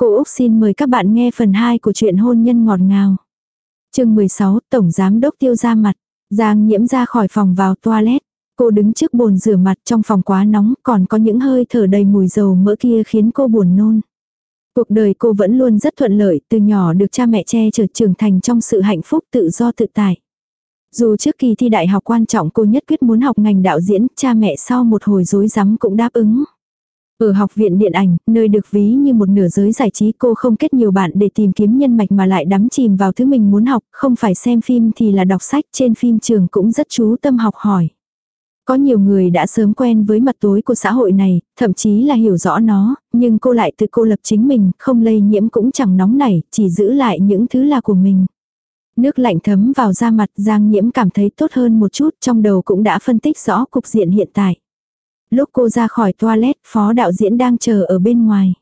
Cô Úc xin mời các bạn nghe phần 2 của truyện hôn nhân ngọt ngào. chương 16, Tổng Giám Đốc tiêu ra mặt. Giang nhiễm ra khỏi phòng vào toilet. Cô đứng trước bồn rửa mặt trong phòng quá nóng còn có những hơi thở đầy mùi dầu mỡ kia khiến cô buồn nôn. Cuộc đời cô vẫn luôn rất thuận lợi, từ nhỏ được cha mẹ che chở trưởng thành trong sự hạnh phúc tự do tự tại. Dù trước kỳ thi đại học quan trọng cô nhất quyết muốn học ngành đạo diễn, cha mẹ sau một hồi dối rắm cũng đáp ứng. Ở học viện điện ảnh, nơi được ví như một nửa giới giải trí cô không kết nhiều bạn để tìm kiếm nhân mạch mà lại đắm chìm vào thứ mình muốn học, không phải xem phim thì là đọc sách, trên phim trường cũng rất chú tâm học hỏi. Có nhiều người đã sớm quen với mặt tối của xã hội này, thậm chí là hiểu rõ nó, nhưng cô lại tự cô lập chính mình, không lây nhiễm cũng chẳng nóng nảy, chỉ giữ lại những thứ là của mình. Nước lạnh thấm vào da mặt Giang nhiễm cảm thấy tốt hơn một chút, trong đầu cũng đã phân tích rõ cục diện hiện tại. Lúc cô ra khỏi toilet, phó đạo diễn đang chờ ở bên ngoài.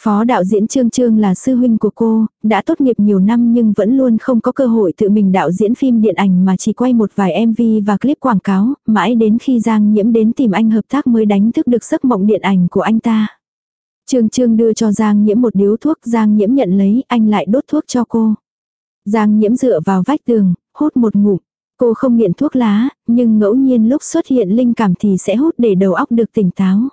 Phó đạo diễn Trương Trương là sư huynh của cô, đã tốt nghiệp nhiều năm nhưng vẫn luôn không có cơ hội tự mình đạo diễn phim điện ảnh mà chỉ quay một vài MV và clip quảng cáo, mãi đến khi Giang Nhiễm đến tìm anh hợp tác mới đánh thức được giấc mộng điện ảnh của anh ta. Trương Trương đưa cho Giang Nhiễm một điếu thuốc, Giang Nhiễm nhận lấy, anh lại đốt thuốc cho cô. Giang Nhiễm dựa vào vách tường, hút một ngụm. Cô không nghiện thuốc lá, nhưng ngẫu nhiên lúc xuất hiện linh cảm thì sẽ hút để đầu óc được tỉnh táo.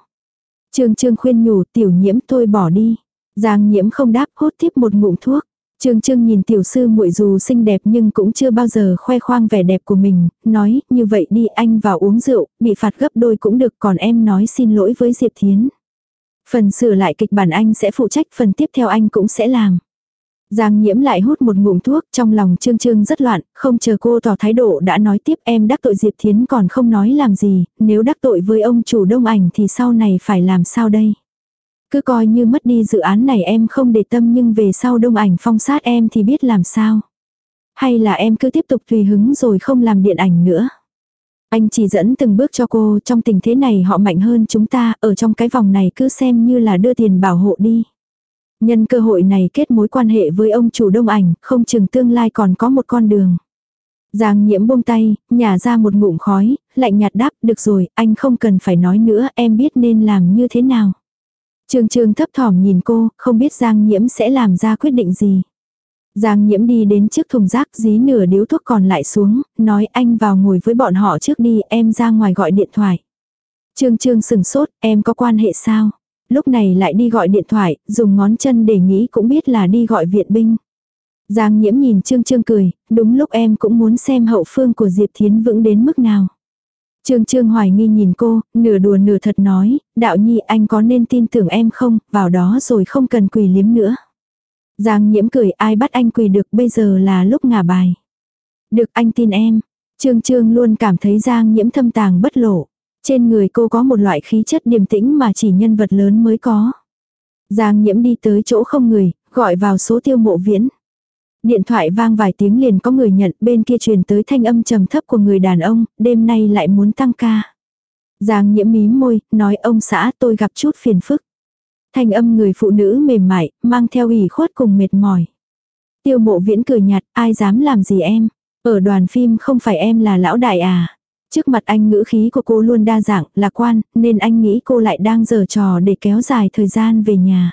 Trương Trương khuyên nhủ tiểu nhiễm thôi bỏ đi. Giang nhiễm không đáp hút tiếp một ngụm thuốc. Trương Trương nhìn tiểu sư muội dù xinh đẹp nhưng cũng chưa bao giờ khoe khoang vẻ đẹp của mình, nói như vậy đi anh vào uống rượu, bị phạt gấp đôi cũng được còn em nói xin lỗi với Diệp Thiến. Phần sửa lại kịch bản anh sẽ phụ trách phần tiếp theo anh cũng sẽ làm. Giang nhiễm lại hút một ngụm thuốc trong lòng trương trương rất loạn, không chờ cô tỏ thái độ đã nói tiếp em đắc tội Diệp Thiến còn không nói làm gì, nếu đắc tội với ông chủ đông ảnh thì sau này phải làm sao đây. Cứ coi như mất đi dự án này em không để tâm nhưng về sau đông ảnh phong sát em thì biết làm sao. Hay là em cứ tiếp tục tùy hứng rồi không làm điện ảnh nữa. Anh chỉ dẫn từng bước cho cô trong tình thế này họ mạnh hơn chúng ta, ở trong cái vòng này cứ xem như là đưa tiền bảo hộ đi. Nhân cơ hội này kết mối quan hệ với ông chủ đông ảnh, không chừng tương lai còn có một con đường. Giang nhiễm buông tay, nhả ra một ngụm khói, lạnh nhạt đáp, được rồi, anh không cần phải nói nữa, em biết nên làm như thế nào. Trương Trương thấp thỏm nhìn cô, không biết Giang nhiễm sẽ làm ra quyết định gì. Giang nhiễm đi đến trước thùng rác dí nửa điếu thuốc còn lại xuống, nói anh vào ngồi với bọn họ trước đi, em ra ngoài gọi điện thoại. Trương Trương sừng sốt, em có quan hệ sao? Lúc này lại đi gọi điện thoại, dùng ngón chân để nghĩ cũng biết là đi gọi viện binh. Giang nhiễm nhìn Trương Trương cười, đúng lúc em cũng muốn xem hậu phương của Diệp Thiến vững đến mức nào. Trương Trương hoài nghi nhìn cô, nửa đùa nửa thật nói, đạo nhi anh có nên tin tưởng em không, vào đó rồi không cần quỳ liếm nữa. Giang nhiễm cười ai bắt anh quỳ được bây giờ là lúc ngả bài. Được anh tin em. Trương Trương luôn cảm thấy Giang nhiễm thâm tàng bất lộ. Trên người cô có một loại khí chất điềm tĩnh mà chỉ nhân vật lớn mới có. Giang nhiễm đi tới chỗ không người, gọi vào số tiêu mộ viễn. Điện thoại vang vài tiếng liền có người nhận bên kia truyền tới thanh âm trầm thấp của người đàn ông, đêm nay lại muốn tăng ca. Giang nhiễm mí môi, nói ông xã tôi gặp chút phiền phức. Thanh âm người phụ nữ mềm mại, mang theo ủy khuất cùng mệt mỏi. Tiêu mộ viễn cười nhạt, ai dám làm gì em. Ở đoàn phim không phải em là lão đại à. Trước mặt anh ngữ khí của cô luôn đa dạng, lạc quan, nên anh nghĩ cô lại đang giở trò để kéo dài thời gian về nhà.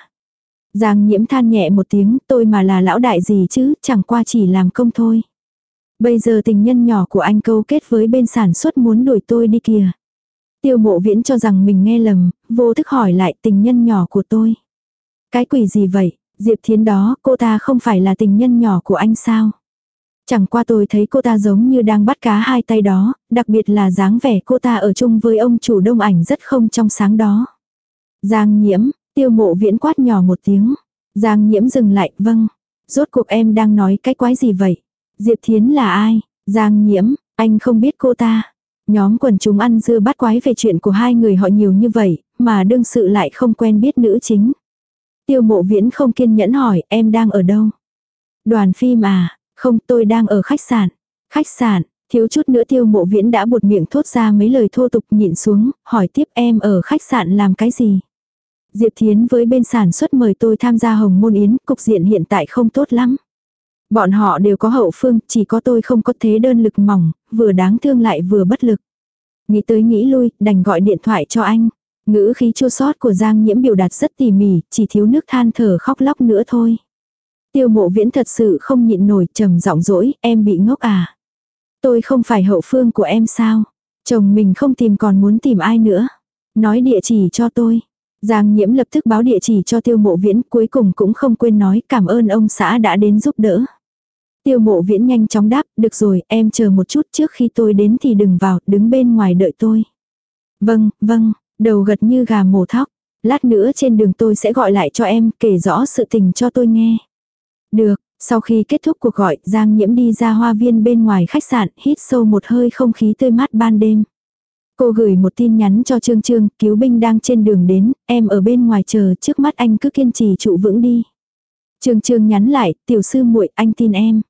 Giang nhiễm than nhẹ một tiếng, tôi mà là lão đại gì chứ, chẳng qua chỉ làm công thôi. Bây giờ tình nhân nhỏ của anh câu kết với bên sản xuất muốn đuổi tôi đi kìa. Tiêu mộ viễn cho rằng mình nghe lầm, vô thức hỏi lại tình nhân nhỏ của tôi. Cái quỷ gì vậy, Diệp Thiến đó, cô ta không phải là tình nhân nhỏ của anh sao? Chẳng qua tôi thấy cô ta giống như đang bắt cá hai tay đó, đặc biệt là dáng vẻ cô ta ở chung với ông chủ đông ảnh rất không trong sáng đó. Giang nhiễm, tiêu mộ viễn quát nhỏ một tiếng. Giang nhiễm dừng lại, vâng. Rốt cuộc em đang nói cái quái gì vậy? Diệp Thiến là ai? Giang nhiễm, anh không biết cô ta. Nhóm quần chúng ăn dưa bắt quái về chuyện của hai người họ nhiều như vậy, mà đương sự lại không quen biết nữ chính. Tiêu mộ viễn không kiên nhẫn hỏi em đang ở đâu? Đoàn phim à, không tôi đang ở khách sạn. Khách sạn, thiếu chút nữa tiêu mộ viễn đã buột miệng thốt ra mấy lời thô tục nhịn xuống, hỏi tiếp em ở khách sạn làm cái gì. Diệp Thiến với bên sản xuất mời tôi tham gia hồng môn yến, cục diện hiện tại không tốt lắm. Bọn họ đều có hậu phương, chỉ có tôi không có thế đơn lực mỏng, vừa đáng thương lại vừa bất lực. Nghĩ tới nghĩ lui, đành gọi điện thoại cho anh. Ngữ khí chua sót của Giang Nhiễm biểu đạt rất tỉ mỉ, chỉ thiếu nước than thở khóc lóc nữa thôi. Tiêu mộ viễn thật sự không nhịn nổi trầm giọng dỗi, em bị ngốc à. Tôi không phải hậu phương của em sao? Chồng mình không tìm còn muốn tìm ai nữa. Nói địa chỉ cho tôi. Giang nhiễm lập tức báo địa chỉ cho tiêu mộ viễn cuối cùng cũng không quên nói cảm ơn ông xã đã đến giúp đỡ. Tiêu mộ viễn nhanh chóng đáp, được rồi, em chờ một chút trước khi tôi đến thì đừng vào, đứng bên ngoài đợi tôi. Vâng, vâng, đầu gật như gà mổ thóc. Lát nữa trên đường tôi sẽ gọi lại cho em, kể rõ sự tình cho tôi nghe. Được, sau khi kết thúc cuộc gọi, Giang Nhiễm đi ra hoa viên bên ngoài khách sạn, hít sâu một hơi không khí tươi mát ban đêm. Cô gửi một tin nhắn cho Trương Trương, cứu binh đang trên đường đến, em ở bên ngoài chờ, trước mắt anh cứ kiên trì trụ vững đi. Trương Trương nhắn lại, tiểu sư muội anh tin em.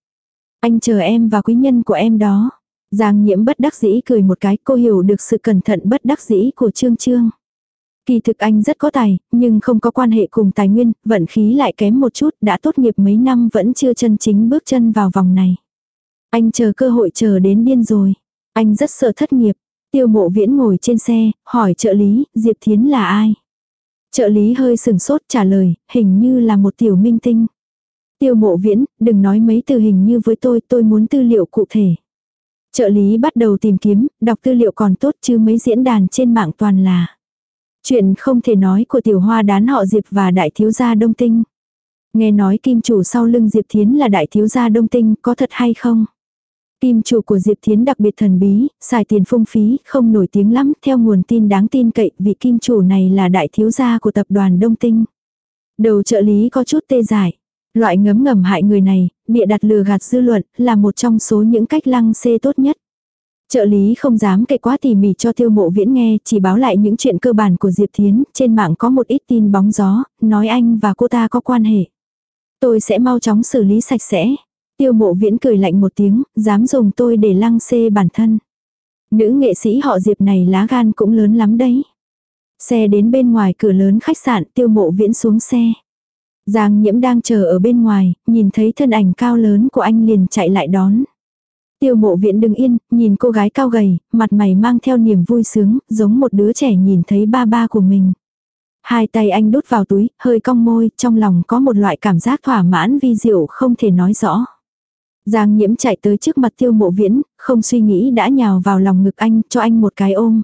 Anh chờ em và quý nhân của em đó. Giang nhiễm bất đắc dĩ cười một cái, cô hiểu được sự cẩn thận bất đắc dĩ của Trương Trương. Kỳ thực anh rất có tài, nhưng không có quan hệ cùng tài nguyên, vận khí lại kém một chút, đã tốt nghiệp mấy năm vẫn chưa chân chính bước chân vào vòng này. Anh chờ cơ hội chờ đến điên rồi. Anh rất sợ thất nghiệp. Tiêu mộ viễn ngồi trên xe, hỏi trợ lý, Diệp Thiến là ai? Trợ lý hơi sừng sốt trả lời, hình như là một tiểu minh tinh. Tiêu mộ viễn, đừng nói mấy từ hình như với tôi, tôi muốn tư liệu cụ thể. Trợ lý bắt đầu tìm kiếm, đọc tư liệu còn tốt chứ mấy diễn đàn trên mạng toàn là. Chuyện không thể nói của tiểu hoa đán họ Diệp và đại thiếu gia Đông Tinh. Nghe nói kim chủ sau lưng Diệp Thiến là đại thiếu gia Đông Tinh, có thật hay không? Kim chủ của Diệp Thiến đặc biệt thần bí, xài tiền phung phí, không nổi tiếng lắm, theo nguồn tin đáng tin cậy, vị kim chủ này là đại thiếu gia của tập đoàn Đông Tinh. Đầu trợ lý có chút tê giải. Loại ngấm ngầm hại người này, bịa đặt lừa gạt dư luận, là một trong số những cách lăng xê tốt nhất. Trợ lý không dám kể quá tỉ mỉ cho tiêu mộ viễn nghe, chỉ báo lại những chuyện cơ bản của Diệp Thiến, trên mạng có một ít tin bóng gió, nói anh và cô ta có quan hệ. Tôi sẽ mau chóng xử lý sạch sẽ. Tiêu mộ viễn cười lạnh một tiếng, dám dùng tôi để lăng xê bản thân. Nữ nghệ sĩ họ Diệp này lá gan cũng lớn lắm đấy. Xe đến bên ngoài cửa lớn khách sạn tiêu mộ viễn xuống xe. Giang nhiễm đang chờ ở bên ngoài, nhìn thấy thân ảnh cao lớn của anh liền chạy lại đón. Tiêu mộ viễn đứng yên, nhìn cô gái cao gầy, mặt mày mang theo niềm vui sướng, giống một đứa trẻ nhìn thấy ba ba của mình. Hai tay anh đút vào túi, hơi cong môi, trong lòng có một loại cảm giác thỏa mãn vi diệu không thể nói rõ. Giang nhiễm chạy tới trước mặt tiêu mộ viễn, không suy nghĩ đã nhào vào lòng ngực anh, cho anh một cái ôm.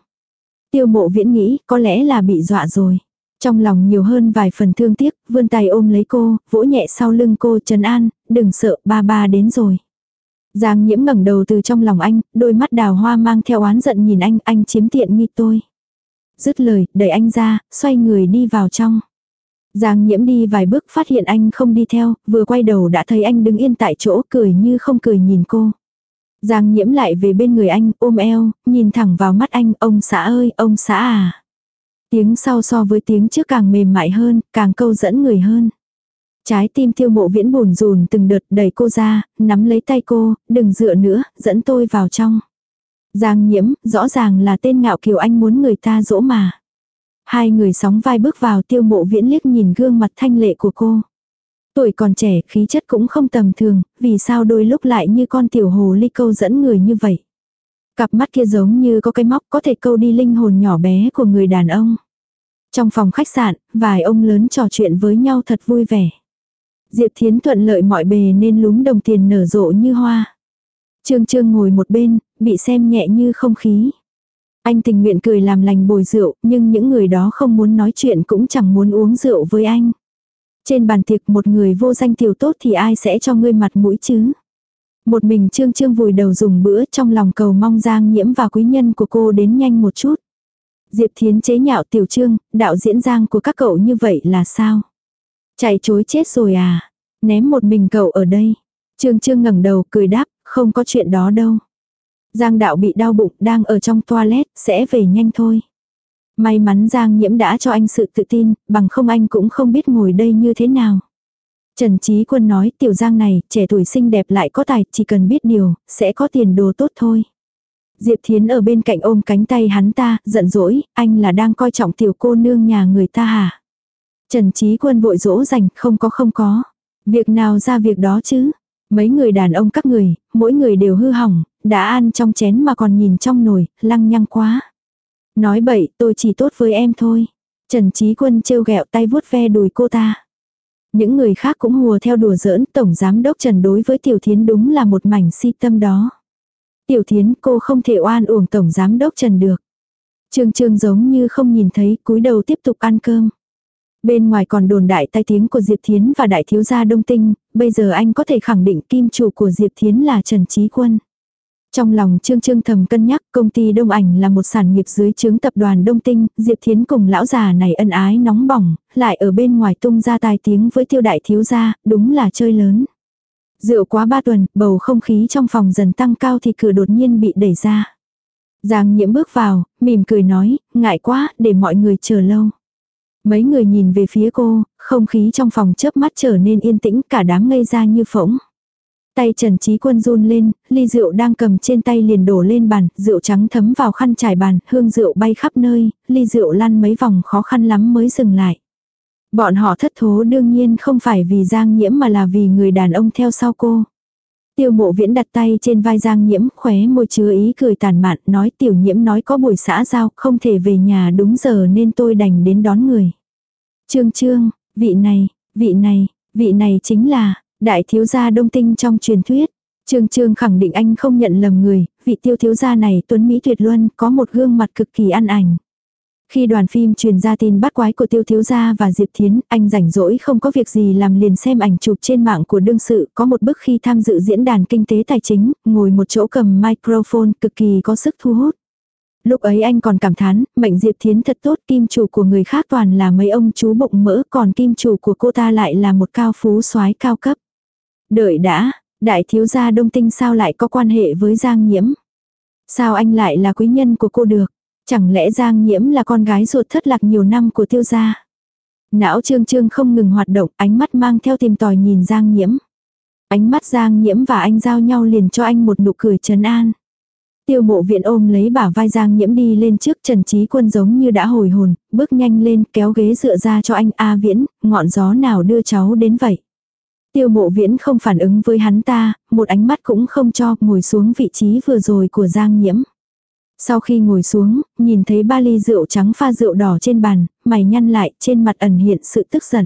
Tiêu mộ viễn nghĩ, có lẽ là bị dọa rồi. Trong lòng nhiều hơn vài phần thương tiếc, vươn tay ôm lấy cô, vỗ nhẹ sau lưng cô trấn an, đừng sợ, ba ba đến rồi. Giang nhiễm ngẩng đầu từ trong lòng anh, đôi mắt đào hoa mang theo oán giận nhìn anh, anh chiếm tiện nghi tôi. Dứt lời, đẩy anh ra, xoay người đi vào trong. Giang nhiễm đi vài bước phát hiện anh không đi theo, vừa quay đầu đã thấy anh đứng yên tại chỗ cười như không cười nhìn cô. Giang nhiễm lại về bên người anh, ôm eo, nhìn thẳng vào mắt anh, ông xã ơi, ông xã à. Tiếng sau so với tiếng trước càng mềm mại hơn, càng câu dẫn người hơn. Trái tim tiêu mộ viễn buồn rùn từng đợt đẩy cô ra, nắm lấy tay cô, đừng dựa nữa, dẫn tôi vào trong. Giang nhiễm, rõ ràng là tên ngạo kiều anh muốn người ta dỗ mà. Hai người sóng vai bước vào tiêu mộ viễn liếc nhìn gương mặt thanh lệ của cô. Tuổi còn trẻ, khí chất cũng không tầm thường, vì sao đôi lúc lại như con tiểu hồ ly câu dẫn người như vậy. Cặp mắt kia giống như có cái móc có thể câu đi linh hồn nhỏ bé của người đàn ông. Trong phòng khách sạn, vài ông lớn trò chuyện với nhau thật vui vẻ. Diệp Thiến thuận lợi mọi bề nên lúm đồng tiền nở rộ như hoa. Trương Trương ngồi một bên, bị xem nhẹ như không khí. Anh tình nguyện cười làm lành bồi rượu, nhưng những người đó không muốn nói chuyện cũng chẳng muốn uống rượu với anh. Trên bàn tiệc một người vô danh tiểu tốt thì ai sẽ cho ngươi mặt mũi chứ? Một mình Trương Trương vùi đầu dùng bữa trong lòng cầu mong Giang Nhiễm và quý nhân của cô đến nhanh một chút. Diệp Thiến chế nhạo tiểu trương, đạo diễn Giang của các cậu như vậy là sao? Chạy chối chết rồi à? Ném một mình cậu ở đây. Trương Trương ngẩng đầu cười đáp, không có chuyện đó đâu. Giang đạo bị đau bụng đang ở trong toilet, sẽ về nhanh thôi. May mắn Giang nhiễm đã cho anh sự tự tin, bằng không anh cũng không biết ngồi đây như thế nào. Trần Trí Quân nói tiểu Giang này, trẻ tuổi xinh đẹp lại có tài, chỉ cần biết điều, sẽ có tiền đồ tốt thôi. Diệp Thiến ở bên cạnh ôm cánh tay hắn ta, giận dỗi, anh là đang coi trọng tiểu cô nương nhà người ta hả? Trần Trí Quân vội dỗ dành, không có không có. Việc nào ra việc đó chứ? Mấy người đàn ông các người, mỗi người đều hư hỏng, đã ăn trong chén mà còn nhìn trong nồi, lăng nhăng quá. Nói bậy, tôi chỉ tốt với em thôi. Trần Trí Quân trêu ghẹo tay vuốt ve đùi cô ta. Những người khác cũng hùa theo đùa giỡn, Tổng Giám Đốc Trần đối với Tiểu Thiến đúng là một mảnh si tâm đó. Tiểu Thiến cô không thể oan uổng Tổng Giám Đốc Trần được. Trương Trương giống như không nhìn thấy, cúi đầu tiếp tục ăn cơm. Bên ngoài còn đồn đại tai tiếng của Diệp Thiến và đại thiếu gia Đông Tinh, bây giờ anh có thể khẳng định kim chủ của Diệp Thiến là Trần Trí Quân. Trong lòng Trương Trương thầm cân nhắc công ty Đông Ảnh là một sản nghiệp dưới trướng tập đoàn Đông Tinh, Diệp Thiến cùng lão già này ân ái nóng bỏng, lại ở bên ngoài tung ra tài tiếng với tiêu đại thiếu gia, đúng là chơi lớn. Rượu quá ba tuần, bầu không khí trong phòng dần tăng cao thì cửa đột nhiên bị đẩy ra. Giang nhiễm bước vào, mỉm cười nói, ngại quá, để mọi người chờ lâu. Mấy người nhìn về phía cô, không khí trong phòng chớp mắt trở nên yên tĩnh cả đám ngây ra như phỗng. Tay Trần Trí Quân run lên, ly rượu đang cầm trên tay liền đổ lên bàn, rượu trắng thấm vào khăn trải bàn, hương rượu bay khắp nơi, ly rượu lăn mấy vòng khó khăn lắm mới dừng lại. Bọn họ thất thố đương nhiên không phải vì Giang Nhiễm mà là vì người đàn ông theo sau cô. Tiêu mộ viễn đặt tay trên vai Giang Nhiễm khóe môi chứa ý cười tàn mạn nói tiểu nhiễm nói có buổi xã giao không thể về nhà đúng giờ nên tôi đành đến đón người. Trương trương, vị này, vị này, vị này chính là, Đại thiếu gia đông tinh trong truyền thuyết. Trương Trương khẳng định anh không nhận lầm người, vị tiêu thiếu gia này tuấn Mỹ tuyệt luân có một gương mặt cực kỳ ăn ảnh. Khi đoàn phim truyền ra tin bắt quái của tiêu thiếu gia và Diệp Thiến, anh rảnh rỗi không có việc gì làm liền xem ảnh chụp trên mạng của đương sự, có một bức khi tham dự diễn đàn kinh tế tài chính, ngồi một chỗ cầm microphone cực kỳ có sức thu hút. Lúc ấy anh còn cảm thán, mệnh Diệp Thiến thật tốt, kim chủ của người khác toàn là mấy ông chú bụng mỡ, còn kim chủ của cô ta lại là một cao phú soái cao cấp. Đợi đã, đại thiếu gia đông tinh sao lại có quan hệ với Giang Nhiễm? Sao anh lại là quý nhân của cô được? Chẳng lẽ Giang Nhiễm là con gái ruột thất lạc nhiều năm của tiêu gia? Não trương trương không ngừng hoạt động, ánh mắt mang theo tìm tòi nhìn Giang Nhiễm. Ánh mắt Giang Nhiễm và anh giao nhau liền cho anh một nụ cười trấn an. Tiêu mộ viện ôm lấy bả vai Giang Nhiễm đi lên trước Trần Trí Quân giống như đã hồi hồn, bước nhanh lên kéo ghế dựa ra cho anh A Viễn, ngọn gió nào đưa cháu đến vậy. Tiêu mộ viễn không phản ứng với hắn ta, một ánh mắt cũng không cho ngồi xuống vị trí vừa rồi của Giang Nhiễm. Sau khi ngồi xuống, nhìn thấy ba ly rượu trắng pha rượu đỏ trên bàn, mày nhăn lại, trên mặt ẩn hiện sự tức giận.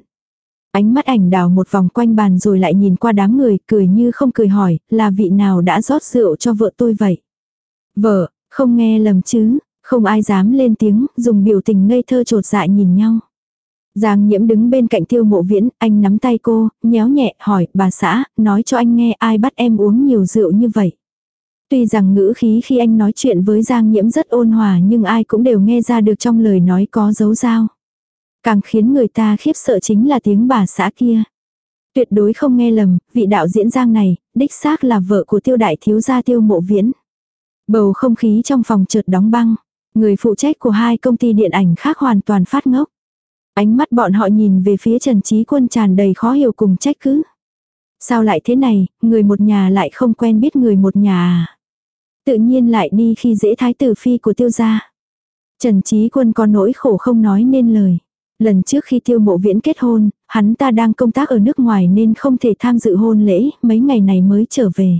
Ánh mắt ảnh đào một vòng quanh bàn rồi lại nhìn qua đám người, cười như không cười hỏi, là vị nào đã rót rượu cho vợ tôi vậy? Vợ, không nghe lầm chứ, không ai dám lên tiếng, dùng biểu tình ngây thơ trột dạ nhìn nhau. Giang nhiễm đứng bên cạnh tiêu mộ viễn, anh nắm tay cô, nhéo nhẹ, hỏi, bà xã, nói cho anh nghe ai bắt em uống nhiều rượu như vậy. Tuy rằng ngữ khí khi anh nói chuyện với Giang nhiễm rất ôn hòa nhưng ai cũng đều nghe ra được trong lời nói có dấu dao. Càng khiến người ta khiếp sợ chính là tiếng bà xã kia. Tuyệt đối không nghe lầm, vị đạo diễn Giang này, đích xác là vợ của tiêu đại thiếu gia tiêu mộ viễn. Bầu không khí trong phòng chợt đóng băng. Người phụ trách của hai công ty điện ảnh khác hoàn toàn phát ngốc. Ánh mắt bọn họ nhìn về phía Trần Trí Quân tràn đầy khó hiểu cùng trách cứ. Sao lại thế này, người một nhà lại không quen biết người một nhà à? Tự nhiên lại đi khi dễ thái tử phi của tiêu gia. Trần Trí Quân có nỗi khổ không nói nên lời. Lần trước khi tiêu mộ viễn kết hôn, hắn ta đang công tác ở nước ngoài nên không thể tham dự hôn lễ, mấy ngày này mới trở về.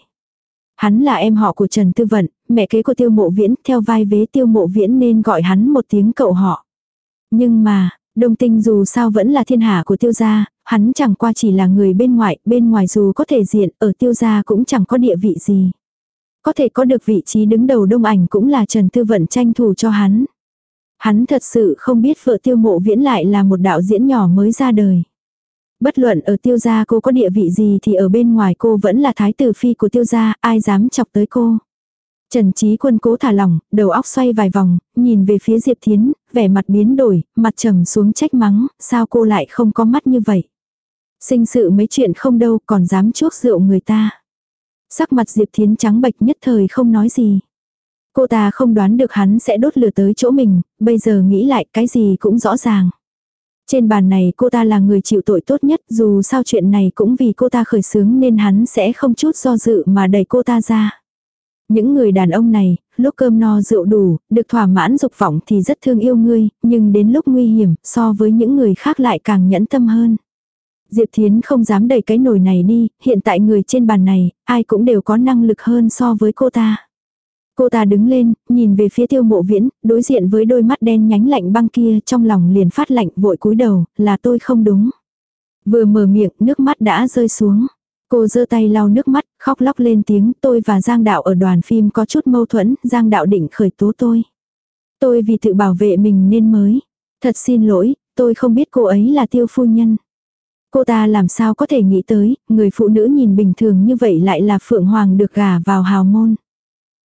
Hắn là em họ của Trần Tư Vận, mẹ kế của tiêu mộ viễn, theo vai vế tiêu mộ viễn nên gọi hắn một tiếng cậu họ. Nhưng mà, Đông tinh dù sao vẫn là thiên hạ của tiêu gia, hắn chẳng qua chỉ là người bên ngoài, bên ngoài dù có thể diện, ở tiêu gia cũng chẳng có địa vị gì. Có thể có được vị trí đứng đầu đông ảnh cũng là Trần Tư Vận tranh thủ cho hắn. Hắn thật sự không biết vợ tiêu mộ viễn lại là một đạo diễn nhỏ mới ra đời. Bất luận ở tiêu gia cô có địa vị gì thì ở bên ngoài cô vẫn là thái tử phi của tiêu gia, ai dám chọc tới cô. Trần Trí Quân cố thả lỏng, đầu óc xoay vài vòng, nhìn về phía Diệp Thiến, vẻ mặt biến đổi, mặt trầm xuống trách mắng, sao cô lại không có mắt như vậy. Sinh sự mấy chuyện không đâu còn dám chuốc rượu người ta. Sắc mặt Diệp Thiến trắng bệch nhất thời không nói gì. Cô ta không đoán được hắn sẽ đốt lửa tới chỗ mình, bây giờ nghĩ lại cái gì cũng rõ ràng. Trên bàn này cô ta là người chịu tội tốt nhất dù sao chuyện này cũng vì cô ta khởi sướng nên hắn sẽ không chút do dự mà đẩy cô ta ra. Những người đàn ông này, lúc cơm no rượu đủ, được thỏa mãn dục vọng thì rất thương yêu ngươi, nhưng đến lúc nguy hiểm, so với những người khác lại càng nhẫn tâm hơn. Diệp Thiến không dám đẩy cái nồi này đi, hiện tại người trên bàn này, ai cũng đều có năng lực hơn so với cô ta. Cô ta đứng lên, nhìn về phía tiêu mộ viễn, đối diện với đôi mắt đen nhánh lạnh băng kia trong lòng liền phát lạnh vội cúi đầu, là tôi không đúng. Vừa mở miệng, nước mắt đã rơi xuống. Cô giơ tay lau nước mắt, khóc lóc lên tiếng, tôi và Giang Đạo ở đoàn phim có chút mâu thuẫn, Giang Đạo định khởi tố tôi. Tôi vì tự bảo vệ mình nên mới. Thật xin lỗi, tôi không biết cô ấy là tiêu phu nhân. Cô ta làm sao có thể nghĩ tới, người phụ nữ nhìn bình thường như vậy lại là Phượng Hoàng được gả vào hào môn.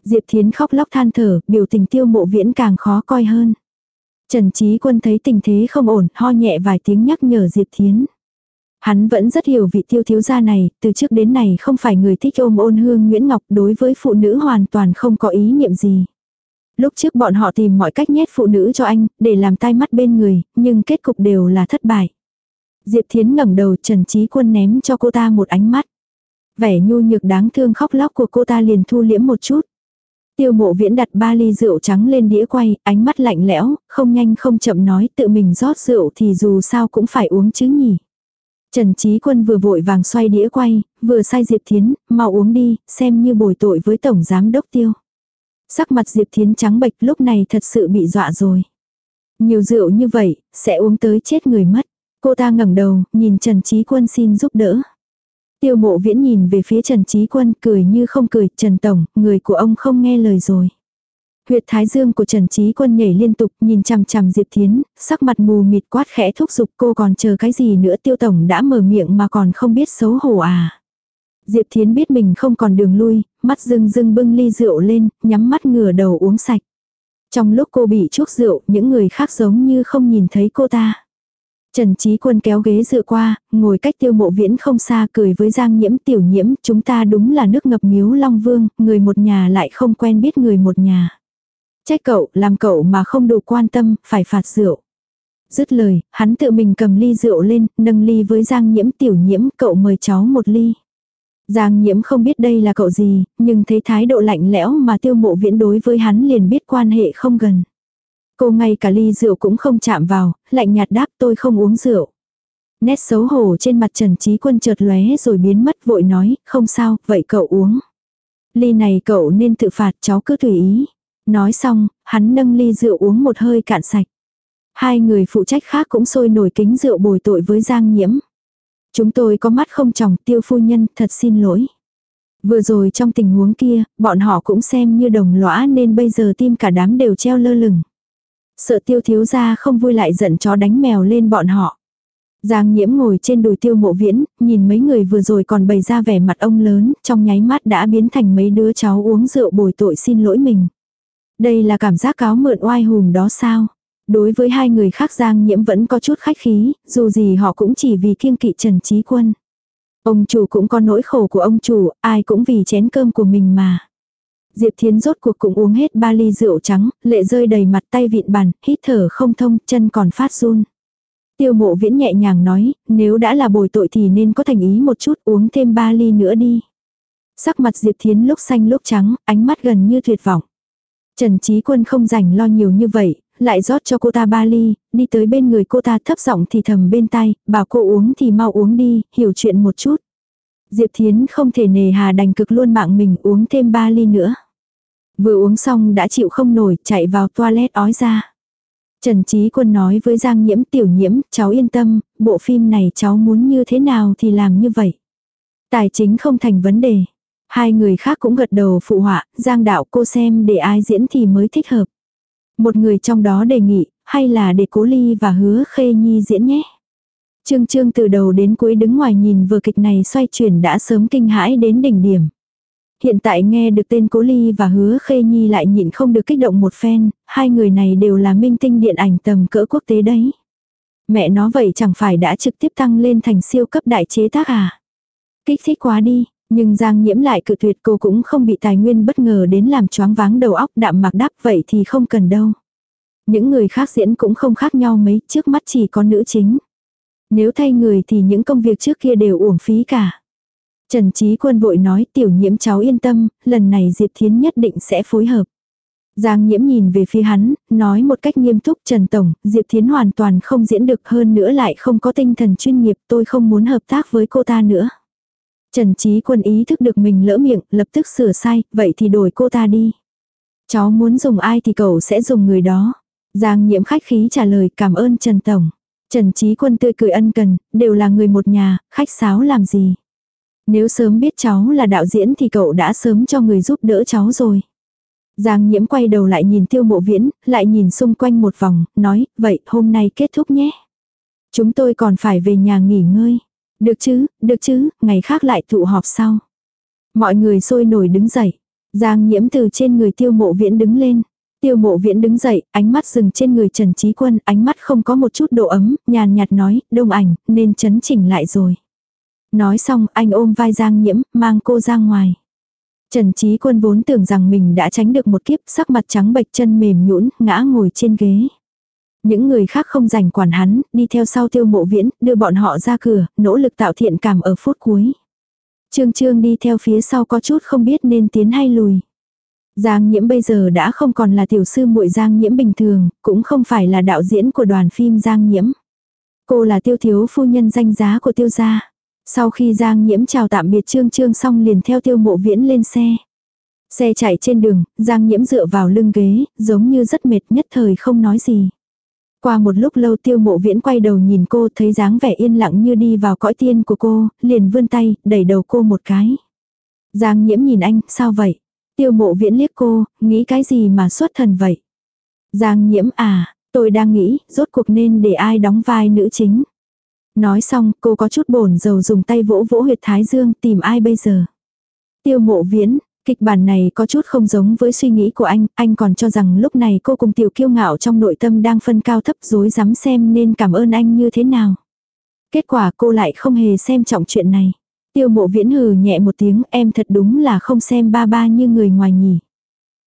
Diệp Thiến khóc lóc than thở, biểu tình tiêu mộ viễn càng khó coi hơn. Trần Trí Quân thấy tình thế không ổn, ho nhẹ vài tiếng nhắc nhở Diệp Thiến. Hắn vẫn rất hiểu vị tiêu thiếu gia này, từ trước đến này không phải người thích ôm ôn hương Nguyễn Ngọc đối với phụ nữ hoàn toàn không có ý niệm gì. Lúc trước bọn họ tìm mọi cách nhét phụ nữ cho anh, để làm tai mắt bên người, nhưng kết cục đều là thất bại. Diệp Thiến ngẩng đầu Trần Trí Quân ném cho cô ta một ánh mắt. Vẻ nhu nhược đáng thương khóc lóc của cô ta liền thu liễm một chút. Tiêu mộ viễn đặt ba ly rượu trắng lên đĩa quay, ánh mắt lạnh lẽo, không nhanh không chậm nói tự mình rót rượu thì dù sao cũng phải uống chứ nhỉ. Trần Trí Quân vừa vội vàng xoay đĩa quay, vừa sai Diệp Thiến, mau uống đi, xem như bồi tội với Tổng Giám Đốc Tiêu. Sắc mặt Diệp Thiến trắng bệch lúc này thật sự bị dọa rồi. Nhiều rượu như vậy, sẽ uống tới chết người mất. Cô ta ngẩng đầu, nhìn Trần Trí Quân xin giúp đỡ. Tiêu mộ viễn nhìn về phía Trần Trí Quân cười như không cười, Trần Tổng, người của ông không nghe lời rồi. Huyệt thái dương của Trần Trí Quân nhảy liên tục nhìn chằm chằm Diệp Thiến, sắc mặt mù mịt quát khẽ thúc giục cô còn chờ cái gì nữa tiêu tổng đã mở miệng mà còn không biết xấu hổ à. Diệp Thiến biết mình không còn đường lui, mắt rưng rưng bưng ly rượu lên, nhắm mắt ngửa đầu uống sạch. Trong lúc cô bị chuốc rượu, những người khác giống như không nhìn thấy cô ta. Trần Trí Quân kéo ghế dựa qua, ngồi cách tiêu mộ viễn không xa cười với Giang Nhiễm tiểu nhiễm, chúng ta đúng là nước ngập miếu Long Vương, người một nhà lại không quen biết người một nhà. Trách cậu, làm cậu mà không đủ quan tâm, phải phạt rượu. Dứt lời, hắn tự mình cầm ly rượu lên, nâng ly với Giang Nhiễm tiểu nhiễm, cậu mời cháu một ly. Giang Nhiễm không biết đây là cậu gì, nhưng thấy thái độ lạnh lẽo mà tiêu mộ viễn đối với hắn liền biết quan hệ không gần. Cô ngay cả ly rượu cũng không chạm vào, lạnh nhạt đáp tôi không uống rượu. Nét xấu hổ trên mặt Trần Trí Quân chợt lóe rồi biến mất vội nói, không sao, vậy cậu uống. Ly này cậu nên tự phạt cháu cứ tùy ý. Nói xong, hắn nâng ly rượu uống một hơi cạn sạch. Hai người phụ trách khác cũng sôi nổi kính rượu bồi tội với Giang Nhiễm. Chúng tôi có mắt không tròng tiêu phu nhân thật xin lỗi. Vừa rồi trong tình huống kia, bọn họ cũng xem như đồng lõa nên bây giờ tim cả đám đều treo lơ lửng. Sợ tiêu thiếu ra không vui lại giận chó đánh mèo lên bọn họ. Giang nhiễm ngồi trên đùi tiêu mộ viễn, nhìn mấy người vừa rồi còn bày ra vẻ mặt ông lớn, trong nháy mắt đã biến thành mấy đứa cháu uống rượu bồi tội xin lỗi mình. Đây là cảm giác cáo mượn oai hùm đó sao? Đối với hai người khác Giang nhiễm vẫn có chút khách khí, dù gì họ cũng chỉ vì kiêng kỵ Trần Trí Quân. Ông chủ cũng có nỗi khổ của ông chủ, ai cũng vì chén cơm của mình mà. Diệp Thiến rốt cuộc cũng uống hết ba ly rượu trắng, lệ rơi đầy mặt tay vịn bàn, hít thở không thông, chân còn phát run. Tiêu mộ viễn nhẹ nhàng nói, nếu đã là bồi tội thì nên có thành ý một chút uống thêm ba ly nữa đi. Sắc mặt Diệp Thiến lúc xanh lúc trắng, ánh mắt gần như tuyệt vọng. Trần Trí Quân không rảnh lo nhiều như vậy, lại rót cho cô ta ba ly, đi tới bên người cô ta thấp giọng thì thầm bên tay, bảo cô uống thì mau uống đi, hiểu chuyện một chút. Diệp Thiến không thể nề hà đành cực luôn mạng mình uống thêm ba ly nữa. Vừa uống xong đã chịu không nổi, chạy vào toilet ói ra. Trần Trí Quân nói với Giang Nhiễm tiểu nhiễm, cháu yên tâm, bộ phim này cháu muốn như thế nào thì làm như vậy. Tài chính không thành vấn đề. Hai người khác cũng gật đầu phụ họa, Giang đạo cô xem để ai diễn thì mới thích hợp. Một người trong đó đề nghị, hay là để cố ly và hứa khê nhi diễn nhé. Trương Trương từ đầu đến cuối đứng ngoài nhìn vừa kịch này xoay chuyển đã sớm kinh hãi đến đỉnh điểm. Hiện tại nghe được tên Cố Ly và Hứa Khê Nhi lại nhịn không được kích động một phen, hai người này đều là minh tinh điện ảnh tầm cỡ quốc tế đấy. Mẹ nó vậy chẳng phải đã trực tiếp tăng lên thành siêu cấp đại chế tác à? Kích thích quá đi, nhưng Giang Nhiễm lại cự tuyệt cô cũng không bị tài nguyên bất ngờ đến làm choáng váng đầu óc đạm mạc đáp vậy thì không cần đâu. Những người khác diễn cũng không khác nhau mấy, trước mắt chỉ có nữ chính. Nếu thay người thì những công việc trước kia đều uổng phí cả. Trần Trí Quân vội nói tiểu nhiễm cháu yên tâm, lần này Diệp Thiến nhất định sẽ phối hợp. Giang nhiễm nhìn về phía hắn, nói một cách nghiêm túc Trần Tổng, Diệp Thiến hoàn toàn không diễn được hơn nữa lại không có tinh thần chuyên nghiệp tôi không muốn hợp tác với cô ta nữa. Trần Trí Quân ý thức được mình lỡ miệng, lập tức sửa sai, vậy thì đổi cô ta đi. Cháu muốn dùng ai thì cậu sẽ dùng người đó. Giang nhiễm khách khí trả lời cảm ơn Trần Tổng. Trần Trí Quân tươi cười ân cần, đều là người một nhà, khách sáo làm gì. Nếu sớm biết cháu là đạo diễn thì cậu đã sớm cho người giúp đỡ cháu rồi. Giang nhiễm quay đầu lại nhìn tiêu mộ viễn, lại nhìn xung quanh một vòng, nói, vậy hôm nay kết thúc nhé. Chúng tôi còn phải về nhà nghỉ ngơi. Được chứ, được chứ, ngày khác lại tụ họp sau. Mọi người sôi nổi đứng dậy. Giang nhiễm từ trên người tiêu mộ viễn đứng lên. Tiêu mộ viễn đứng dậy, ánh mắt dừng trên người Trần Trí Quân, ánh mắt không có một chút độ ấm, nhàn nhạt nói, đông ảnh, nên chấn chỉnh lại rồi. Nói xong, anh ôm vai Giang nhiễm, mang cô ra ngoài. Trần Trí Quân vốn tưởng rằng mình đã tránh được một kiếp, sắc mặt trắng bệch chân mềm nhũn, ngã ngồi trên ghế. Những người khác không rảnh quản hắn, đi theo sau tiêu mộ viễn, đưa bọn họ ra cửa, nỗ lực tạo thiện cảm ở phút cuối. Trương Trương đi theo phía sau có chút không biết nên tiến hay lùi. Giang Nhiễm bây giờ đã không còn là tiểu sư muội Giang Nhiễm bình thường, cũng không phải là đạo diễn của đoàn phim Giang Nhiễm. Cô là tiêu thiếu phu nhân danh giá của tiêu gia. Sau khi Giang Nhiễm chào tạm biệt Trương Trương xong liền theo tiêu mộ viễn lên xe. Xe chạy trên đường, Giang Nhiễm dựa vào lưng ghế, giống như rất mệt nhất thời không nói gì. Qua một lúc lâu tiêu mộ viễn quay đầu nhìn cô thấy dáng vẻ yên lặng như đi vào cõi tiên của cô, liền vươn tay, đẩy đầu cô một cái. Giang nhiễm nhìn anh, sao vậy? Tiêu mộ viễn liếc cô, nghĩ cái gì mà xuất thần vậy? Giang nhiễm à, tôi đang nghĩ, rốt cuộc nên để ai đóng vai nữ chính. Nói xong, cô có chút bổn dầu dùng tay vỗ vỗ huyệt thái dương tìm ai bây giờ. Tiêu mộ viễn, Kịch bản này có chút không giống với suy nghĩ của anh, anh còn cho rằng lúc này cô cùng tiểu kiêu ngạo trong nội tâm đang phân cao thấp dối dám xem nên cảm ơn anh như thế nào. Kết quả cô lại không hề xem trọng chuyện này. Tiêu mộ viễn hừ nhẹ một tiếng em thật đúng là không xem ba ba như người ngoài nhỉ.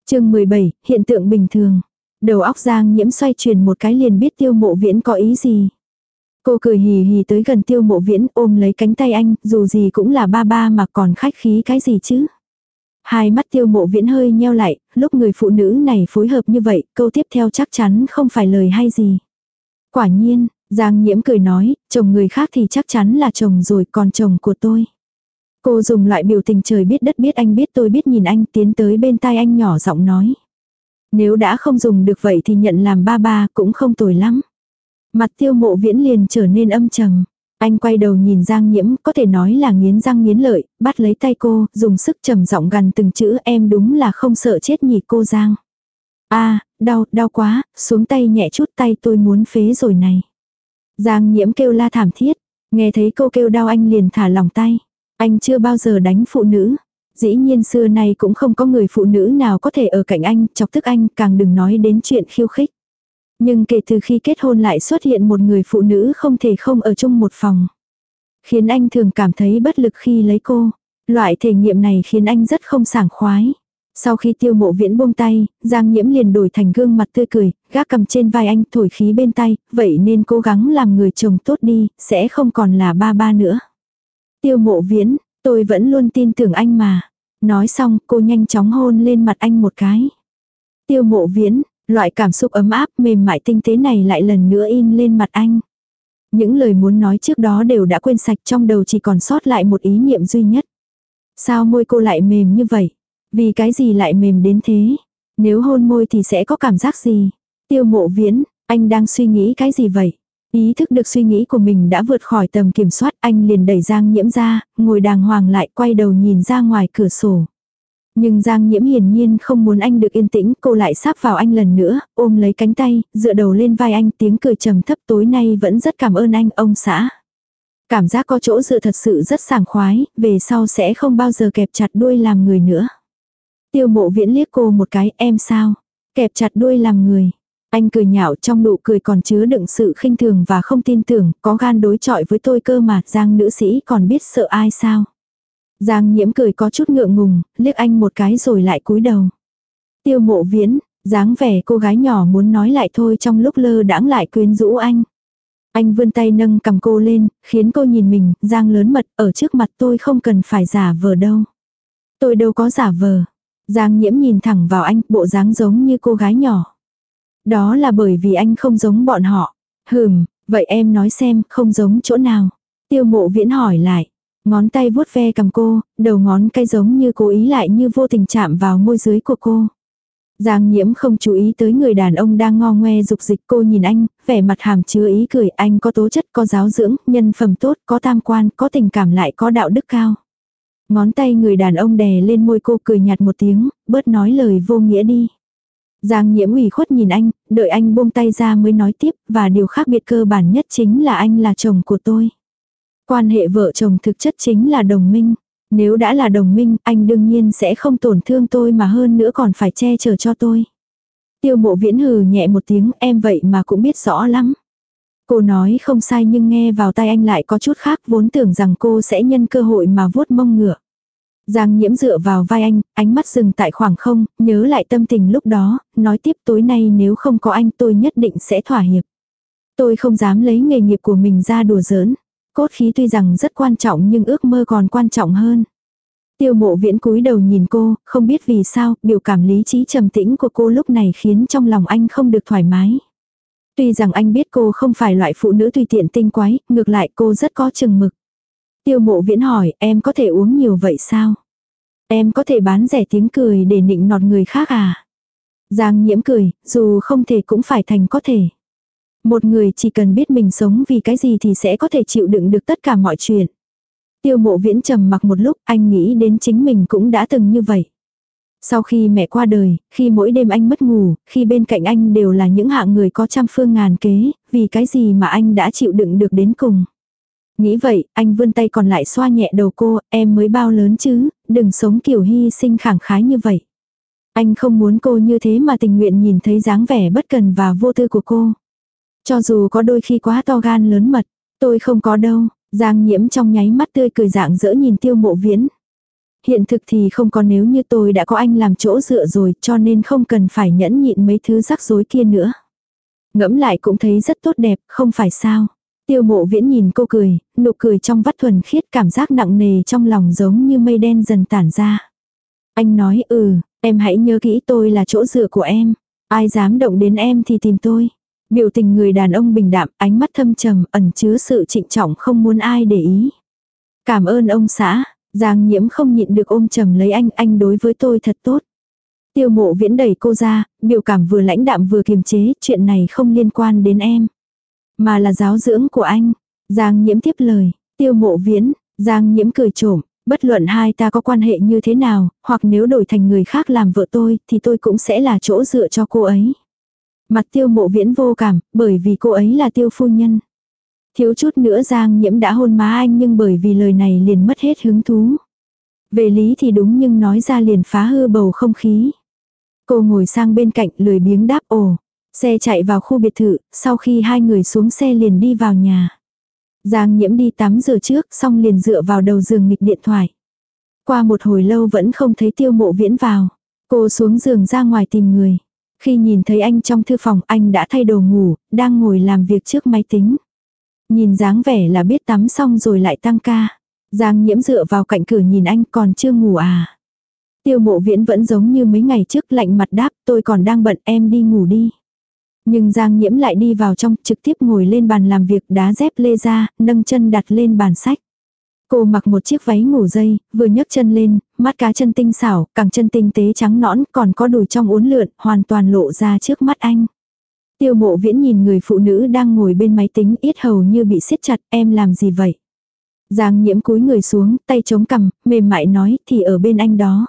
chương 17, hiện tượng bình thường. Đầu óc giang nhiễm xoay chuyển một cái liền biết tiêu mộ viễn có ý gì. Cô cười hì hì tới gần tiêu mộ viễn ôm lấy cánh tay anh, dù gì cũng là ba ba mà còn khách khí cái gì chứ. Hai mắt tiêu mộ viễn hơi nheo lại, lúc người phụ nữ này phối hợp như vậy, câu tiếp theo chắc chắn không phải lời hay gì. Quả nhiên, Giang nhiễm cười nói, chồng người khác thì chắc chắn là chồng rồi, còn chồng của tôi. Cô dùng loại biểu tình trời biết đất biết anh biết tôi biết nhìn anh tiến tới bên tai anh nhỏ giọng nói. Nếu đã không dùng được vậy thì nhận làm ba ba cũng không tồi lắm. Mặt tiêu mộ viễn liền trở nên âm trầm. Anh quay đầu nhìn Giang Nhiễm, có thể nói là nghiến răng nghiến lợi, bắt lấy tay cô, dùng sức trầm giọng gần từng chữ em đúng là không sợ chết nhỉ cô Giang. a đau, đau quá, xuống tay nhẹ chút tay tôi muốn phế rồi này. Giang Nhiễm kêu la thảm thiết, nghe thấy cô kêu đau anh liền thả lòng tay. Anh chưa bao giờ đánh phụ nữ. Dĩ nhiên xưa nay cũng không có người phụ nữ nào có thể ở cạnh anh, chọc tức anh, càng đừng nói đến chuyện khiêu khích. Nhưng kể từ khi kết hôn lại xuất hiện một người phụ nữ không thể không ở chung một phòng. Khiến anh thường cảm thấy bất lực khi lấy cô. Loại thể nghiệm này khiến anh rất không sảng khoái. Sau khi tiêu mộ viễn buông tay, Giang nhiễm liền đổi thành gương mặt tươi cười, gác cầm trên vai anh thổi khí bên tay, vậy nên cố gắng làm người chồng tốt đi, sẽ không còn là ba ba nữa. Tiêu mộ viễn, tôi vẫn luôn tin tưởng anh mà. Nói xong cô nhanh chóng hôn lên mặt anh một cái. Tiêu mộ viễn, Loại cảm xúc ấm áp mềm mại tinh tế này lại lần nữa in lên mặt anh. Những lời muốn nói trước đó đều đã quên sạch trong đầu chỉ còn sót lại một ý niệm duy nhất. Sao môi cô lại mềm như vậy? Vì cái gì lại mềm đến thế? Nếu hôn môi thì sẽ có cảm giác gì? Tiêu mộ viễn, anh đang suy nghĩ cái gì vậy? Ý thức được suy nghĩ của mình đã vượt khỏi tầm kiểm soát anh liền đẩy Giang nhiễm ra, ngồi đàng hoàng lại quay đầu nhìn ra ngoài cửa sổ. Nhưng Giang Nhiễm hiển nhiên không muốn anh được yên tĩnh, cô lại sáp vào anh lần nữa, ôm lấy cánh tay, dựa đầu lên vai anh tiếng cười trầm thấp tối nay vẫn rất cảm ơn anh, ông xã. Cảm giác có chỗ dựa thật sự rất sảng khoái, về sau sẽ không bao giờ kẹp chặt đuôi làm người nữa. Tiêu mộ viễn liếc cô một cái, em sao? Kẹp chặt đuôi làm người. Anh cười nhạo trong nụ cười còn chứa đựng sự khinh thường và không tin tưởng, có gan đối chọi với tôi cơ mà, Giang nữ sĩ còn biết sợ ai sao? Giang nhiễm cười có chút ngượng ngùng, liếc anh một cái rồi lại cúi đầu. Tiêu mộ viễn, dáng vẻ cô gái nhỏ muốn nói lại thôi trong lúc lơ đãng lại quyến rũ anh. Anh vươn tay nâng cầm cô lên, khiến cô nhìn mình, Giang lớn mật, ở trước mặt tôi không cần phải giả vờ đâu. Tôi đâu có giả vờ. Giang nhiễm nhìn thẳng vào anh, bộ dáng giống như cô gái nhỏ. Đó là bởi vì anh không giống bọn họ. Hừm, vậy em nói xem, không giống chỗ nào. Tiêu mộ viễn hỏi lại. Ngón tay vuốt ve cầm cô, đầu ngón cái giống như cố ý lại như vô tình chạm vào môi dưới của cô. Giang nhiễm không chú ý tới người đàn ông đang ngo ngoe dục dịch cô nhìn anh, vẻ mặt hàm chứa ý cười anh có tố chất, có giáo dưỡng, nhân phẩm tốt, có tam quan, có tình cảm lại có đạo đức cao. Ngón tay người đàn ông đè lên môi cô cười nhạt một tiếng, bớt nói lời vô nghĩa đi. Giang nhiễm ủy khuất nhìn anh, đợi anh buông tay ra mới nói tiếp, và điều khác biệt cơ bản nhất chính là anh là chồng của tôi. Quan hệ vợ chồng thực chất chính là đồng minh. Nếu đã là đồng minh, anh đương nhiên sẽ không tổn thương tôi mà hơn nữa còn phải che chở cho tôi. Tiêu mộ viễn hừ nhẹ một tiếng em vậy mà cũng biết rõ lắm. Cô nói không sai nhưng nghe vào tai anh lại có chút khác vốn tưởng rằng cô sẽ nhân cơ hội mà vuốt mông ngựa. Giang nhiễm dựa vào vai anh, ánh mắt dừng tại khoảng không, nhớ lại tâm tình lúc đó, nói tiếp tối nay nếu không có anh tôi nhất định sẽ thỏa hiệp. Tôi không dám lấy nghề nghiệp của mình ra đùa giỡn. Cốt khí tuy rằng rất quan trọng nhưng ước mơ còn quan trọng hơn. Tiêu mộ viễn cúi đầu nhìn cô, không biết vì sao, biểu cảm lý trí trầm tĩnh của cô lúc này khiến trong lòng anh không được thoải mái. Tuy rằng anh biết cô không phải loại phụ nữ tùy tiện tinh quái, ngược lại cô rất có chừng mực. Tiêu mộ viễn hỏi, em có thể uống nhiều vậy sao? Em có thể bán rẻ tiếng cười để nịnh nọt người khác à? Giang nhiễm cười, dù không thể cũng phải thành có thể. Một người chỉ cần biết mình sống vì cái gì thì sẽ có thể chịu đựng được tất cả mọi chuyện. Tiêu mộ viễn trầm mặc một lúc, anh nghĩ đến chính mình cũng đã từng như vậy. Sau khi mẹ qua đời, khi mỗi đêm anh mất ngủ, khi bên cạnh anh đều là những hạng người có trăm phương ngàn kế, vì cái gì mà anh đã chịu đựng được đến cùng. Nghĩ vậy, anh vươn tay còn lại xoa nhẹ đầu cô, em mới bao lớn chứ, đừng sống kiểu hy sinh khẳng khái như vậy. Anh không muốn cô như thế mà tình nguyện nhìn thấy dáng vẻ bất cần và vô tư của cô. Cho dù có đôi khi quá to gan lớn mật, tôi không có đâu, Giang nhiễm trong nháy mắt tươi cười dạng dỡ nhìn tiêu mộ viễn. Hiện thực thì không có nếu như tôi đã có anh làm chỗ dựa rồi cho nên không cần phải nhẫn nhịn mấy thứ rắc rối kia nữa. Ngẫm lại cũng thấy rất tốt đẹp, không phải sao. Tiêu mộ viễn nhìn cô cười, nụ cười trong vắt thuần khiết cảm giác nặng nề trong lòng giống như mây đen dần tản ra. Anh nói ừ, em hãy nhớ kỹ tôi là chỗ dựa của em. Ai dám động đến em thì tìm tôi. Biểu tình người đàn ông bình đạm, ánh mắt thâm trầm, ẩn chứa sự trịnh trọng không muốn ai để ý. Cảm ơn ông xã, Giang nhiễm không nhịn được ôm trầm lấy anh, anh đối với tôi thật tốt. Tiêu mộ viễn đẩy cô ra, biểu cảm vừa lãnh đạm vừa kiềm chế, chuyện này không liên quan đến em. Mà là giáo dưỡng của anh. Giang nhiễm tiếp lời, tiêu mộ viễn, Giang nhiễm cười trộm, bất luận hai ta có quan hệ như thế nào, hoặc nếu đổi thành người khác làm vợ tôi, thì tôi cũng sẽ là chỗ dựa cho cô ấy. Mặt tiêu mộ viễn vô cảm, bởi vì cô ấy là tiêu phu nhân. Thiếu chút nữa Giang nhiễm đã hôn má anh nhưng bởi vì lời này liền mất hết hứng thú. Về lý thì đúng nhưng nói ra liền phá hư bầu không khí. Cô ngồi sang bên cạnh lười biếng đáp ồ. Xe chạy vào khu biệt thự, sau khi hai người xuống xe liền đi vào nhà. Giang nhiễm đi tắm rửa trước, xong liền dựa vào đầu giường nghịch điện thoại. Qua một hồi lâu vẫn không thấy tiêu mộ viễn vào. Cô xuống giường ra ngoài tìm người. Khi nhìn thấy anh trong thư phòng anh đã thay đồ ngủ, đang ngồi làm việc trước máy tính. Nhìn dáng vẻ là biết tắm xong rồi lại tăng ca. Giang nhiễm dựa vào cạnh cửa nhìn anh còn chưa ngủ à. Tiêu mộ viễn vẫn giống như mấy ngày trước lạnh mặt đáp tôi còn đang bận em đi ngủ đi. Nhưng Giang nhiễm lại đi vào trong trực tiếp ngồi lên bàn làm việc đá dép lê ra, nâng chân đặt lên bàn sách. Cô mặc một chiếc váy ngủ dây, vừa nhấc chân lên, mắt cá chân tinh xảo, càng chân tinh tế trắng nõn, còn có đùi trong uốn lượn, hoàn toàn lộ ra trước mắt anh. Tiêu mộ viễn nhìn người phụ nữ đang ngồi bên máy tính ít hầu như bị siết chặt, em làm gì vậy? Giang nhiễm cúi người xuống, tay chống cằm, mềm mại nói, thì ở bên anh đó.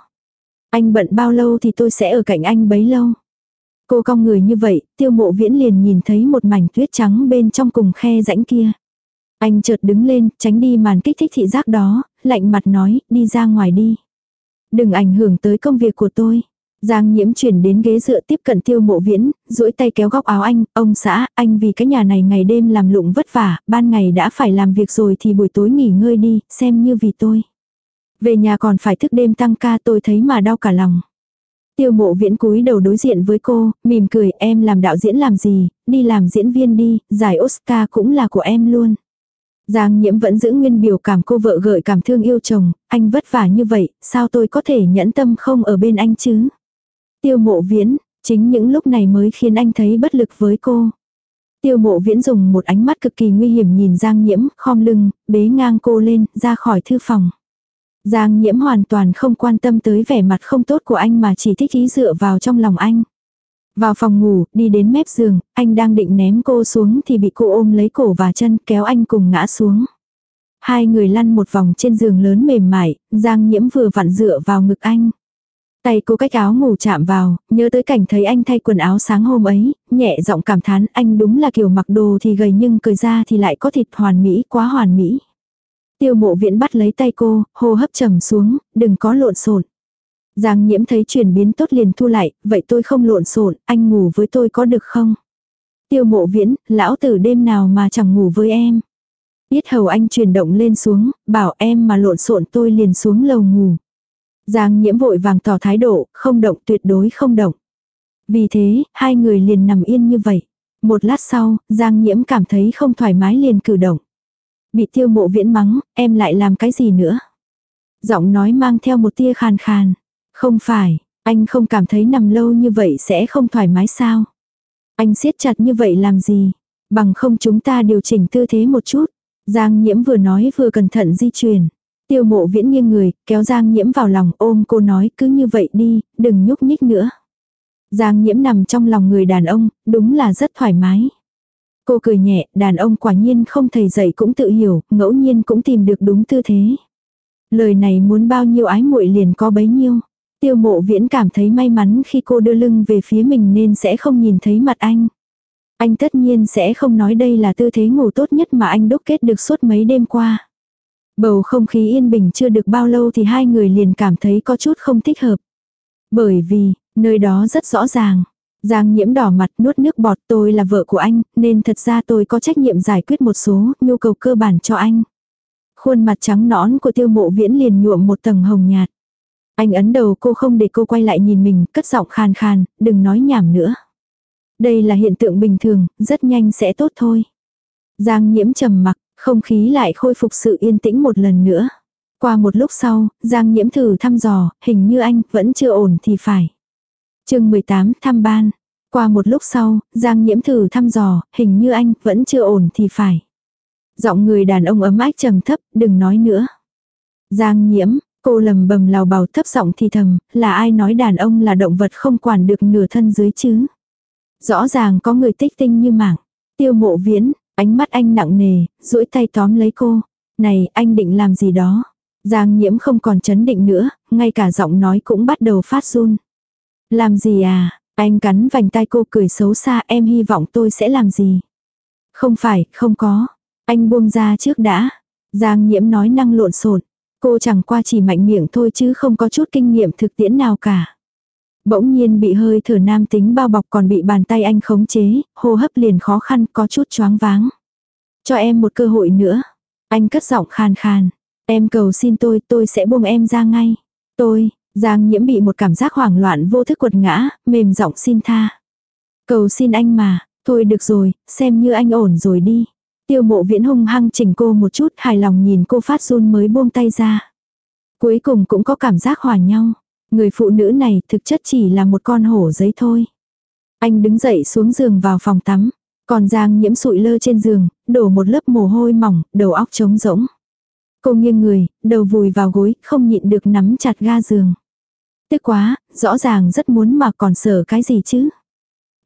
Anh bận bao lâu thì tôi sẽ ở cạnh anh bấy lâu. Cô cong người như vậy, tiêu mộ viễn liền nhìn thấy một mảnh tuyết trắng bên trong cùng khe rãnh kia. Anh chợt đứng lên, tránh đi màn kích thích thị giác đó, lạnh mặt nói, đi ra ngoài đi. Đừng ảnh hưởng tới công việc của tôi. Giang nhiễm chuyển đến ghế dựa tiếp cận tiêu mộ viễn, duỗi tay kéo góc áo anh, ông xã, anh vì cái nhà này ngày đêm làm lụng vất vả, ban ngày đã phải làm việc rồi thì buổi tối nghỉ ngơi đi, xem như vì tôi. Về nhà còn phải thức đêm tăng ca tôi thấy mà đau cả lòng. Tiêu mộ viễn cúi đầu đối diện với cô, mỉm cười em làm đạo diễn làm gì, đi làm diễn viên đi, giải Oscar cũng là của em luôn. Giang nhiễm vẫn giữ nguyên biểu cảm cô vợ gợi cảm thương yêu chồng, anh vất vả như vậy, sao tôi có thể nhẫn tâm không ở bên anh chứ? Tiêu mộ viễn, chính những lúc này mới khiến anh thấy bất lực với cô. Tiêu mộ viễn dùng một ánh mắt cực kỳ nguy hiểm nhìn Giang nhiễm, khom lưng, bế ngang cô lên, ra khỏi thư phòng. Giang nhiễm hoàn toàn không quan tâm tới vẻ mặt không tốt của anh mà chỉ thích ý dựa vào trong lòng anh. Vào phòng ngủ, đi đến mép giường, anh đang định ném cô xuống thì bị cô ôm lấy cổ và chân kéo anh cùng ngã xuống. Hai người lăn một vòng trên giường lớn mềm mại, Giang nhiễm vừa vặn dựa vào ngực anh. Tay cô cách áo ngủ chạm vào, nhớ tới cảnh thấy anh thay quần áo sáng hôm ấy, nhẹ giọng cảm thán anh đúng là kiểu mặc đồ thì gầy nhưng cười ra thì lại có thịt hoàn mỹ quá hoàn mỹ. Tiêu mộ viễn bắt lấy tay cô, hô hấp trầm xuống, đừng có lộn xộn. Giang nhiễm thấy chuyển biến tốt liền thu lại, vậy tôi không lộn xộn, anh ngủ với tôi có được không? Tiêu mộ viễn, lão tử đêm nào mà chẳng ngủ với em. Biết hầu anh chuyển động lên xuống, bảo em mà lộn xộn tôi liền xuống lầu ngủ. Giang nhiễm vội vàng tỏ thái độ, không động tuyệt đối không động. Vì thế, hai người liền nằm yên như vậy. Một lát sau, Giang nhiễm cảm thấy không thoải mái liền cử động. Bị tiêu mộ viễn mắng, em lại làm cái gì nữa? Giọng nói mang theo một tia khàn khàn. Không phải, anh không cảm thấy nằm lâu như vậy sẽ không thoải mái sao? Anh siết chặt như vậy làm gì? Bằng không chúng ta điều chỉnh tư thế một chút. Giang nhiễm vừa nói vừa cẩn thận di chuyển. Tiêu mộ viễn nghiêng người, kéo Giang nhiễm vào lòng ôm cô nói cứ như vậy đi, đừng nhúc nhích nữa. Giang nhiễm nằm trong lòng người đàn ông, đúng là rất thoải mái. Cô cười nhẹ, đàn ông quả nhiên không thầy dạy cũng tự hiểu, ngẫu nhiên cũng tìm được đúng tư thế. Lời này muốn bao nhiêu ái muội liền có bấy nhiêu. Tiêu mộ viễn cảm thấy may mắn khi cô đưa lưng về phía mình nên sẽ không nhìn thấy mặt anh. Anh tất nhiên sẽ không nói đây là tư thế ngủ tốt nhất mà anh đúc kết được suốt mấy đêm qua. Bầu không khí yên bình chưa được bao lâu thì hai người liền cảm thấy có chút không thích hợp. Bởi vì, nơi đó rất rõ ràng. Giang nhiễm đỏ mặt nuốt nước bọt tôi là vợ của anh, nên thật ra tôi có trách nhiệm giải quyết một số nhu cầu cơ bản cho anh. Khuôn mặt trắng nõn của tiêu mộ viễn liền nhuộm một tầng hồng nhạt. Anh ấn đầu cô không để cô quay lại nhìn mình, cất giọng khàn khàn, đừng nói nhảm nữa. Đây là hiện tượng bình thường, rất nhanh sẽ tốt thôi. Giang nhiễm trầm mặc, không khí lại khôi phục sự yên tĩnh một lần nữa. Qua một lúc sau, Giang nhiễm thử thăm dò, hình như anh vẫn chưa ổn thì phải. chương 18 thăm ban. Qua một lúc sau, Giang nhiễm thử thăm dò, hình như anh vẫn chưa ổn thì phải. Giọng người đàn ông ấm ách trầm thấp, đừng nói nữa. Giang nhiễm, cô lầm bầm lào bào thấp giọng thì thầm, là ai nói đàn ông là động vật không quản được nửa thân dưới chứ. Rõ ràng có người tích tinh như mảng. Tiêu mộ viễn, ánh mắt anh nặng nề, duỗi tay tóm lấy cô. Này, anh định làm gì đó? Giang nhiễm không còn chấn định nữa, ngay cả giọng nói cũng bắt đầu phát run. Làm gì à? Anh cắn vành tay cô cười xấu xa em hy vọng tôi sẽ làm gì? Không phải, không có. Anh buông ra trước đã. Giang nhiễm nói năng lộn xộn. Cô chẳng qua chỉ mạnh miệng thôi chứ không có chút kinh nghiệm thực tiễn nào cả. Bỗng nhiên bị hơi thở nam tính bao bọc còn bị bàn tay anh khống chế, hô hấp liền khó khăn có chút choáng váng. Cho em một cơ hội nữa. Anh cất giọng khàn khàn. Em cầu xin tôi, tôi sẽ buông em ra ngay. Tôi, Giang nhiễm bị một cảm giác hoảng loạn vô thức quật ngã, mềm giọng xin tha. Cầu xin anh mà, thôi được rồi, xem như anh ổn rồi đi. Tiêu mộ viễn hung hăng chỉnh cô một chút hài lòng nhìn cô phát run mới buông tay ra. Cuối cùng cũng có cảm giác hòa nhau. Người phụ nữ này thực chất chỉ là một con hổ giấy thôi. Anh đứng dậy xuống giường vào phòng tắm. Còn Giang nhiễm sụi lơ trên giường, đổ một lớp mồ hôi mỏng, đầu óc trống rỗng. Cô nghiêng người, đầu vùi vào gối, không nhịn được nắm chặt ga giường. Tức quá, rõ ràng rất muốn mà còn sợ cái gì chứ.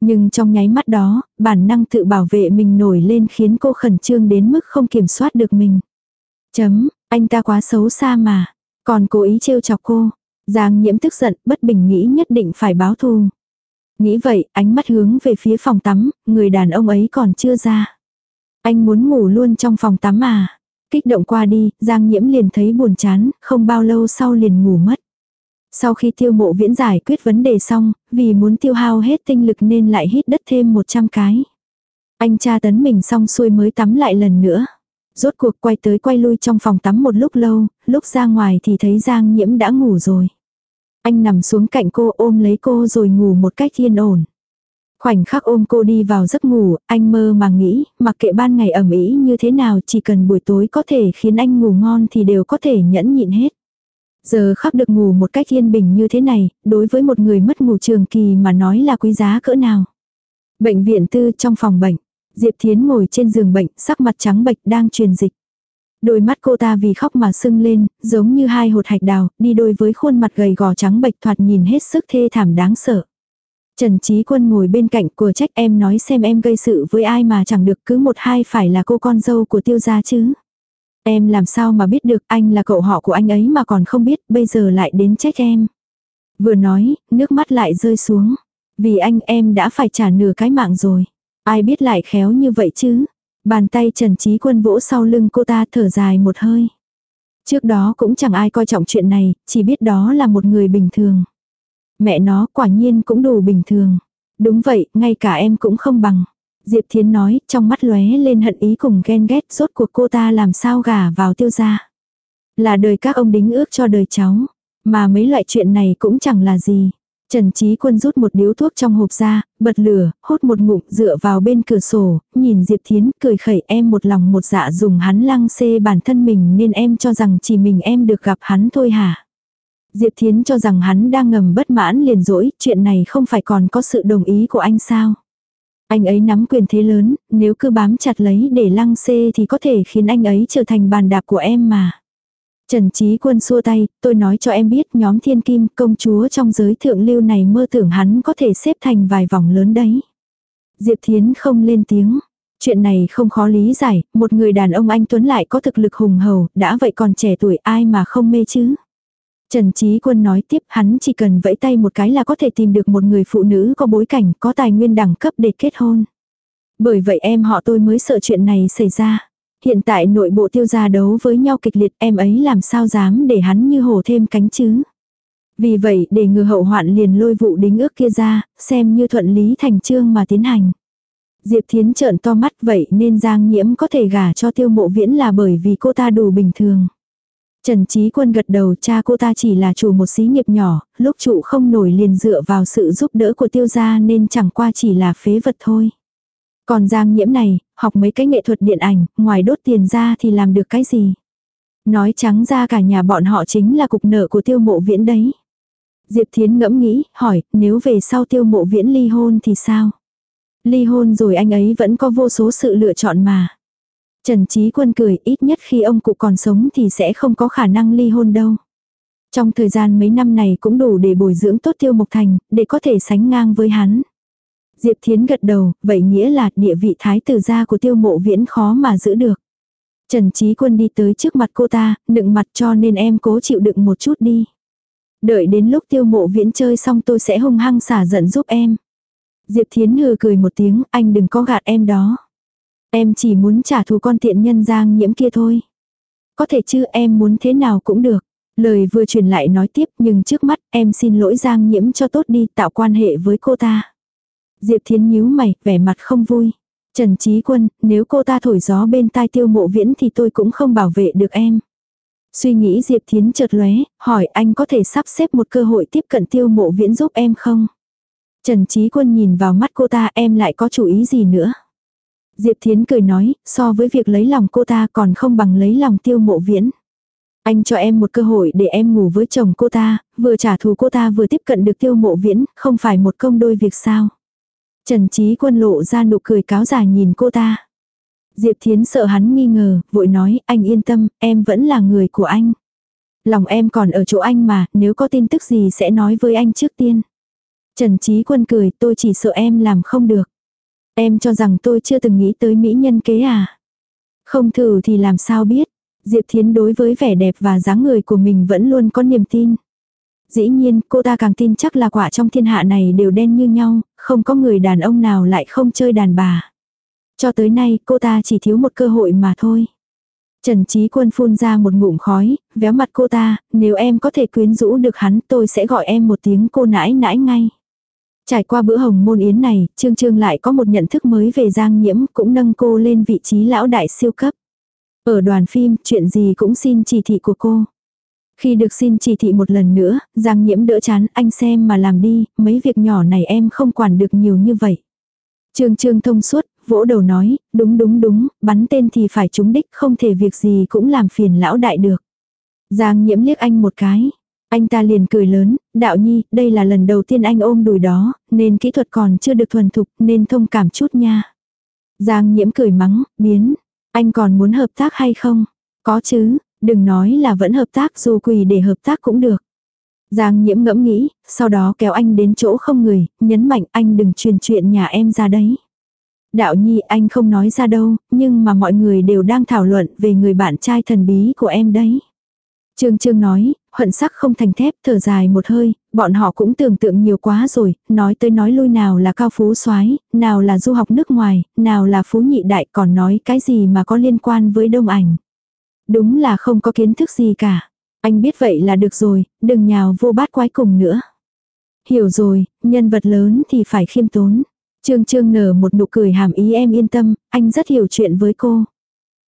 Nhưng trong nháy mắt đó, bản năng tự bảo vệ mình nổi lên khiến cô khẩn trương đến mức không kiểm soát được mình. Chấm, anh ta quá xấu xa mà. Còn cố ý trêu chọc cô. Giang nhiễm tức giận, bất bình nghĩ nhất định phải báo thù. Nghĩ vậy, ánh mắt hướng về phía phòng tắm, người đàn ông ấy còn chưa ra. Anh muốn ngủ luôn trong phòng tắm à. Kích động qua đi, Giang nhiễm liền thấy buồn chán, không bao lâu sau liền ngủ mất. Sau khi tiêu mộ viễn giải quyết vấn đề xong, vì muốn tiêu hao hết tinh lực nên lại hít đất thêm 100 cái. Anh cha tấn mình xong xuôi mới tắm lại lần nữa. Rốt cuộc quay tới quay lui trong phòng tắm một lúc lâu, lúc ra ngoài thì thấy Giang nhiễm đã ngủ rồi. Anh nằm xuống cạnh cô ôm lấy cô rồi ngủ một cách yên ổn. Khoảnh khắc ôm cô đi vào giấc ngủ, anh mơ mà nghĩ, mặc kệ ban ngày ẩm ý như thế nào chỉ cần buổi tối có thể khiến anh ngủ ngon thì đều có thể nhẫn nhịn hết. Giờ khắp được ngủ một cách yên bình như thế này, đối với một người mất ngủ trường kỳ mà nói là quý giá cỡ nào. Bệnh viện tư trong phòng bệnh, Diệp Thiến ngồi trên giường bệnh, sắc mặt trắng bệch đang truyền dịch. Đôi mắt cô ta vì khóc mà sưng lên, giống như hai hột hạch đào, đi đôi với khuôn mặt gầy gò trắng bệch thoạt nhìn hết sức thê thảm đáng sợ. Trần Trí Quân ngồi bên cạnh của trách em nói xem em gây sự với ai mà chẳng được cứ một hai phải là cô con dâu của tiêu gia chứ. Em làm sao mà biết được anh là cậu họ của anh ấy mà còn không biết bây giờ lại đến trách em. Vừa nói, nước mắt lại rơi xuống. Vì anh em đã phải trả nửa cái mạng rồi. Ai biết lại khéo như vậy chứ. Bàn tay Trần Trí Quân vỗ sau lưng cô ta thở dài một hơi. Trước đó cũng chẳng ai coi trọng chuyện này, chỉ biết đó là một người bình thường. Mẹ nó quả nhiên cũng đủ bình thường. Đúng vậy, ngay cả em cũng không bằng. Diệp Thiến nói, trong mắt lóe lên hận ý cùng ghen ghét rốt cuộc cô ta làm sao gả vào tiêu gia. Là đời các ông đính ước cho đời cháu. Mà mấy loại chuyện này cũng chẳng là gì. Trần Trí Quân rút một điếu thuốc trong hộp ra, bật lửa, hút một ngụm dựa vào bên cửa sổ, nhìn Diệp Thiến cười khẩy em một lòng một dạ dùng hắn lăng xê bản thân mình nên em cho rằng chỉ mình em được gặp hắn thôi hả. Diệp Thiến cho rằng hắn đang ngầm bất mãn liền dỗi, chuyện này không phải còn có sự đồng ý của anh sao. Anh ấy nắm quyền thế lớn, nếu cứ bám chặt lấy để lăng xê thì có thể khiến anh ấy trở thành bàn đạp của em mà. Trần Trí Quân xua tay, tôi nói cho em biết nhóm thiên kim công chúa trong giới thượng lưu này mơ tưởng hắn có thể xếp thành vài vòng lớn đấy. Diệp Thiến không lên tiếng. Chuyện này không khó lý giải, một người đàn ông anh Tuấn lại có thực lực hùng hầu, đã vậy còn trẻ tuổi ai mà không mê chứ. Trần Trí Quân nói tiếp hắn chỉ cần vẫy tay một cái là có thể tìm được một người phụ nữ có bối cảnh, có tài nguyên đẳng cấp để kết hôn. Bởi vậy em họ tôi mới sợ chuyện này xảy ra. Hiện tại nội bộ tiêu gia đấu với nhau kịch liệt em ấy làm sao dám để hắn như hổ thêm cánh chứ. Vì vậy để ngừa hậu hoạn liền lôi vụ đính ước kia ra, xem như thuận lý thành trương mà tiến hành. Diệp Thiến trợn to mắt vậy nên Giang Nhiễm có thể gả cho tiêu mộ viễn là bởi vì cô ta đủ bình thường. Trần Trí Quân gật đầu cha cô ta chỉ là chủ một xí nghiệp nhỏ, lúc trụ không nổi liền dựa vào sự giúp đỡ của tiêu gia nên chẳng qua chỉ là phế vật thôi. Còn Giang Nhiễm này, học mấy cái nghệ thuật điện ảnh, ngoài đốt tiền ra thì làm được cái gì? Nói trắng ra cả nhà bọn họ chính là cục nợ của tiêu mộ viễn đấy. Diệp Thiến ngẫm nghĩ, hỏi, nếu về sau tiêu mộ viễn ly hôn thì sao? Ly hôn rồi anh ấy vẫn có vô số sự lựa chọn mà. Trần Trí Quân cười ít nhất khi ông cụ còn sống thì sẽ không có khả năng ly hôn đâu. Trong thời gian mấy năm này cũng đủ để bồi dưỡng tốt tiêu mộc thành, để có thể sánh ngang với hắn. Diệp Thiến gật đầu, vậy nghĩa là địa vị thái tử gia của tiêu mộ viễn khó mà giữ được. Trần Trí Quân đi tới trước mặt cô ta, nựng mặt cho nên em cố chịu đựng một chút đi. Đợi đến lúc tiêu mộ viễn chơi xong tôi sẽ hung hăng xả giận giúp em. Diệp Thiến hừ cười một tiếng, anh đừng có gạt em đó. Em chỉ muốn trả thù con tiện nhân giang nhiễm kia thôi. Có thể chứ em muốn thế nào cũng được. Lời vừa truyền lại nói tiếp nhưng trước mắt em xin lỗi giang nhiễm cho tốt đi tạo quan hệ với cô ta. Diệp Thiến nhíu mày, vẻ mặt không vui. Trần Trí Quân, nếu cô ta thổi gió bên tai tiêu mộ viễn thì tôi cũng không bảo vệ được em. Suy nghĩ Diệp Thiến chợt lóe, hỏi anh có thể sắp xếp một cơ hội tiếp cận tiêu mộ viễn giúp em không? Trần Trí Quân nhìn vào mắt cô ta em lại có chủ ý gì nữa? Diệp Thiến cười nói, so với việc lấy lòng cô ta còn không bằng lấy lòng tiêu mộ viễn. Anh cho em một cơ hội để em ngủ với chồng cô ta, vừa trả thù cô ta vừa tiếp cận được tiêu mộ viễn, không phải một công đôi việc sao. Trần Trí Quân lộ ra nụ cười cáo già nhìn cô ta. Diệp Thiến sợ hắn nghi ngờ, vội nói, anh yên tâm, em vẫn là người của anh. Lòng em còn ở chỗ anh mà, nếu có tin tức gì sẽ nói với anh trước tiên. Trần Trí Quân cười, tôi chỉ sợ em làm không được. Em cho rằng tôi chưa từng nghĩ tới mỹ nhân kế à? Không thử thì làm sao biết. Diệp Thiến đối với vẻ đẹp và dáng người của mình vẫn luôn có niềm tin. Dĩ nhiên, cô ta càng tin chắc là quả trong thiên hạ này đều đen như nhau, không có người đàn ông nào lại không chơi đàn bà. Cho tới nay, cô ta chỉ thiếu một cơ hội mà thôi. Trần Trí Quân phun ra một ngụm khói, véo mặt cô ta, nếu em có thể quyến rũ được hắn tôi sẽ gọi em một tiếng cô nãi nãi ngay. Trải qua bữa hồng môn yến này, Trương Trương lại có một nhận thức mới về Giang Nhiễm cũng nâng cô lên vị trí lão đại siêu cấp. Ở đoàn phim, chuyện gì cũng xin chỉ thị của cô. Khi được xin chỉ thị một lần nữa, Giang Nhiễm đỡ chán, anh xem mà làm đi, mấy việc nhỏ này em không quản được nhiều như vậy. Trương Trương thông suốt, vỗ đầu nói, đúng đúng đúng, bắn tên thì phải trúng đích, không thể việc gì cũng làm phiền lão đại được. Giang Nhiễm liếc anh một cái, anh ta liền cười lớn, đạo nhi, đây là lần đầu tiên anh ôm đùi đó, nên kỹ thuật còn chưa được thuần thục, nên thông cảm chút nha. Giang nhiễm cười mắng, biến, anh còn muốn hợp tác hay không? Có chứ, đừng nói là vẫn hợp tác dù quỳ để hợp tác cũng được. Giang nhiễm ngẫm nghĩ, sau đó kéo anh đến chỗ không người, nhấn mạnh anh đừng truyền chuyện nhà em ra đấy. Đạo nhi anh không nói ra đâu, nhưng mà mọi người đều đang thảo luận về người bạn trai thần bí của em đấy. Trương Trương nói, hận sắc không thành thép, thở dài một hơi, bọn họ cũng tưởng tượng nhiều quá rồi, nói tới nói lui nào là cao phú soái nào là du học nước ngoài, nào là phú nhị đại còn nói cái gì mà có liên quan với đông ảnh. Đúng là không có kiến thức gì cả. Anh biết vậy là được rồi, đừng nhào vô bát quái cùng nữa. Hiểu rồi, nhân vật lớn thì phải khiêm tốn. Trương Trương nở một nụ cười hàm ý em yên tâm, anh rất hiểu chuyện với cô.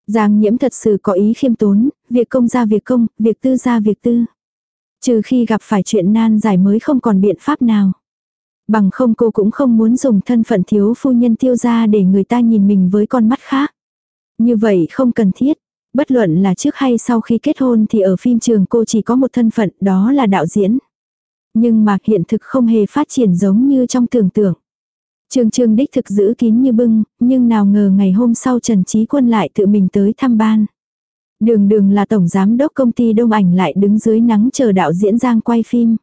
Giang nhiễm thật sự có ý khiêm tốn, việc công ra việc công, việc tư ra việc tư. Trừ khi gặp phải chuyện nan giải mới không còn biện pháp nào. Bằng không cô cũng không muốn dùng thân phận thiếu phu nhân tiêu ra để người ta nhìn mình với con mắt khác. Như vậy không cần thiết. Bất luận là trước hay sau khi kết hôn thì ở phim trường cô chỉ có một thân phận đó là đạo diễn. Nhưng mà hiện thực không hề phát triển giống như trong tưởng tượng. Trương Trương đích thực giữ kín như bưng, nhưng nào ngờ ngày hôm sau Trần Trí Quân lại tự mình tới thăm ban. Đường đường là tổng giám đốc công ty đông ảnh lại đứng dưới nắng chờ đạo diễn Giang quay phim.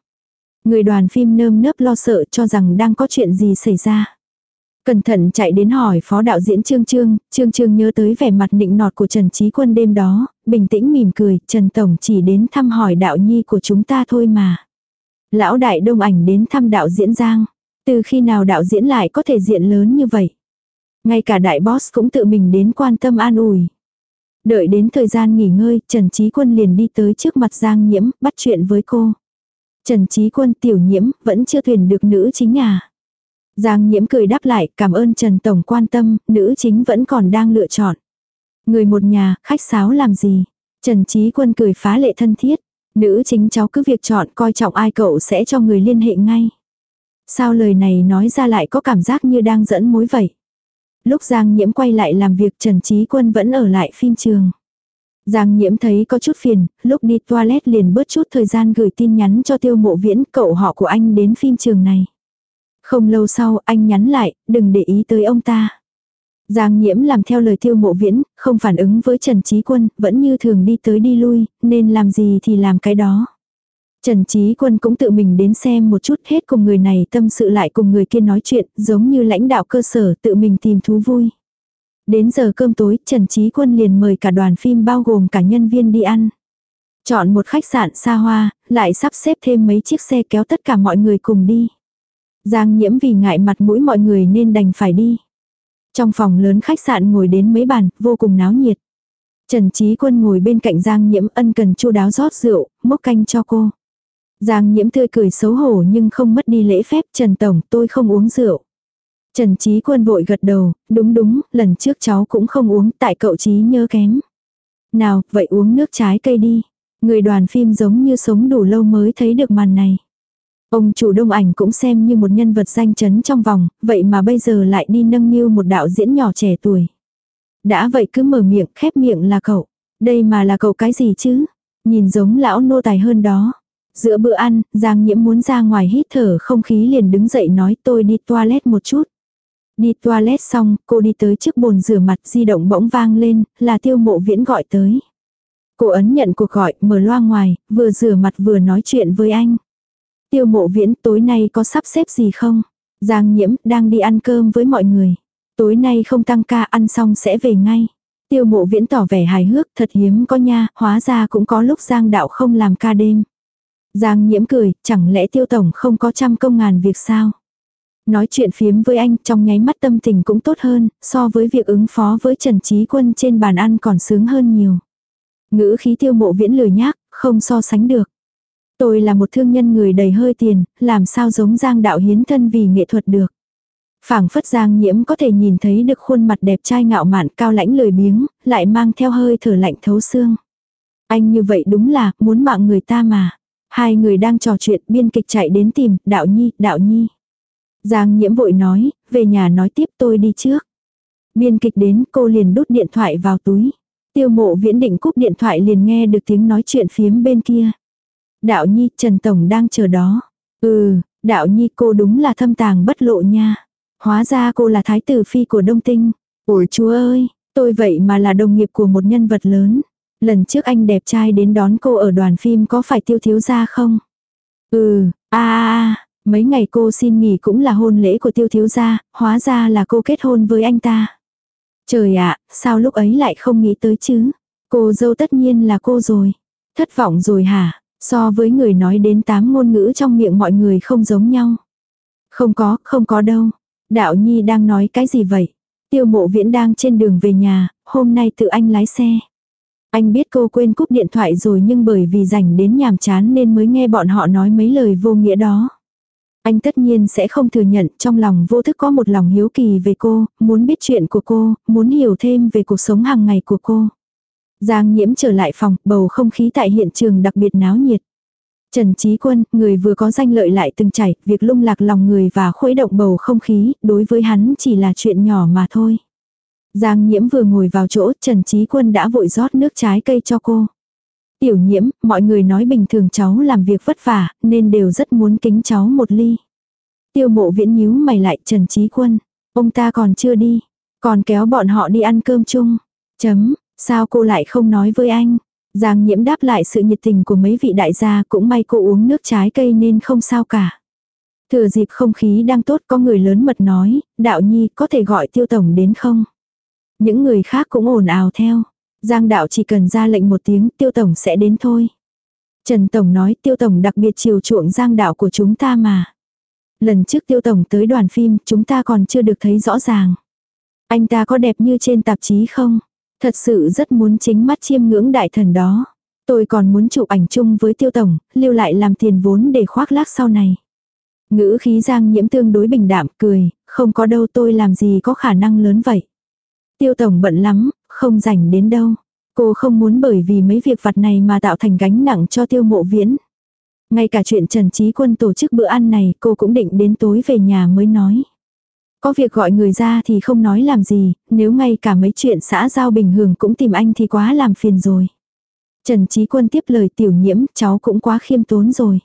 Người đoàn phim nơm nớp lo sợ cho rằng đang có chuyện gì xảy ra. Cẩn thận chạy đến hỏi phó đạo diễn Trương Trương, Trương Trương nhớ tới vẻ mặt nịnh nọt của Trần Trí Quân đêm đó, bình tĩnh mỉm cười, Trần Tổng chỉ đến thăm hỏi đạo nhi của chúng ta thôi mà. Lão đại đông ảnh đến thăm đạo diễn Giang. Từ khi nào đạo diễn lại có thể diện lớn như vậy? Ngay cả đại boss cũng tự mình đến quan tâm an ủi. Đợi đến thời gian nghỉ ngơi, Trần Trí Quân liền đi tới trước mặt Giang Nhiễm, bắt chuyện với cô. Trần Trí Quân tiểu nhiễm, vẫn chưa thuyền được nữ chính à. Giang Nhiễm cười đáp lại, cảm ơn Trần Tổng quan tâm, nữ chính vẫn còn đang lựa chọn. Người một nhà, khách sáo làm gì? Trần Trí Quân cười phá lệ thân thiết. Nữ chính cháu cứ việc chọn coi trọng ai cậu sẽ cho người liên hệ ngay. Sao lời này nói ra lại có cảm giác như đang dẫn mối vậy? Lúc Giang Nhiễm quay lại làm việc Trần Trí Quân vẫn ở lại phim trường. Giang Nhiễm thấy có chút phiền, lúc đi toilet liền bớt chút thời gian gửi tin nhắn cho tiêu mộ viễn cậu họ của anh đến phim trường này. Không lâu sau anh nhắn lại, đừng để ý tới ông ta. Giang Nhiễm làm theo lời tiêu mộ viễn, không phản ứng với Trần Trí Quân, vẫn như thường đi tới đi lui, nên làm gì thì làm cái đó. Trần Trí Quân cũng tự mình đến xem một chút hết cùng người này tâm sự lại cùng người kia nói chuyện, giống như lãnh đạo cơ sở tự mình tìm thú vui. Đến giờ cơm tối, Trần Trí Quân liền mời cả đoàn phim bao gồm cả nhân viên đi ăn. Chọn một khách sạn xa hoa, lại sắp xếp thêm mấy chiếc xe kéo tất cả mọi người cùng đi. Giang nhiễm vì ngại mặt mũi mọi người nên đành phải đi. Trong phòng lớn khách sạn ngồi đến mấy bàn, vô cùng náo nhiệt. Trần Trí Quân ngồi bên cạnh Giang nhiễm ân cần chu đáo rót rượu, mốc canh cho cô. Giang nhiễm tươi cười xấu hổ nhưng không mất đi lễ phép Trần Tổng tôi không uống rượu. Trần Trí Quân vội gật đầu, đúng đúng, lần trước cháu cũng không uống tại cậu trí nhớ kém. Nào, vậy uống nước trái cây đi. Người đoàn phim giống như sống đủ lâu mới thấy được màn này. Ông chủ đông ảnh cũng xem như một nhân vật danh chấn trong vòng, vậy mà bây giờ lại đi nâng niu một đạo diễn nhỏ trẻ tuổi. Đã vậy cứ mở miệng, khép miệng là cậu. Đây mà là cậu cái gì chứ? Nhìn giống lão nô tài hơn đó. Giữa bữa ăn, Giang Nhiễm muốn ra ngoài hít thở không khí liền đứng dậy nói tôi đi toilet một chút. Đi toilet xong, cô đi tới trước bồn rửa mặt di động bỗng vang lên, là tiêu mộ viễn gọi tới. Cô ấn nhận cuộc gọi, mở loa ngoài, vừa rửa mặt vừa nói chuyện với anh. Tiêu mộ viễn tối nay có sắp xếp gì không? Giang nhiễm đang đi ăn cơm với mọi người. Tối nay không tăng ca ăn xong sẽ về ngay. Tiêu mộ viễn tỏ vẻ hài hước thật hiếm có nha, hóa ra cũng có lúc Giang đạo không làm ca đêm. Giang nhiễm cười, chẳng lẽ tiêu tổng không có trăm công ngàn việc sao? Nói chuyện phiếm với anh trong nháy mắt tâm tình cũng tốt hơn, so với việc ứng phó với Trần Trí Quân trên bàn ăn còn sướng hơn nhiều. Ngữ khí tiêu mộ viễn lười nhác, không so sánh được. Tôi là một thương nhân người đầy hơi tiền, làm sao giống Giang đạo hiến thân vì nghệ thuật được. phảng phất Giang nhiễm có thể nhìn thấy được khuôn mặt đẹp trai ngạo mạn cao lãnh lười biếng, lại mang theo hơi thở lạnh thấu xương. Anh như vậy đúng là muốn mạng người ta mà. Hai người đang trò chuyện biên kịch chạy đến tìm, đạo nhi, đạo nhi. Giang nhiễm vội nói, về nhà nói tiếp tôi đi trước. Biên kịch đến cô liền đút điện thoại vào túi. Tiêu mộ viễn định cúp điện thoại liền nghe được tiếng nói chuyện phiếm bên kia. Đạo nhi, Trần Tổng đang chờ đó. Ừ, đạo nhi cô đúng là thâm tàng bất lộ nha. Hóa ra cô là thái tử phi của Đông Tinh. Ôi chúa ơi, tôi vậy mà là đồng nghiệp của một nhân vật lớn. Lần trước anh đẹp trai đến đón cô ở đoàn phim có phải tiêu thiếu gia không? Ừ, a a mấy ngày cô xin nghỉ cũng là hôn lễ của tiêu thiếu gia, hóa ra là cô kết hôn với anh ta. Trời ạ, sao lúc ấy lại không nghĩ tới chứ? Cô dâu tất nhiên là cô rồi. Thất vọng rồi hả? So với người nói đến tám ngôn ngữ trong miệng mọi người không giống nhau. Không có, không có đâu. Đạo Nhi đang nói cái gì vậy? Tiêu mộ viễn đang trên đường về nhà, hôm nay tự anh lái xe. Anh biết cô quên cúp điện thoại rồi nhưng bởi vì rảnh đến nhàm chán nên mới nghe bọn họ nói mấy lời vô nghĩa đó. Anh tất nhiên sẽ không thừa nhận trong lòng vô thức có một lòng hiếu kỳ về cô, muốn biết chuyện của cô, muốn hiểu thêm về cuộc sống hàng ngày của cô. Giang nhiễm trở lại phòng, bầu không khí tại hiện trường đặc biệt náo nhiệt. Trần Trí Quân, người vừa có danh lợi lại từng chảy, việc lung lạc lòng người và khuấy động bầu không khí, đối với hắn chỉ là chuyện nhỏ mà thôi. Giang nhiễm vừa ngồi vào chỗ, Trần Trí Quân đã vội rót nước trái cây cho cô. Tiểu nhiễm, mọi người nói bình thường cháu làm việc vất vả, nên đều rất muốn kính cháu một ly. Tiêu mộ viễn nhíu mày lại Trần Trí Quân. Ông ta còn chưa đi, còn kéo bọn họ đi ăn cơm chung. Chấm, sao cô lại không nói với anh? Giang nhiễm đáp lại sự nhiệt tình của mấy vị đại gia cũng may cô uống nước trái cây nên không sao cả. Thừa dịp không khí đang tốt có người lớn mật nói, đạo nhi có thể gọi tiêu tổng đến không? Những người khác cũng ồn ào theo. Giang đạo chỉ cần ra lệnh một tiếng tiêu tổng sẽ đến thôi. Trần Tổng nói tiêu tổng đặc biệt chiều chuộng giang đạo của chúng ta mà. Lần trước tiêu tổng tới đoàn phim chúng ta còn chưa được thấy rõ ràng. Anh ta có đẹp như trên tạp chí không? Thật sự rất muốn chính mắt chiêm ngưỡng đại thần đó. Tôi còn muốn chụp ảnh chung với tiêu tổng, lưu lại làm tiền vốn để khoác lác sau này. Ngữ khí giang nhiễm tương đối bình đạm, cười, không có đâu tôi làm gì có khả năng lớn vậy. Tiêu tổng bận lắm, không rảnh đến đâu. Cô không muốn bởi vì mấy việc vặt này mà tạo thành gánh nặng cho tiêu mộ viễn. Ngay cả chuyện Trần Trí Quân tổ chức bữa ăn này cô cũng định đến tối về nhà mới nói. Có việc gọi người ra thì không nói làm gì, nếu ngay cả mấy chuyện xã giao bình thường cũng tìm anh thì quá làm phiền rồi. Trần Trí Quân tiếp lời tiểu nhiễm, cháu cũng quá khiêm tốn rồi.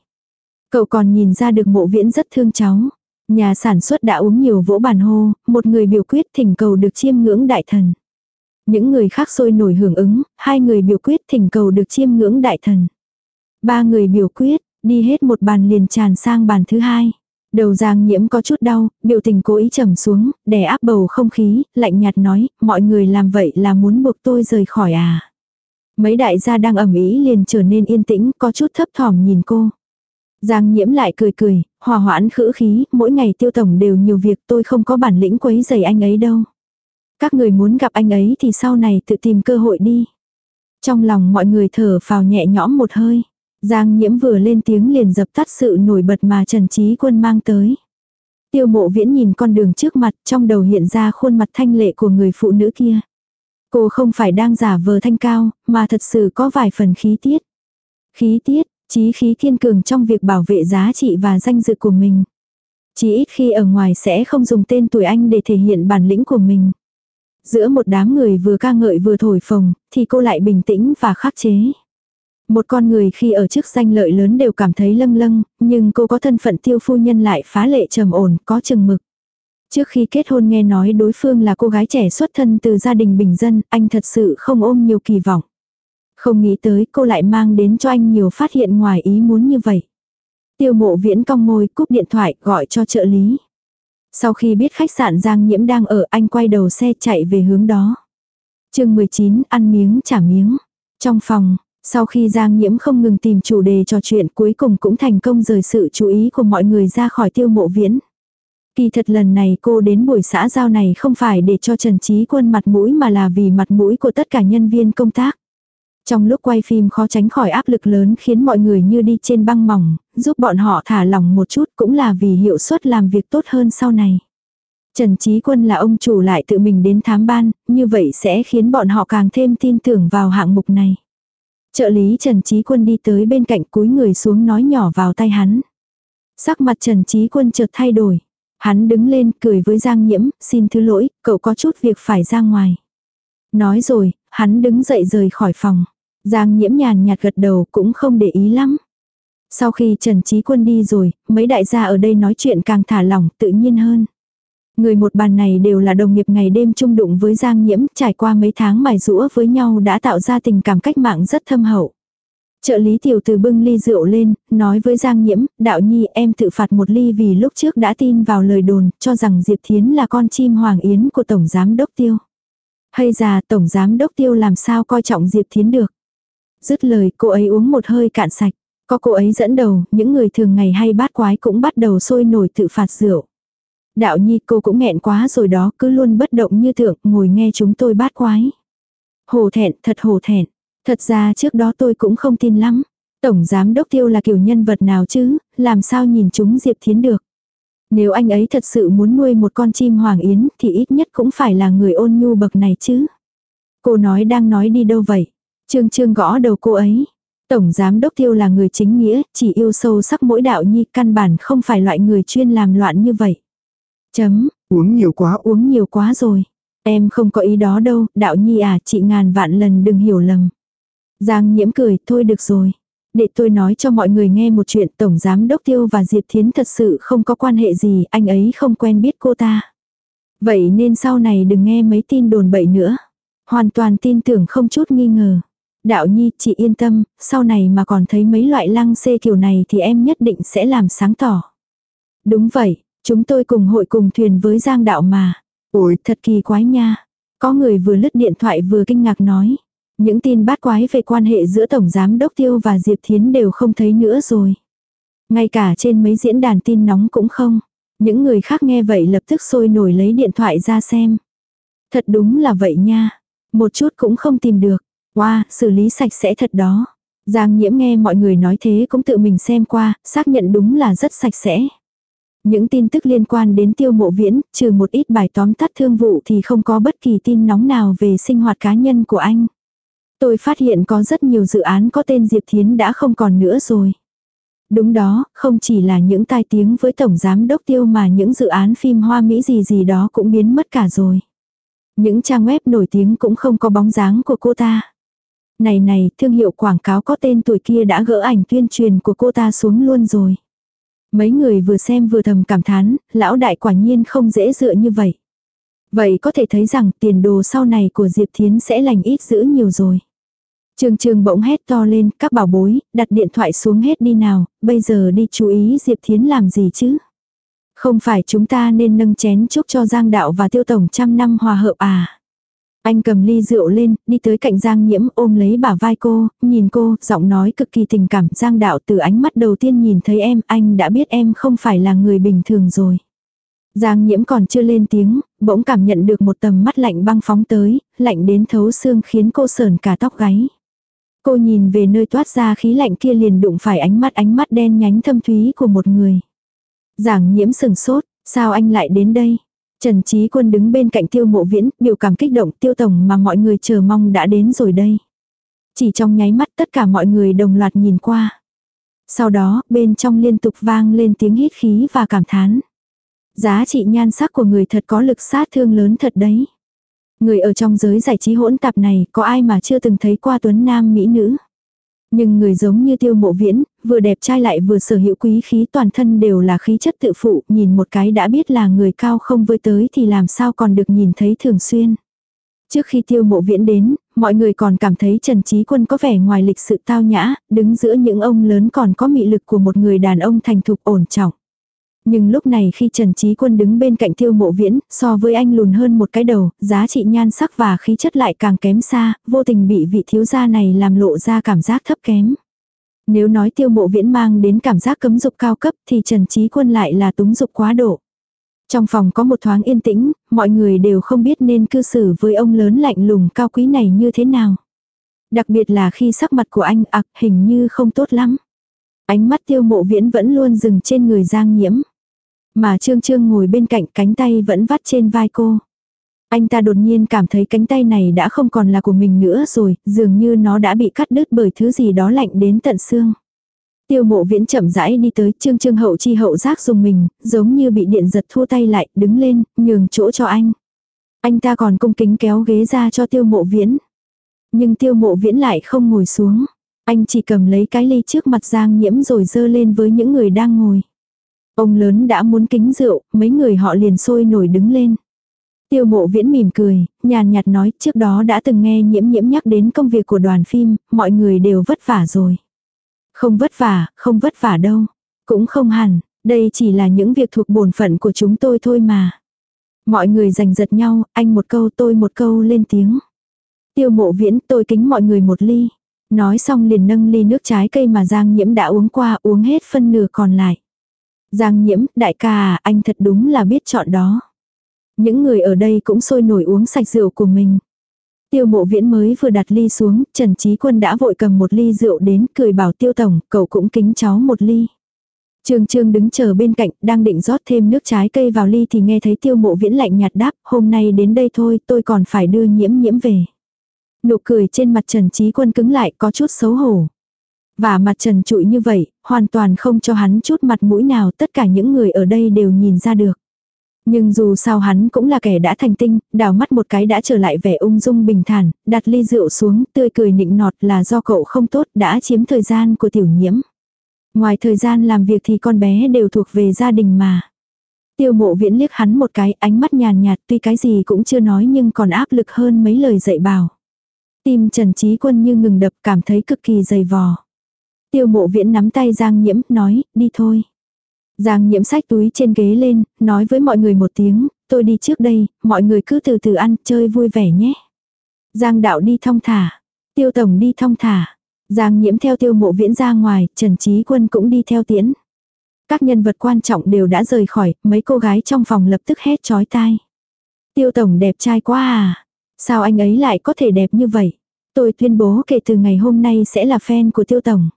Cậu còn nhìn ra được mộ viễn rất thương cháu. Nhà sản xuất đã uống nhiều vỗ bàn hô, một người biểu quyết thỉnh cầu được chiêm ngưỡng đại thần. Những người khác sôi nổi hưởng ứng, hai người biểu quyết thỉnh cầu được chiêm ngưỡng đại thần. Ba người biểu quyết, đi hết một bàn liền tràn sang bàn thứ hai. Đầu giang nhiễm có chút đau, biểu tình cố ý trầm xuống, đè áp bầu không khí, lạnh nhạt nói, mọi người làm vậy là muốn buộc tôi rời khỏi à. Mấy đại gia đang ẩm ý liền trở nên yên tĩnh, có chút thấp thỏm nhìn cô. Giang nhiễm lại cười cười, hòa hoãn khữ khí, mỗi ngày tiêu tổng đều nhiều việc tôi không có bản lĩnh quấy giày anh ấy đâu. Các người muốn gặp anh ấy thì sau này tự tìm cơ hội đi. Trong lòng mọi người thở phào nhẹ nhõm một hơi. Giang nhiễm vừa lên tiếng liền dập tắt sự nổi bật mà Trần Trí Quân mang tới. Tiêu mộ viễn nhìn con đường trước mặt trong đầu hiện ra khuôn mặt thanh lệ của người phụ nữ kia. Cô không phải đang giả vờ thanh cao, mà thật sự có vài phần khí tiết. Khí tiết, chí khí kiên cường trong việc bảo vệ giá trị và danh dự của mình. Chỉ ít khi ở ngoài sẽ không dùng tên tuổi anh để thể hiện bản lĩnh của mình. Giữa một đám người vừa ca ngợi vừa thổi phồng, thì cô lại bình tĩnh và khắc chế. Một con người khi ở trước danh lợi lớn đều cảm thấy lâng lâng, nhưng cô có thân phận tiêu phu nhân lại phá lệ trầm ổn, có chừng mực. Trước khi kết hôn nghe nói đối phương là cô gái trẻ xuất thân từ gia đình bình dân, anh thật sự không ôm nhiều kỳ vọng. Không nghĩ tới cô lại mang đến cho anh nhiều phát hiện ngoài ý muốn như vậy. Tiêu mộ viễn cong môi cúp điện thoại gọi cho trợ lý. Sau khi biết khách sạn Giang Nhiễm đang ở anh quay đầu xe chạy về hướng đó. chương 19 ăn miếng trả miếng. Trong phòng, sau khi Giang Nhiễm không ngừng tìm chủ đề trò chuyện cuối cùng cũng thành công rời sự chú ý của mọi người ra khỏi tiêu mộ viễn. Kỳ thật lần này cô đến buổi xã giao này không phải để cho Trần Trí Quân mặt mũi mà là vì mặt mũi của tất cả nhân viên công tác. Trong lúc quay phim khó tránh khỏi áp lực lớn khiến mọi người như đi trên băng mỏng, giúp bọn họ thả lỏng một chút cũng là vì hiệu suất làm việc tốt hơn sau này. Trần Trí Quân là ông chủ lại tự mình đến thám ban, như vậy sẽ khiến bọn họ càng thêm tin tưởng vào hạng mục này. Trợ lý Trần Trí Quân đi tới bên cạnh cúi người xuống nói nhỏ vào tay hắn. Sắc mặt Trần Trí Quân chợt thay đổi. Hắn đứng lên cười với Giang Nhiễm, xin thứ lỗi, cậu có chút việc phải ra ngoài. Nói rồi, hắn đứng dậy rời khỏi phòng. Giang Nhiễm nhàn nhạt gật đầu cũng không để ý lắm. Sau khi Trần Trí Quân đi rồi, mấy đại gia ở đây nói chuyện càng thả lỏng tự nhiên hơn. Người một bàn này đều là đồng nghiệp ngày đêm chung đụng với Giang Nhiễm, trải qua mấy tháng mài rũa với nhau đã tạo ra tình cảm cách mạng rất thâm hậu. Trợ lý tiểu từ bưng ly rượu lên, nói với Giang Nhiễm, đạo nhi em tự phạt một ly vì lúc trước đã tin vào lời đồn, cho rằng Diệp Thiến là con chim hoàng yến của Tổng Giám Đốc Tiêu. Hay già Tổng Giám Đốc Tiêu làm sao coi trọng Diệp Thiến được. Dứt lời cô ấy uống một hơi cạn sạch. Có cô ấy dẫn đầu, những người thường ngày hay bát quái cũng bắt đầu sôi nổi tự phạt rượu. Đạo nhi cô cũng nghẹn quá rồi đó, cứ luôn bất động như thượng, ngồi nghe chúng tôi bát quái. Hồ thẹn, thật hồ thẹn. Thật ra trước đó tôi cũng không tin lắm. Tổng giám đốc tiêu là kiểu nhân vật nào chứ, làm sao nhìn chúng Diệp Thiến được. Nếu anh ấy thật sự muốn nuôi một con chim hoàng yến thì ít nhất cũng phải là người ôn nhu bậc này chứ. Cô nói đang nói đi đâu vậy? Trương Trương gõ đầu cô ấy. Tổng giám đốc tiêu là người chính nghĩa, chỉ yêu sâu sắc mỗi đạo nhi căn bản không phải loại người chuyên làm loạn như vậy. Chấm, Uống nhiều quá. uống nhiều quá rồi. Em không có ý đó đâu, đạo nhi à, chị ngàn vạn lần đừng hiểu lầm. Giang nhiễm cười, thôi được rồi. Để tôi nói cho mọi người nghe một chuyện Tổng Giám Đốc Tiêu và Diệp Thiến thật sự không có quan hệ gì, anh ấy không quen biết cô ta. Vậy nên sau này đừng nghe mấy tin đồn bậy nữa. Hoàn toàn tin tưởng không chút nghi ngờ. Đạo Nhi, chị yên tâm, sau này mà còn thấy mấy loại lăng xê kiểu này thì em nhất định sẽ làm sáng tỏ. Đúng vậy, chúng tôi cùng hội cùng thuyền với Giang Đạo mà. Ôi, Thật kỳ quái nha. Có người vừa lướt điện thoại vừa kinh ngạc nói. Những tin bát quái về quan hệ giữa Tổng Giám Đốc Tiêu và Diệp Thiến đều không thấy nữa rồi. Ngay cả trên mấy diễn đàn tin nóng cũng không. Những người khác nghe vậy lập tức sôi nổi lấy điện thoại ra xem. Thật đúng là vậy nha. Một chút cũng không tìm được. Wow, xử lý sạch sẽ thật đó. Giang nhiễm nghe mọi người nói thế cũng tự mình xem qua, xác nhận đúng là rất sạch sẽ. Những tin tức liên quan đến tiêu mộ viễn, trừ một ít bài tóm tắt thương vụ thì không có bất kỳ tin nóng nào về sinh hoạt cá nhân của anh. Tôi phát hiện có rất nhiều dự án có tên Diệp Thiến đã không còn nữa rồi. Đúng đó, không chỉ là những tai tiếng với Tổng Giám Đốc Tiêu mà những dự án phim hoa Mỹ gì gì đó cũng biến mất cả rồi. Những trang web nổi tiếng cũng không có bóng dáng của cô ta. Này này, thương hiệu quảng cáo có tên tuổi kia đã gỡ ảnh tuyên truyền của cô ta xuống luôn rồi. Mấy người vừa xem vừa thầm cảm thán, lão đại quả nhiên không dễ dựa như vậy. Vậy có thể thấy rằng tiền đồ sau này của Diệp Thiến sẽ lành ít dữ nhiều rồi. Trường trường bỗng hét to lên, các bảo bối, đặt điện thoại xuống hết đi nào, bây giờ đi chú ý Diệp Thiến làm gì chứ. Không phải chúng ta nên nâng chén chúc cho Giang Đạo và Tiêu Tổng trăm năm hòa hợp à. Anh cầm ly rượu lên, đi tới cạnh Giang Nhiễm ôm lấy bả vai cô, nhìn cô, giọng nói cực kỳ tình cảm. Giang Đạo từ ánh mắt đầu tiên nhìn thấy em, anh đã biết em không phải là người bình thường rồi. Giang Nhiễm còn chưa lên tiếng, bỗng cảm nhận được một tầm mắt lạnh băng phóng tới, lạnh đến thấu xương khiến cô sờn cả tóc gáy. Cô nhìn về nơi toát ra khí lạnh kia liền đụng phải ánh mắt ánh mắt đen nhánh thâm thúy của một người. Giang Nhiễm sừng sốt, sao anh lại đến đây? Trần Chí Quân đứng bên cạnh tiêu mộ viễn, biểu cảm kích động tiêu tổng mà mọi người chờ mong đã đến rồi đây. Chỉ trong nháy mắt tất cả mọi người đồng loạt nhìn qua. Sau đó, bên trong liên tục vang lên tiếng hít khí và cảm thán. Giá trị nhan sắc của người thật có lực sát thương lớn thật đấy. Người ở trong giới giải trí hỗn tạp này có ai mà chưa từng thấy qua tuấn nam mỹ nữ. Nhưng người giống như tiêu mộ viễn, vừa đẹp trai lại vừa sở hữu quý khí toàn thân đều là khí chất tự phụ, nhìn một cái đã biết là người cao không với tới thì làm sao còn được nhìn thấy thường xuyên. Trước khi tiêu mộ viễn đến, mọi người còn cảm thấy Trần Trí Quân có vẻ ngoài lịch sự tao nhã, đứng giữa những ông lớn còn có mị lực của một người đàn ông thành thục ổn trọng. Nhưng lúc này khi Trần Trí Quân đứng bên cạnh tiêu mộ viễn, so với anh lùn hơn một cái đầu, giá trị nhan sắc và khí chất lại càng kém xa, vô tình bị vị thiếu gia này làm lộ ra cảm giác thấp kém. Nếu nói tiêu mộ viễn mang đến cảm giác cấm dục cao cấp thì Trần Trí Quân lại là túng dục quá độ. Trong phòng có một thoáng yên tĩnh, mọi người đều không biết nên cư xử với ông lớn lạnh lùng cao quý này như thế nào. Đặc biệt là khi sắc mặt của anh ạc hình như không tốt lắm. Ánh mắt tiêu mộ viễn vẫn luôn dừng trên người giang nhiễm. Mà Trương Trương ngồi bên cạnh cánh tay vẫn vắt trên vai cô. Anh ta đột nhiên cảm thấy cánh tay này đã không còn là của mình nữa rồi, dường như nó đã bị cắt đứt bởi thứ gì đó lạnh đến tận xương. Tiêu mộ viễn chậm rãi đi tới trương trương hậu chi hậu giác dùng mình, giống như bị điện giật thua tay lại, đứng lên, nhường chỗ cho anh. Anh ta còn cung kính kéo ghế ra cho tiêu mộ viễn. Nhưng tiêu mộ viễn lại không ngồi xuống. Anh chỉ cầm lấy cái ly trước mặt giang nhiễm rồi dơ lên với những người đang ngồi. Ông lớn đã muốn kính rượu, mấy người họ liền sôi nổi đứng lên. Tiêu mộ viễn mỉm cười, nhàn nhạt nói trước đó đã từng nghe nhiễm nhiễm nhắc đến công việc của đoàn phim, mọi người đều vất vả rồi. Không vất vả, không vất vả đâu. Cũng không hẳn, đây chỉ là những việc thuộc bổn phận của chúng tôi thôi mà. Mọi người giành giật nhau, anh một câu tôi một câu lên tiếng. Tiêu mộ viễn tôi kính mọi người một ly. Nói xong liền nâng ly nước trái cây mà Giang Nhiễm đã uống qua uống hết phân nửa còn lại. Giang Nhiễm, đại ca à, anh thật đúng là biết chọn đó. Những người ở đây cũng sôi nổi uống sạch rượu của mình. Tiêu mộ viễn mới vừa đặt ly xuống, Trần Trí Quân đã vội cầm một ly rượu đến cười bảo tiêu tổng, cậu cũng kính cháu một ly. Trương Trương đứng chờ bên cạnh, đang định rót thêm nước trái cây vào ly thì nghe thấy tiêu mộ viễn lạnh nhạt đáp, hôm nay đến đây thôi, tôi còn phải đưa nhiễm nhiễm về. Nụ cười trên mặt Trần Trí Quân cứng lại có chút xấu hổ. Và mặt Trần trụi như vậy, hoàn toàn không cho hắn chút mặt mũi nào tất cả những người ở đây đều nhìn ra được. Nhưng dù sao hắn cũng là kẻ đã thành tinh, đào mắt một cái đã trở lại vẻ ung dung bình thản, đặt ly rượu xuống, tươi cười nịnh nọt là do cậu không tốt đã chiếm thời gian của tiểu nhiễm. Ngoài thời gian làm việc thì con bé đều thuộc về gia đình mà. Tiêu mộ viễn liếc hắn một cái ánh mắt nhàn nhạt tuy cái gì cũng chưa nói nhưng còn áp lực hơn mấy lời dạy bảo. Tim Trần Trí Quân như ngừng đập cảm thấy cực kỳ dày vò. Tiêu mộ viễn nắm tay Giang Nhiễm, nói, đi thôi. Giang Nhiễm sách túi trên ghế lên, nói với mọi người một tiếng, tôi đi trước đây, mọi người cứ từ từ ăn, chơi vui vẻ nhé. Giang đạo đi thong thả, tiêu tổng đi thong thả. Giang Nhiễm theo tiêu mộ viễn ra ngoài, Trần Trí Quân cũng đi theo tiễn. Các nhân vật quan trọng đều đã rời khỏi, mấy cô gái trong phòng lập tức hét chói tai. Tiêu tổng đẹp trai quá à, sao anh ấy lại có thể đẹp như vậy? Tôi tuyên bố kể từ ngày hôm nay sẽ là fan của tiêu tổng.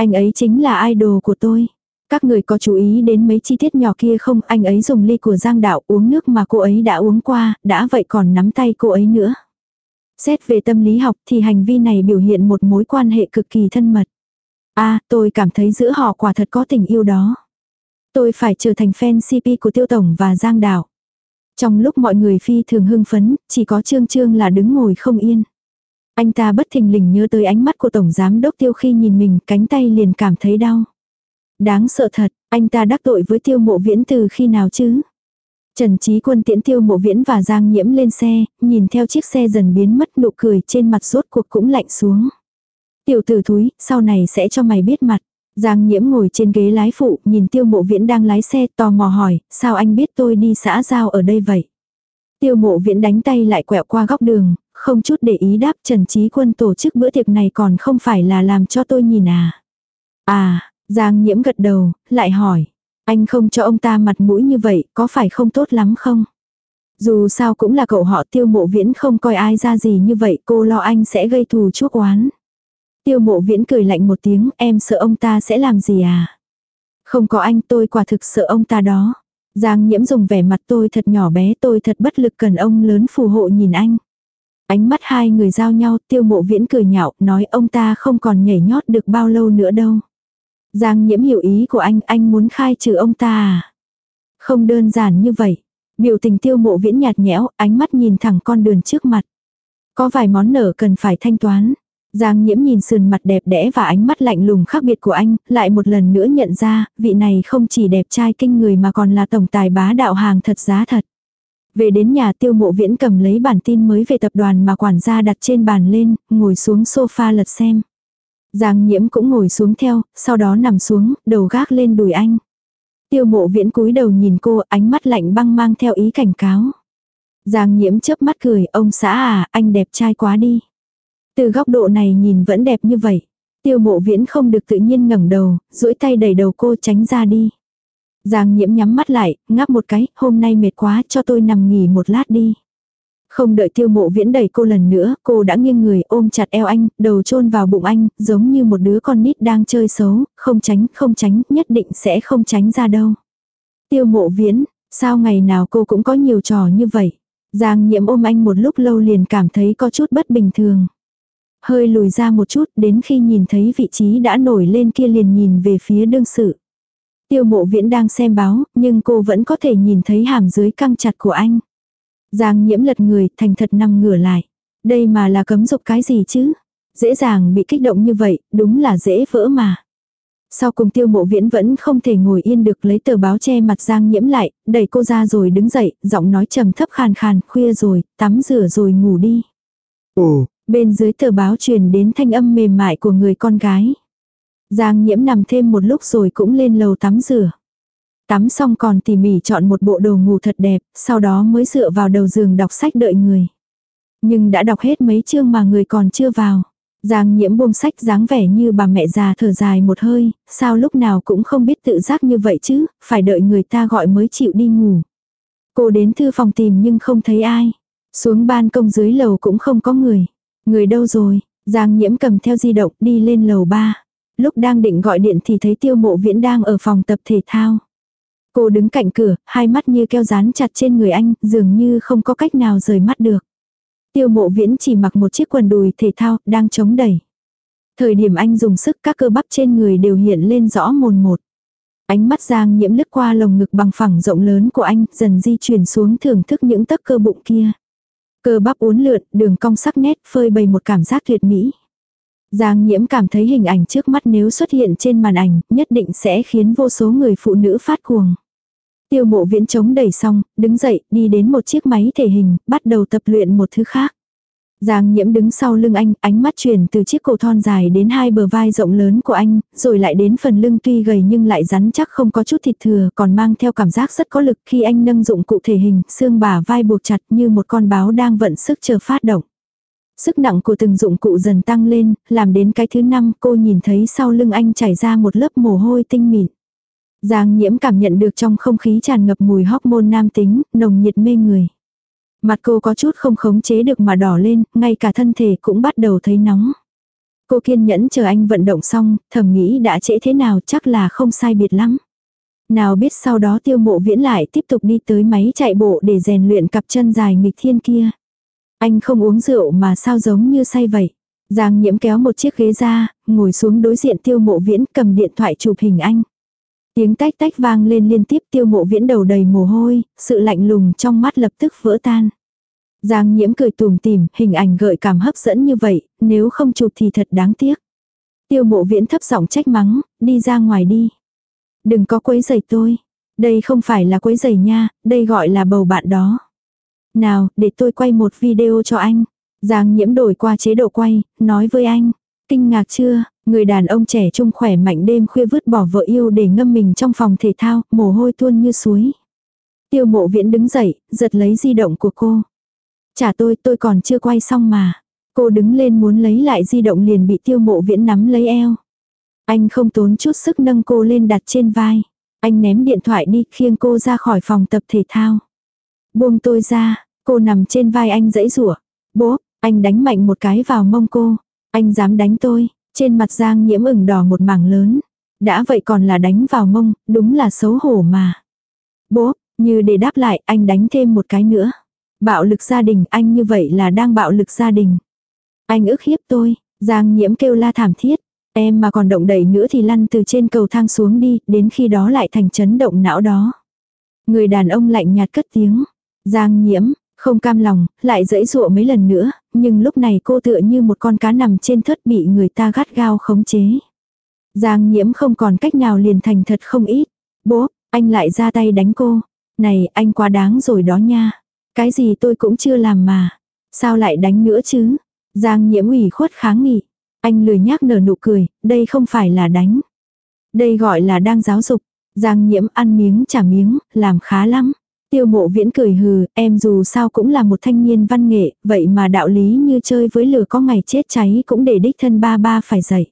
Anh ấy chính là idol của tôi. Các người có chú ý đến mấy chi tiết nhỏ kia không? Anh ấy dùng ly của Giang Đạo uống nước mà cô ấy đã uống qua, đã vậy còn nắm tay cô ấy nữa. Xét về tâm lý học thì hành vi này biểu hiện một mối quan hệ cực kỳ thân mật. a à, tôi cảm thấy giữa họ quả thật có tình yêu đó. Tôi phải trở thành fan CP của Tiêu Tổng và Giang Đạo. Trong lúc mọi người phi thường hưng phấn, chỉ có Trương Trương là đứng ngồi không yên. Anh ta bất thình lình nhớ tới ánh mắt của Tổng Giám Đốc Tiêu khi nhìn mình, cánh tay liền cảm thấy đau. Đáng sợ thật, anh ta đắc tội với Tiêu Mộ Viễn từ khi nào chứ? Trần Trí Quân tiễn Tiêu Mộ Viễn và Giang Nhiễm lên xe, nhìn theo chiếc xe dần biến mất nụ cười trên mặt rốt cuộc cũng lạnh xuống. Tiểu tử thúi, sau này sẽ cho mày biết mặt. Giang Nhiễm ngồi trên ghế lái phụ, nhìn Tiêu Mộ Viễn đang lái xe, tò mò hỏi, sao anh biết tôi đi xã giao ở đây vậy? Tiêu Mộ Viễn đánh tay lại quẹo qua góc đường, không chút để ý đáp Trần Trí Quân tổ chức bữa tiệc này còn không phải là làm cho tôi nhìn à. À, Giang Nhiễm gật đầu, lại hỏi. Anh không cho ông ta mặt mũi như vậy, có phải không tốt lắm không? Dù sao cũng là cậu họ tiêu mộ viễn không coi ai ra gì như vậy cô lo anh sẽ gây thù chuốc oán. Tiêu mộ viễn cười lạnh một tiếng em sợ ông ta sẽ làm gì à? Không có anh tôi quả thực sợ ông ta đó. Giang nhiễm dùng vẻ mặt tôi thật nhỏ bé tôi thật bất lực cần ông lớn phù hộ nhìn anh. Ánh mắt hai người giao nhau tiêu mộ viễn cười nhạo nói ông ta không còn nhảy nhót được bao lâu nữa đâu. Giang nhiễm hiểu ý của anh, anh muốn khai trừ ông ta à? Không đơn giản như vậy. Biểu tình tiêu mộ viễn nhạt nhẽo, ánh mắt nhìn thẳng con đường trước mặt. Có vài món nợ cần phải thanh toán. Giang nhiễm nhìn sườn mặt đẹp đẽ và ánh mắt lạnh lùng khác biệt của anh, lại một lần nữa nhận ra, vị này không chỉ đẹp trai kinh người mà còn là tổng tài bá đạo hàng thật giá thật. Về đến nhà tiêu mộ viễn cầm lấy bản tin mới về tập đoàn mà quản gia đặt trên bàn lên, ngồi xuống sofa lật xem. Giang nhiễm cũng ngồi xuống theo, sau đó nằm xuống, đầu gác lên đùi anh. Tiêu mộ viễn cúi đầu nhìn cô, ánh mắt lạnh băng mang theo ý cảnh cáo. Giang nhiễm chớp mắt cười, ông xã à, anh đẹp trai quá đi. Từ góc độ này nhìn vẫn đẹp như vậy. Tiêu mộ viễn không được tự nhiên ngẩng đầu, duỗi tay đẩy đầu cô tránh ra đi. Giang nhiễm nhắm mắt lại, ngáp một cái, hôm nay mệt quá cho tôi nằm nghỉ một lát đi. Không đợi tiêu mộ viễn đẩy cô lần nữa, cô đã nghiêng người ôm chặt eo anh, đầu chôn vào bụng anh, giống như một đứa con nít đang chơi xấu, không tránh, không tránh, nhất định sẽ không tránh ra đâu. Tiêu mộ viễn, sao ngày nào cô cũng có nhiều trò như vậy. Giang nhiễm ôm anh một lúc lâu liền cảm thấy có chút bất bình thường. Hơi lùi ra một chút đến khi nhìn thấy vị trí đã nổi lên kia liền nhìn về phía đương sự. Tiêu mộ viễn đang xem báo, nhưng cô vẫn có thể nhìn thấy hàm dưới căng chặt của anh. Giang nhiễm lật người, thành thật nằm ngửa lại. Đây mà là cấm dục cái gì chứ? Dễ dàng bị kích động như vậy, đúng là dễ vỡ mà. Sau cùng tiêu mộ viễn vẫn không thể ngồi yên được lấy tờ báo che mặt Giang nhiễm lại, đẩy cô ra rồi đứng dậy, giọng nói trầm thấp khàn khàn, khuya rồi, tắm rửa rồi ngủ đi. Ồ, Bên dưới tờ báo truyền đến thanh âm mềm mại của người con gái. Giang nhiễm nằm thêm một lúc rồi cũng lên lầu tắm rửa. Tắm xong còn tỉ mỉ chọn một bộ đồ ngủ thật đẹp, sau đó mới dựa vào đầu giường đọc sách đợi người. Nhưng đã đọc hết mấy chương mà người còn chưa vào. Giang nhiễm buông sách dáng vẻ như bà mẹ già thở dài một hơi, sao lúc nào cũng không biết tự giác như vậy chứ, phải đợi người ta gọi mới chịu đi ngủ. Cô đến thư phòng tìm nhưng không thấy ai. Xuống ban công dưới lầu cũng không có người. Người đâu rồi? Giang nhiễm cầm theo di động đi lên lầu ba. Lúc đang định gọi điện thì thấy tiêu mộ viễn đang ở phòng tập thể thao. Cô đứng cạnh cửa, hai mắt như keo dán chặt trên người anh, dường như không có cách nào rời mắt được. Tiêu mộ viễn chỉ mặc một chiếc quần đùi thể thao, đang chống đẩy. Thời điểm anh dùng sức các cơ bắp trên người đều hiện lên rõ mồn một. Ánh mắt giang nhiễm lướt qua lồng ngực bằng phẳng rộng lớn của anh, dần di chuyển xuống thưởng thức những tấc cơ bụng kia. Cơ bắp uốn lượn, đường cong sắc nét, phơi bày một cảm giác tuyệt mỹ. Giang nhiễm cảm thấy hình ảnh trước mắt nếu xuất hiện trên màn ảnh, nhất định sẽ khiến vô số người phụ nữ phát cuồng. Tiêu mộ viễn chống đẩy xong, đứng dậy, đi đến một chiếc máy thể hình, bắt đầu tập luyện một thứ khác. Giang nhiễm đứng sau lưng anh, ánh mắt chuyển từ chiếc cổ thon dài đến hai bờ vai rộng lớn của anh, rồi lại đến phần lưng tuy gầy nhưng lại rắn chắc không có chút thịt thừa, còn mang theo cảm giác rất có lực khi anh nâng dụng cụ thể hình, xương bả vai buộc chặt như một con báo đang vận sức chờ phát động. Sức nặng của từng dụng cụ dần tăng lên, làm đến cái thứ năm cô nhìn thấy sau lưng anh chảy ra một lớp mồ hôi tinh mịn. Giang nhiễm cảm nhận được trong không khí tràn ngập mùi hormone nam tính, nồng nhiệt mê người. Mặt cô có chút không khống chế được mà đỏ lên, ngay cả thân thể cũng bắt đầu thấy nóng. Cô kiên nhẫn chờ anh vận động xong, thầm nghĩ đã trễ thế nào chắc là không sai biệt lắm. Nào biết sau đó tiêu mộ viễn lại tiếp tục đi tới máy chạy bộ để rèn luyện cặp chân dài nghịch thiên kia. Anh không uống rượu mà sao giống như say vậy. Giang nhiễm kéo một chiếc ghế ra, ngồi xuống đối diện tiêu mộ viễn cầm điện thoại chụp hình anh. Tiếng tách tách vang lên liên tiếp tiêu mộ viễn đầu đầy mồ hôi, sự lạnh lùng trong mắt lập tức vỡ tan. Giang nhiễm cười tùm tìm, hình ảnh gợi cảm hấp dẫn như vậy, nếu không chụp thì thật đáng tiếc. Tiêu mộ viễn thấp giọng trách mắng, đi ra ngoài đi. Đừng có quấy giày tôi. Đây không phải là quấy giày nha, đây gọi là bầu bạn đó. Nào, để tôi quay một video cho anh. Giang nhiễm đổi qua chế độ quay, nói với anh. Kinh ngạc chưa, người đàn ông trẻ trung khỏe mạnh đêm khuya vứt bỏ vợ yêu để ngâm mình trong phòng thể thao, mồ hôi tuôn như suối. Tiêu mộ viễn đứng dậy, giật lấy di động của cô. Trả tôi, tôi còn chưa quay xong mà. Cô đứng lên muốn lấy lại di động liền bị tiêu mộ viễn nắm lấy eo. Anh không tốn chút sức nâng cô lên đặt trên vai. Anh ném điện thoại đi khiêng cô ra khỏi phòng tập thể thao. Buông tôi ra, cô nằm trên vai anh dãy rủa Bố, anh đánh mạnh một cái vào mông cô. Anh dám đánh tôi, trên mặt Giang nhiễm ửng đỏ một mảng lớn. Đã vậy còn là đánh vào mông, đúng là xấu hổ mà. Bố, như để đáp lại anh đánh thêm một cái nữa. Bạo lực gia đình anh như vậy là đang bạo lực gia đình. Anh ức hiếp tôi, Giang nhiễm kêu la thảm thiết. Em mà còn động đẩy nữa thì lăn từ trên cầu thang xuống đi, đến khi đó lại thành chấn động não đó. Người đàn ông lạnh nhạt cất tiếng. Giang nhiễm, không cam lòng, lại dẫy dụa mấy lần nữa, nhưng lúc này cô tựa như một con cá nằm trên thớt bị người ta gắt gao khống chế. Giang nhiễm không còn cách nào liền thành thật không ít. Bố, anh lại ra tay đánh cô. Này, anh quá đáng rồi đó nha. Cái gì tôi cũng chưa làm mà. Sao lại đánh nữa chứ? Giang nhiễm ủy khuất kháng nghị. Anh lười nhác nở nụ cười, đây không phải là đánh. Đây gọi là đang giáo dục. Giang nhiễm ăn miếng trả miếng, làm khá lắm. Tiêu mộ viễn cười hừ, em dù sao cũng là một thanh niên văn nghệ, vậy mà đạo lý như chơi với lửa có ngày chết cháy cũng để đích thân ba ba phải dậy.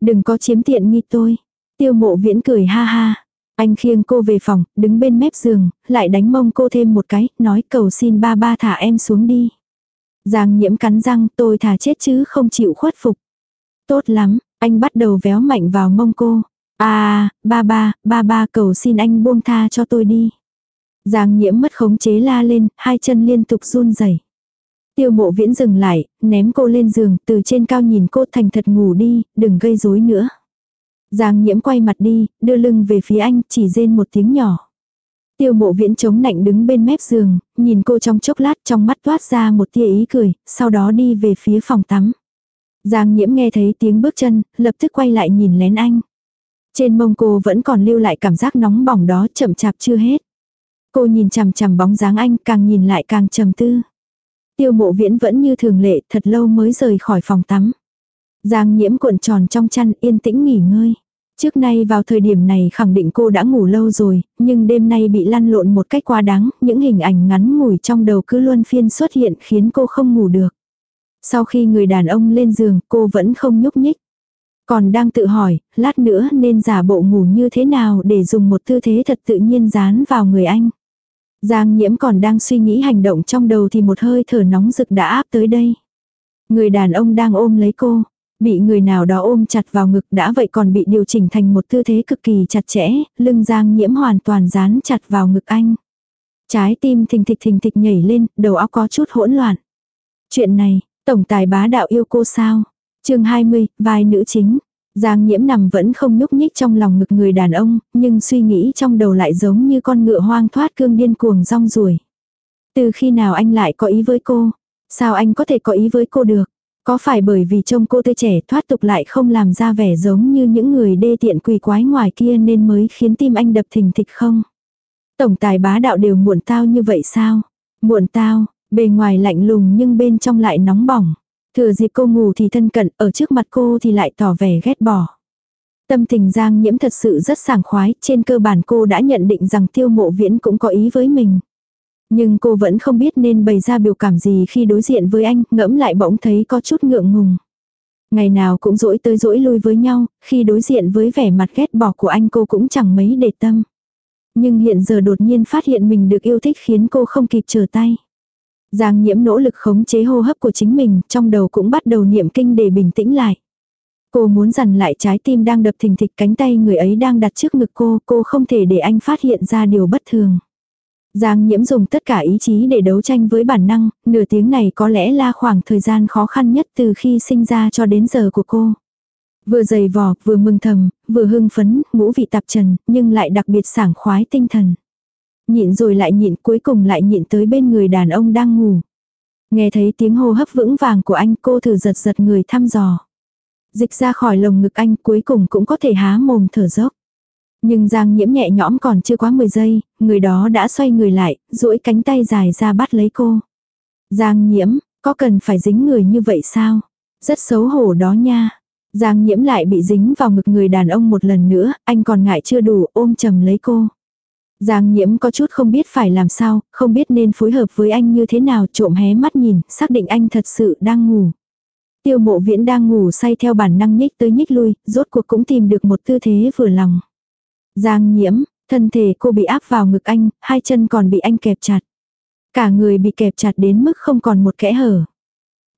Đừng có chiếm tiện nghi tôi. Tiêu mộ viễn cười ha ha. Anh khiêng cô về phòng, đứng bên mép giường, lại đánh mông cô thêm một cái, nói cầu xin ba ba thả em xuống đi. Giang nhiễm cắn răng, tôi thả chết chứ không chịu khuất phục. Tốt lắm, anh bắt đầu véo mạnh vào mông cô. À, ba ba, ba ba cầu xin anh buông tha cho tôi đi. Giang nhiễm mất khống chế la lên, hai chân liên tục run rẩy. Tiêu mộ viễn dừng lại, ném cô lên giường, từ trên cao nhìn cô thành thật ngủ đi, đừng gây rối nữa. Giang nhiễm quay mặt đi, đưa lưng về phía anh, chỉ rên một tiếng nhỏ. Tiêu mộ viễn chống nạnh đứng bên mép giường, nhìn cô trong chốc lát trong mắt toát ra một tia ý cười, sau đó đi về phía phòng tắm. Giang nhiễm nghe thấy tiếng bước chân, lập tức quay lại nhìn lén anh. Trên mông cô vẫn còn lưu lại cảm giác nóng bỏng đó chậm chạp chưa hết. Cô nhìn chằm chằm bóng dáng anh càng nhìn lại càng trầm tư. Tiêu mộ viễn vẫn như thường lệ thật lâu mới rời khỏi phòng tắm. Giang nhiễm cuộn tròn trong chăn yên tĩnh nghỉ ngơi. Trước nay vào thời điểm này khẳng định cô đã ngủ lâu rồi, nhưng đêm nay bị lăn lộn một cách quá đáng, những hình ảnh ngắn ngủi trong đầu cứ luân phiên xuất hiện khiến cô không ngủ được. Sau khi người đàn ông lên giường, cô vẫn không nhúc nhích. Còn đang tự hỏi, lát nữa nên giả bộ ngủ như thế nào để dùng một tư thế thật tự nhiên dán vào người anh. Giang nhiễm còn đang suy nghĩ hành động trong đầu thì một hơi thở nóng rực đã áp tới đây. Người đàn ông đang ôm lấy cô, bị người nào đó ôm chặt vào ngực đã vậy còn bị điều chỉnh thành một tư thế cực kỳ chặt chẽ, lưng Giang nhiễm hoàn toàn dán chặt vào ngực anh. Trái tim thình thịch thình thịch nhảy lên, đầu óc có chút hỗn loạn. Chuyện này, tổng tài bá đạo yêu cô sao? chương 20, vai nữ chính. Giang nhiễm nằm vẫn không nhúc nhích trong lòng ngực người đàn ông, nhưng suy nghĩ trong đầu lại giống như con ngựa hoang thoát cương điên cuồng rong ruổi. Từ khi nào anh lại có ý với cô? Sao anh có thể có ý với cô được? Có phải bởi vì trông cô tươi trẻ thoát tục lại không làm ra vẻ giống như những người đê tiện quỳ quái ngoài kia nên mới khiến tim anh đập thình thịch không? Tổng tài bá đạo đều muộn tao như vậy sao? Muộn tao, bề ngoài lạnh lùng nhưng bên trong lại nóng bỏng. Thừa dịp cô ngủ thì thân cận, ở trước mặt cô thì lại tỏ vẻ ghét bỏ. Tâm tình Giang Nhiễm thật sự rất sảng khoái, trên cơ bản cô đã nhận định rằng tiêu mộ viễn cũng có ý với mình. Nhưng cô vẫn không biết nên bày ra biểu cảm gì khi đối diện với anh, ngẫm lại bỗng thấy có chút ngượng ngùng. Ngày nào cũng dỗi tới dỗi lui với nhau, khi đối diện với vẻ mặt ghét bỏ của anh cô cũng chẳng mấy để tâm. Nhưng hiện giờ đột nhiên phát hiện mình được yêu thích khiến cô không kịp trở tay. Giang nhiễm nỗ lực khống chế hô hấp của chính mình, trong đầu cũng bắt đầu niệm kinh để bình tĩnh lại. Cô muốn dằn lại trái tim đang đập thình thịch cánh tay người ấy đang đặt trước ngực cô, cô không thể để anh phát hiện ra điều bất thường. Giang nhiễm dùng tất cả ý chí để đấu tranh với bản năng, nửa tiếng này có lẽ là khoảng thời gian khó khăn nhất từ khi sinh ra cho đến giờ của cô. Vừa dày vò, vừa mừng thầm, vừa hưng phấn, ngũ vị tạp trần, nhưng lại đặc biệt sảng khoái tinh thần. Nhịn rồi lại nhịn cuối cùng lại nhịn tới bên người đàn ông đang ngủ. Nghe thấy tiếng hô hấp vững vàng của anh cô thử giật giật người thăm dò. Dịch ra khỏi lồng ngực anh cuối cùng cũng có thể há mồm thở dốc. Nhưng Giang nhiễm nhẹ nhõm còn chưa quá 10 giây, người đó đã xoay người lại, duỗi cánh tay dài ra bắt lấy cô. Giang nhiễm, có cần phải dính người như vậy sao? Rất xấu hổ đó nha. Giang nhiễm lại bị dính vào ngực người đàn ông một lần nữa, anh còn ngại chưa đủ ôm chầm lấy cô. Giang nhiễm có chút không biết phải làm sao, không biết nên phối hợp với anh như thế nào trộm hé mắt nhìn, xác định anh thật sự đang ngủ. Tiêu mộ viễn đang ngủ say theo bản năng nhích tới nhích lui, rốt cuộc cũng tìm được một tư thế vừa lòng. Giang nhiễm, thân thể cô bị áp vào ngực anh, hai chân còn bị anh kẹp chặt. Cả người bị kẹp chặt đến mức không còn một kẽ hở.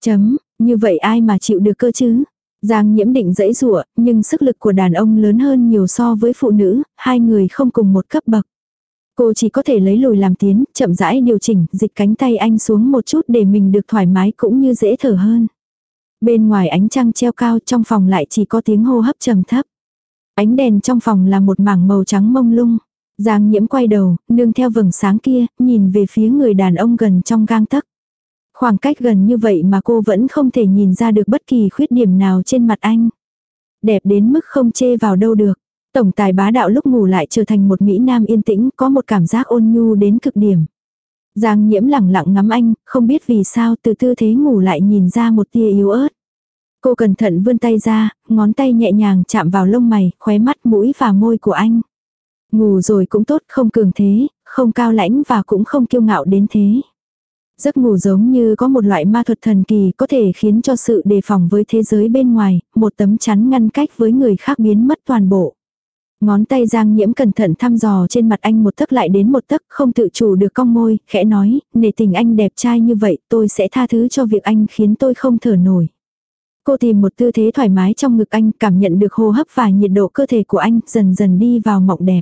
Chấm, như vậy ai mà chịu được cơ chứ? Giang nhiễm định dẫy rủa nhưng sức lực của đàn ông lớn hơn nhiều so với phụ nữ, hai người không cùng một cấp bậc. Cô chỉ có thể lấy lùi làm tiến, chậm rãi điều chỉnh, dịch cánh tay anh xuống một chút để mình được thoải mái cũng như dễ thở hơn. Bên ngoài ánh trăng treo cao trong phòng lại chỉ có tiếng hô hấp trầm thấp. Ánh đèn trong phòng là một mảng màu trắng mông lung. Giang nhiễm quay đầu, nương theo vầng sáng kia, nhìn về phía người đàn ông gần trong gang tấc. Khoảng cách gần như vậy mà cô vẫn không thể nhìn ra được bất kỳ khuyết điểm nào trên mặt anh. Đẹp đến mức không chê vào đâu được. Tổng tài bá đạo lúc ngủ lại trở thành một Mỹ Nam yên tĩnh có một cảm giác ôn nhu đến cực điểm. Giang nhiễm lẳng lặng ngắm anh, không biết vì sao từ tư thế ngủ lại nhìn ra một tia yếu ớt. Cô cẩn thận vươn tay ra, ngón tay nhẹ nhàng chạm vào lông mày, khóe mắt mũi và môi của anh. Ngủ rồi cũng tốt, không cường thế, không cao lãnh và cũng không kiêu ngạo đến thế. Giấc ngủ giống như có một loại ma thuật thần kỳ có thể khiến cho sự đề phòng với thế giới bên ngoài, một tấm chắn ngăn cách với người khác biến mất toàn bộ. Ngón tay Giang Nhiễm cẩn thận thăm dò trên mặt anh một tấc lại đến một tấc, không tự chủ được cong môi, khẽ nói, nể tình anh đẹp trai như vậy, tôi sẽ tha thứ cho việc anh khiến tôi không thở nổi. Cô tìm một tư thế thoải mái trong ngực anh, cảm nhận được hô hấp và nhiệt độ cơ thể của anh, dần dần đi vào mộng đẹp.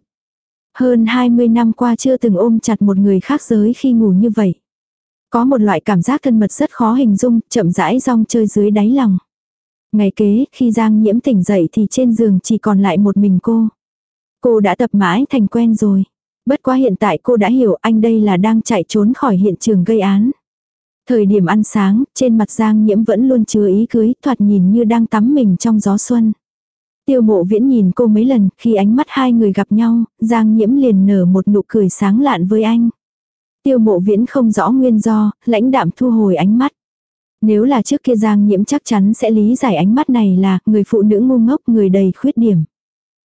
Hơn 20 năm qua chưa từng ôm chặt một người khác giới khi ngủ như vậy. Có một loại cảm giác thân mật rất khó hình dung, chậm rãi rong chơi dưới đáy lòng. Ngày kế, khi Giang Nhiễm tỉnh dậy thì trên giường chỉ còn lại một mình cô. Cô đã tập mãi thành quen rồi. Bất quá hiện tại cô đã hiểu anh đây là đang chạy trốn khỏi hiện trường gây án. Thời điểm ăn sáng, trên mặt Giang Nhiễm vẫn luôn chứa ý cưới, thoạt nhìn như đang tắm mình trong gió xuân. Tiêu mộ viễn nhìn cô mấy lần, khi ánh mắt hai người gặp nhau, Giang nhiễm liền nở một nụ cười sáng lạn với anh. Tiêu mộ viễn không rõ nguyên do, lãnh đạm thu hồi ánh mắt. Nếu là trước kia Giang nhiễm chắc chắn sẽ lý giải ánh mắt này là người phụ nữ ngu ngốc người đầy khuyết điểm.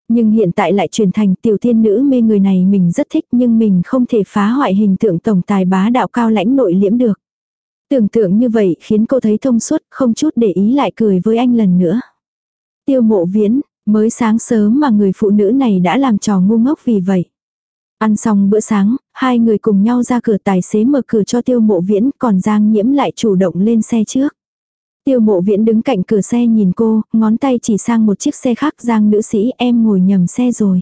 Nhưng hiện tại lại truyền thành tiểu thiên nữ mê người này mình rất thích nhưng mình không thể phá hoại hình tượng tổng tài bá đạo cao lãnh nội liễm được. Tưởng tượng như vậy khiến cô thấy thông suốt không chút để ý lại cười với anh lần nữa. Tiêu mộ viễn, mới sáng sớm mà người phụ nữ này đã làm trò ngu ngốc vì vậy. Ăn xong bữa sáng, hai người cùng nhau ra cửa tài xế mở cửa cho tiêu mộ viễn còn Giang nhiễm lại chủ động lên xe trước. Tiêu mộ viễn đứng cạnh cửa xe nhìn cô, ngón tay chỉ sang một chiếc xe khác Giang nữ sĩ em ngồi nhầm xe rồi.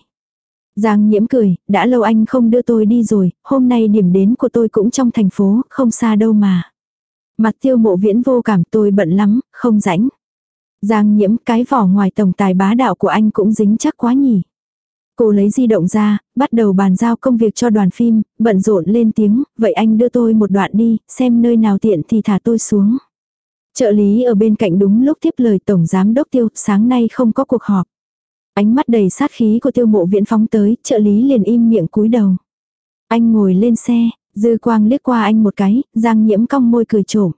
Giang nhiễm cười, đã lâu anh không đưa tôi đi rồi, hôm nay điểm đến của tôi cũng trong thành phố, không xa đâu mà. Mặt tiêu mộ viễn vô cảm tôi bận lắm, không rảnh. Giang nhiễm cái vỏ ngoài tổng tài bá đạo của anh cũng dính chắc quá nhỉ. Cô lấy di động ra, bắt đầu bàn giao công việc cho đoàn phim, bận rộn lên tiếng, vậy anh đưa tôi một đoạn đi, xem nơi nào tiện thì thả tôi xuống. Trợ lý ở bên cạnh đúng lúc tiếp lời Tổng Giám Đốc Tiêu, sáng nay không có cuộc họp. Ánh mắt đầy sát khí của tiêu mộ viễn phóng tới, trợ lý liền im miệng cúi đầu. Anh ngồi lên xe, dư quang liếc qua anh một cái, giang nhiễm cong môi cười trộm.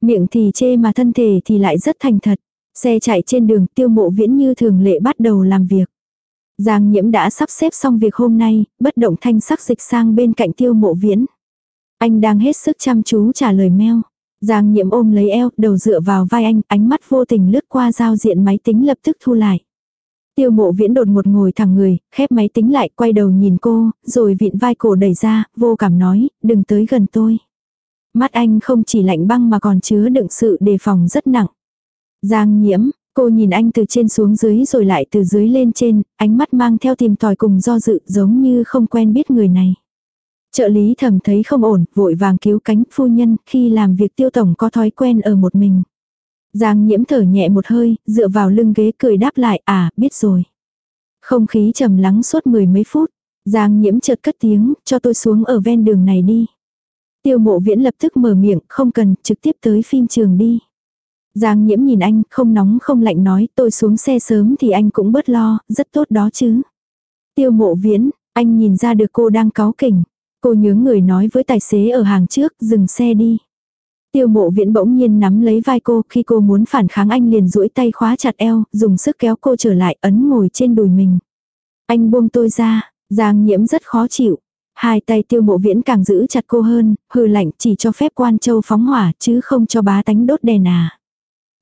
Miệng thì chê mà thân thể thì lại rất thành thật. Xe chạy trên đường tiêu mộ viễn như thường lệ bắt đầu làm việc. Giang nhiễm đã sắp xếp xong việc hôm nay, bất động thanh sắc dịch sang bên cạnh tiêu mộ viễn. Anh đang hết sức chăm chú trả lời mail. Giang nhiễm ôm lấy eo, đầu dựa vào vai anh, ánh mắt vô tình lướt qua giao diện máy tính lập tức thu lại. Tiêu mộ viễn đột một ngồi thẳng người, khép máy tính lại, quay đầu nhìn cô, rồi vịn vai cổ đẩy ra, vô cảm nói, đừng tới gần tôi. Mắt anh không chỉ lạnh băng mà còn chứa đựng sự đề phòng rất nặng. Giang nhiễm, cô nhìn anh từ trên xuống dưới rồi lại từ dưới lên trên, ánh mắt mang theo tìm tòi cùng do dự giống như không quen biết người này. Trợ lý thầm thấy không ổn, vội vàng cứu cánh phu nhân khi làm việc tiêu tổng có thói quen ở một mình. Giang nhiễm thở nhẹ một hơi, dựa vào lưng ghế cười đáp lại, à, biết rồi. Không khí trầm lắng suốt mười mấy phút. Giang nhiễm chợt cất tiếng, cho tôi xuống ở ven đường này đi. Tiêu mộ viễn lập tức mở miệng, không cần, trực tiếp tới phim trường đi. Giang nhiễm nhìn anh, không nóng không lạnh nói, tôi xuống xe sớm thì anh cũng bớt lo, rất tốt đó chứ. Tiêu mộ viễn, anh nhìn ra được cô đang cáu kỉnh. Cô nhớ người nói với tài xế ở hàng trước, dừng xe đi. Tiêu mộ viễn bỗng nhiên nắm lấy vai cô, khi cô muốn phản kháng anh liền duỗi tay khóa chặt eo, dùng sức kéo cô trở lại, ấn ngồi trên đùi mình. Anh buông tôi ra, Giang nhiễm rất khó chịu. Hai tay tiêu mộ viễn càng giữ chặt cô hơn, hừ lạnh chỉ cho phép quan châu phóng hỏa chứ không cho bá tánh đốt đèn à.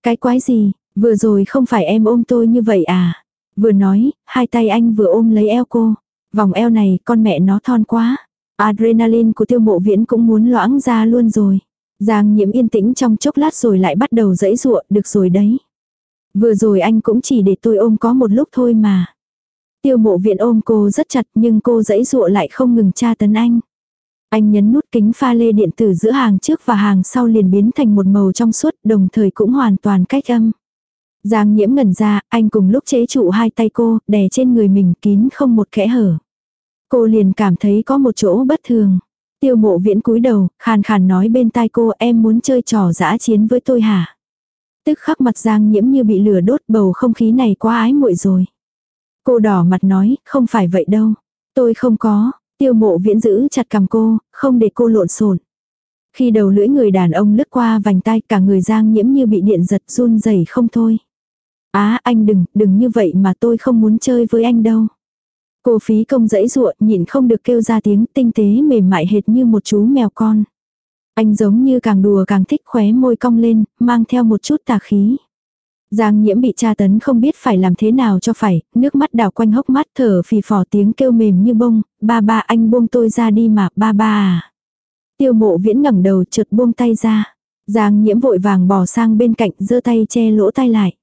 Cái quái gì, vừa rồi không phải em ôm tôi như vậy à. Vừa nói, hai tay anh vừa ôm lấy eo cô. Vòng eo này con mẹ nó thon quá. Adrenaline của tiêu mộ viễn cũng muốn loãng ra luôn rồi. Giang nhiễm yên tĩnh trong chốc lát rồi lại bắt đầu dẫy dụa, được rồi đấy. Vừa rồi anh cũng chỉ để tôi ôm có một lúc thôi mà. Tiêu mộ viện ôm cô rất chặt nhưng cô dẫy dụa lại không ngừng tra tấn anh. Anh nhấn nút kính pha lê điện tử giữa hàng trước và hàng sau liền biến thành một màu trong suốt đồng thời cũng hoàn toàn cách âm. Giang nhiễm ngẩn ra, anh cùng lúc chế trụ hai tay cô, đè trên người mình kín không một kẽ hở. Cô liền cảm thấy có một chỗ bất thường. Tiêu mộ viễn cúi đầu, khàn khàn nói bên tai cô em muốn chơi trò giã chiến với tôi hả? Tức khắc mặt giang nhiễm như bị lửa đốt bầu không khí này quá ái muội rồi. Cô đỏ mặt nói, không phải vậy đâu. Tôi không có, tiêu mộ viễn giữ chặt cầm cô, không để cô lộn xộn. Khi đầu lưỡi người đàn ông lướt qua vành tay cả người giang nhiễm như bị điện giật run rẩy không thôi. Á anh đừng, đừng như vậy mà tôi không muốn chơi với anh đâu. Cô phí công dẫy ruộng nhịn không được kêu ra tiếng tinh tế mềm mại hệt như một chú mèo con. Anh giống như càng đùa càng thích khóe môi cong lên, mang theo một chút tà khí. Giang nhiễm bị tra tấn không biết phải làm thế nào cho phải, nước mắt đào quanh hốc mắt thở phì phò tiếng kêu mềm như bông, ba ba anh buông tôi ra đi mà, ba ba à. Tiêu mộ viễn ngẩng đầu chợt buông tay ra. Giang nhiễm vội vàng bỏ sang bên cạnh giơ tay che lỗ tay lại.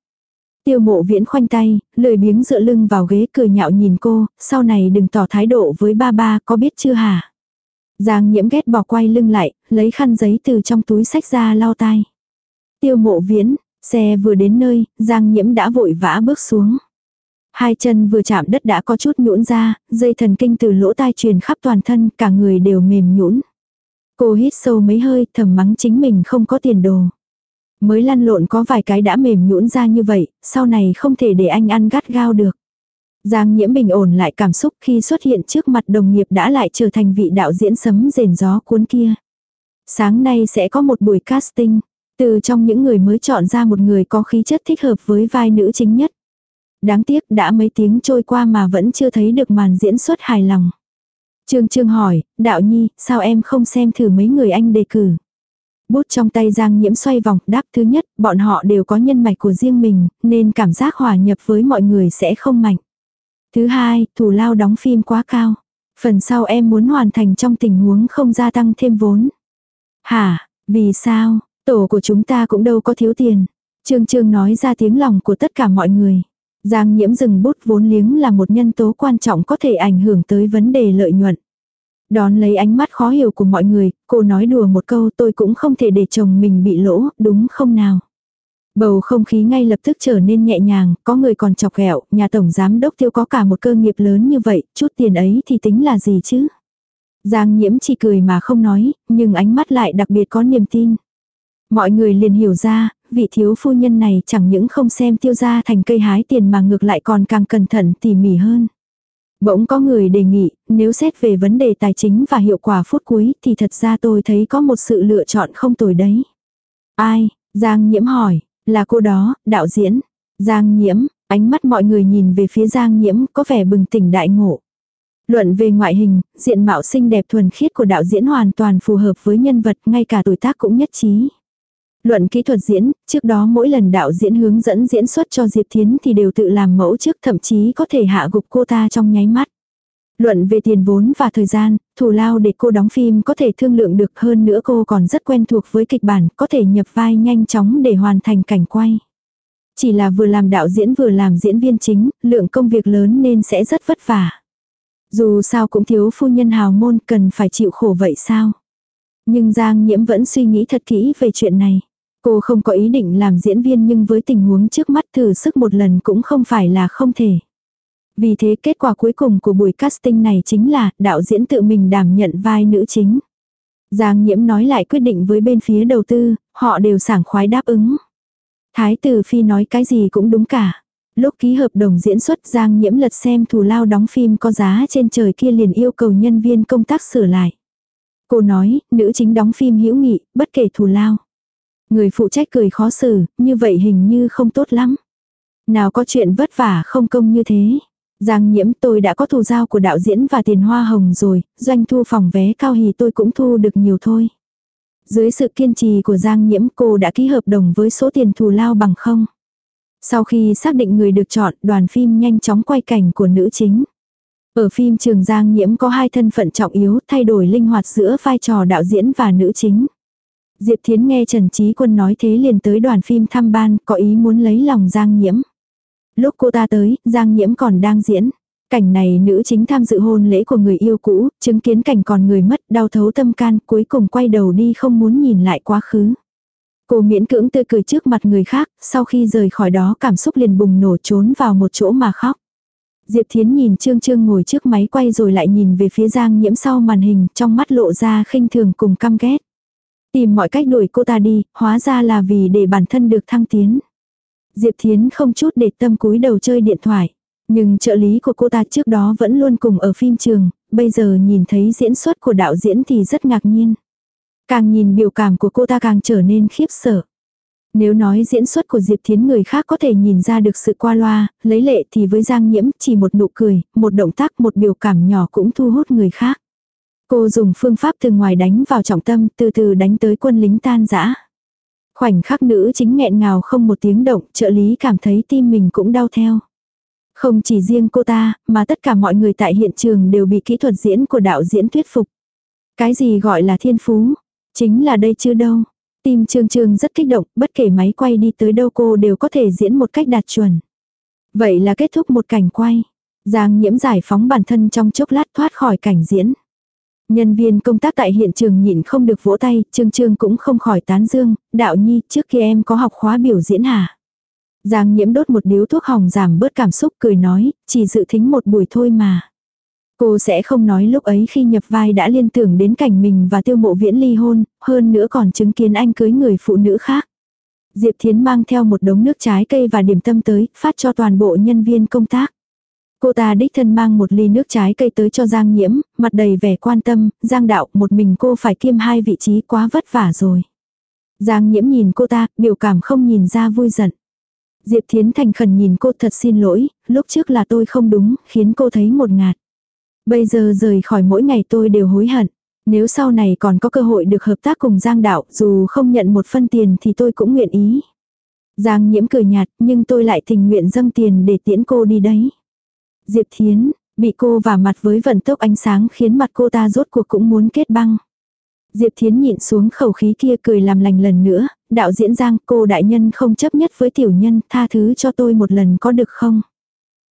Tiêu mộ viễn khoanh tay, lười biếng dựa lưng vào ghế cười nhạo nhìn cô, sau này đừng tỏ thái độ với ba ba có biết chưa hả? Giang nhiễm ghét bỏ quay lưng lại, lấy khăn giấy từ trong túi sách ra lau tay. Tiêu mộ viễn, xe vừa đến nơi, Giang nhiễm đã vội vã bước xuống. Hai chân vừa chạm đất đã có chút nhũn ra, dây thần kinh từ lỗ tai truyền khắp toàn thân, cả người đều mềm nhũn. Cô hít sâu mấy hơi, thầm mắng chính mình không có tiền đồ. Mới lăn lộn có vài cái đã mềm nhũn ra như vậy, sau này không thể để anh ăn gắt gao được. Giang nhiễm bình ổn lại cảm xúc khi xuất hiện trước mặt đồng nghiệp đã lại trở thành vị đạo diễn sấm rền gió cuốn kia. Sáng nay sẽ có một buổi casting. Từ trong những người mới chọn ra một người có khí chất thích hợp với vai nữ chính nhất. Đáng tiếc đã mấy tiếng trôi qua mà vẫn chưa thấy được màn diễn xuất hài lòng. Trương Trương hỏi, đạo nhi, sao em không xem thử mấy người anh đề cử? Bút trong tay Giang Nhiễm xoay vòng, đáp thứ nhất, bọn họ đều có nhân mạch của riêng mình, nên cảm giác hòa nhập với mọi người sẽ không mạnh. Thứ hai, thủ lao đóng phim quá cao. Phần sau em muốn hoàn thành trong tình huống không gia tăng thêm vốn. Hả, vì sao, tổ của chúng ta cũng đâu có thiếu tiền. Trương Trương nói ra tiếng lòng của tất cả mọi người. Giang nhiễm dừng bút vốn liếng là một nhân tố quan trọng có thể ảnh hưởng tới vấn đề lợi nhuận. Đón lấy ánh mắt khó hiểu của mọi người, cô nói đùa một câu tôi cũng không thể để chồng mình bị lỗ, đúng không nào? Bầu không khí ngay lập tức trở nên nhẹ nhàng, có người còn chọc ghẹo, nhà tổng giám đốc tiêu có cả một cơ nghiệp lớn như vậy, chút tiền ấy thì tính là gì chứ? Giang nhiễm chỉ cười mà không nói, nhưng ánh mắt lại đặc biệt có niềm tin. Mọi người liền hiểu ra, vị thiếu phu nhân này chẳng những không xem tiêu gia thành cây hái tiền mà ngược lại còn càng cẩn thận tỉ mỉ hơn. Bỗng có người đề nghị, nếu xét về vấn đề tài chính và hiệu quả phút cuối thì thật ra tôi thấy có một sự lựa chọn không tồi đấy. Ai? Giang nhiễm hỏi, là cô đó, đạo diễn. Giang nhiễm, ánh mắt mọi người nhìn về phía Giang nhiễm có vẻ bừng tỉnh đại ngộ. Luận về ngoại hình, diện mạo xinh đẹp thuần khiết của đạo diễn hoàn toàn phù hợp với nhân vật, ngay cả tuổi tác cũng nhất trí. Luận kỹ thuật diễn, trước đó mỗi lần đạo diễn hướng dẫn diễn xuất cho Diệp Thiến thì đều tự làm mẫu trước thậm chí có thể hạ gục cô ta trong nháy mắt. Luận về tiền vốn và thời gian, thù lao để cô đóng phim có thể thương lượng được hơn nữa cô còn rất quen thuộc với kịch bản, có thể nhập vai nhanh chóng để hoàn thành cảnh quay. Chỉ là vừa làm đạo diễn vừa làm diễn viên chính, lượng công việc lớn nên sẽ rất vất vả. Dù sao cũng thiếu phu nhân hào môn cần phải chịu khổ vậy sao? Nhưng Giang Nhiễm vẫn suy nghĩ thật kỹ về chuyện này. Cô không có ý định làm diễn viên nhưng với tình huống trước mắt thử sức một lần cũng không phải là không thể. Vì thế kết quả cuối cùng của buổi casting này chính là đạo diễn tự mình đảm nhận vai nữ chính. Giang Nhiễm nói lại quyết định với bên phía đầu tư, họ đều sảng khoái đáp ứng. Thái tử Phi nói cái gì cũng đúng cả. Lúc ký hợp đồng diễn xuất Giang Nhiễm lật xem thù lao đóng phim có giá trên trời kia liền yêu cầu nhân viên công tác sửa lại. Cô nói, nữ chính đóng phim hữu nghị, bất kể thù lao. Người phụ trách cười khó xử, như vậy hình như không tốt lắm. Nào có chuyện vất vả không công như thế. Giang nhiễm tôi đã có thù giao của đạo diễn và tiền hoa hồng rồi, doanh thu phòng vé cao hì tôi cũng thu được nhiều thôi. Dưới sự kiên trì của Giang nhiễm cô đã ký hợp đồng với số tiền thù lao bằng không. Sau khi xác định người được chọn, đoàn phim nhanh chóng quay cảnh của nữ chính. Ở phim Trường Giang Nhiễm có hai thân phận trọng yếu thay đổi linh hoạt giữa vai trò đạo diễn và nữ chính. Diệp Thiến nghe Trần Trí Quân nói thế liền tới đoàn phim thăm ban, có ý muốn lấy lòng Giang Nhiễm. Lúc cô ta tới, Giang Nhiễm còn đang diễn. Cảnh này nữ chính tham dự hôn lễ của người yêu cũ, chứng kiến cảnh còn người mất, đau thấu tâm can, cuối cùng quay đầu đi không muốn nhìn lại quá khứ. Cô miễn cưỡng tươi cười trước mặt người khác, sau khi rời khỏi đó cảm xúc liền bùng nổ trốn vào một chỗ mà khóc. Diệp Thiến nhìn Trương Trương ngồi trước máy quay rồi lại nhìn về phía Giang Nhiễm sau màn hình, trong mắt lộ ra khinh thường cùng căm ghét. Tìm mọi cách đuổi cô ta đi, hóa ra là vì để bản thân được thăng tiến. Diệp Thiến không chút để tâm cúi đầu chơi điện thoại. Nhưng trợ lý của cô ta trước đó vẫn luôn cùng ở phim trường, bây giờ nhìn thấy diễn xuất của đạo diễn thì rất ngạc nhiên. Càng nhìn biểu cảm của cô ta càng trở nên khiếp sợ. Nếu nói diễn xuất của Diệp Thiến người khác có thể nhìn ra được sự qua loa, lấy lệ thì với Giang Nhiễm chỉ một nụ cười, một động tác, một biểu cảm nhỏ cũng thu hút người khác. Cô dùng phương pháp từ ngoài đánh vào trọng tâm, từ từ đánh tới quân lính tan rã. Khoảnh khắc nữ chính nghẹn ngào không một tiếng động, trợ lý cảm thấy tim mình cũng đau theo. Không chỉ riêng cô ta, mà tất cả mọi người tại hiện trường đều bị kỹ thuật diễn của đạo diễn thuyết phục. Cái gì gọi là thiên phú? Chính là đây chưa đâu. Tim Trương Trương rất kích động, bất kể máy quay đi tới đâu cô đều có thể diễn một cách đạt chuẩn. Vậy là kết thúc một cảnh quay. Giang nhiễm giải phóng bản thân trong chốc lát thoát khỏi cảnh diễn. Nhân viên công tác tại hiện trường nhịn không được vỗ tay, Trương Trương cũng không khỏi tán dương, đạo nhi trước kia em có học khóa biểu diễn hả? Giang nhiễm đốt một điếu thuốc hồng giảm bớt cảm xúc cười nói, chỉ dự thính một buổi thôi mà. Cô sẽ không nói lúc ấy khi nhập vai đã liên tưởng đến cảnh mình và tiêu mộ viễn ly hôn, hơn nữa còn chứng kiến anh cưới người phụ nữ khác. Diệp Thiến mang theo một đống nước trái cây và điểm tâm tới, phát cho toàn bộ nhân viên công tác. Cô ta đích thân mang một ly nước trái cây tới cho Giang Nhiễm, mặt đầy vẻ quan tâm, Giang đạo một mình cô phải kiêm hai vị trí quá vất vả rồi. Giang Nhiễm nhìn cô ta, biểu cảm không nhìn ra vui giận. Diệp Thiến thành khẩn nhìn cô thật xin lỗi, lúc trước là tôi không đúng, khiến cô thấy một ngạt. Bây giờ rời khỏi mỗi ngày tôi đều hối hận. Nếu sau này còn có cơ hội được hợp tác cùng Giang Đạo, dù không nhận một phân tiền thì tôi cũng nguyện ý. Giang nhiễm cười nhạt, nhưng tôi lại tình nguyện dâng tiền để tiễn cô đi đấy. Diệp Thiến, bị cô vả mặt với vận tốc ánh sáng khiến mặt cô ta rốt cuộc cũng muốn kết băng. Diệp Thiến nhịn xuống khẩu khí kia cười làm lành lần nữa, đạo diễn Giang cô đại nhân không chấp nhất với tiểu nhân, tha thứ cho tôi một lần có được không?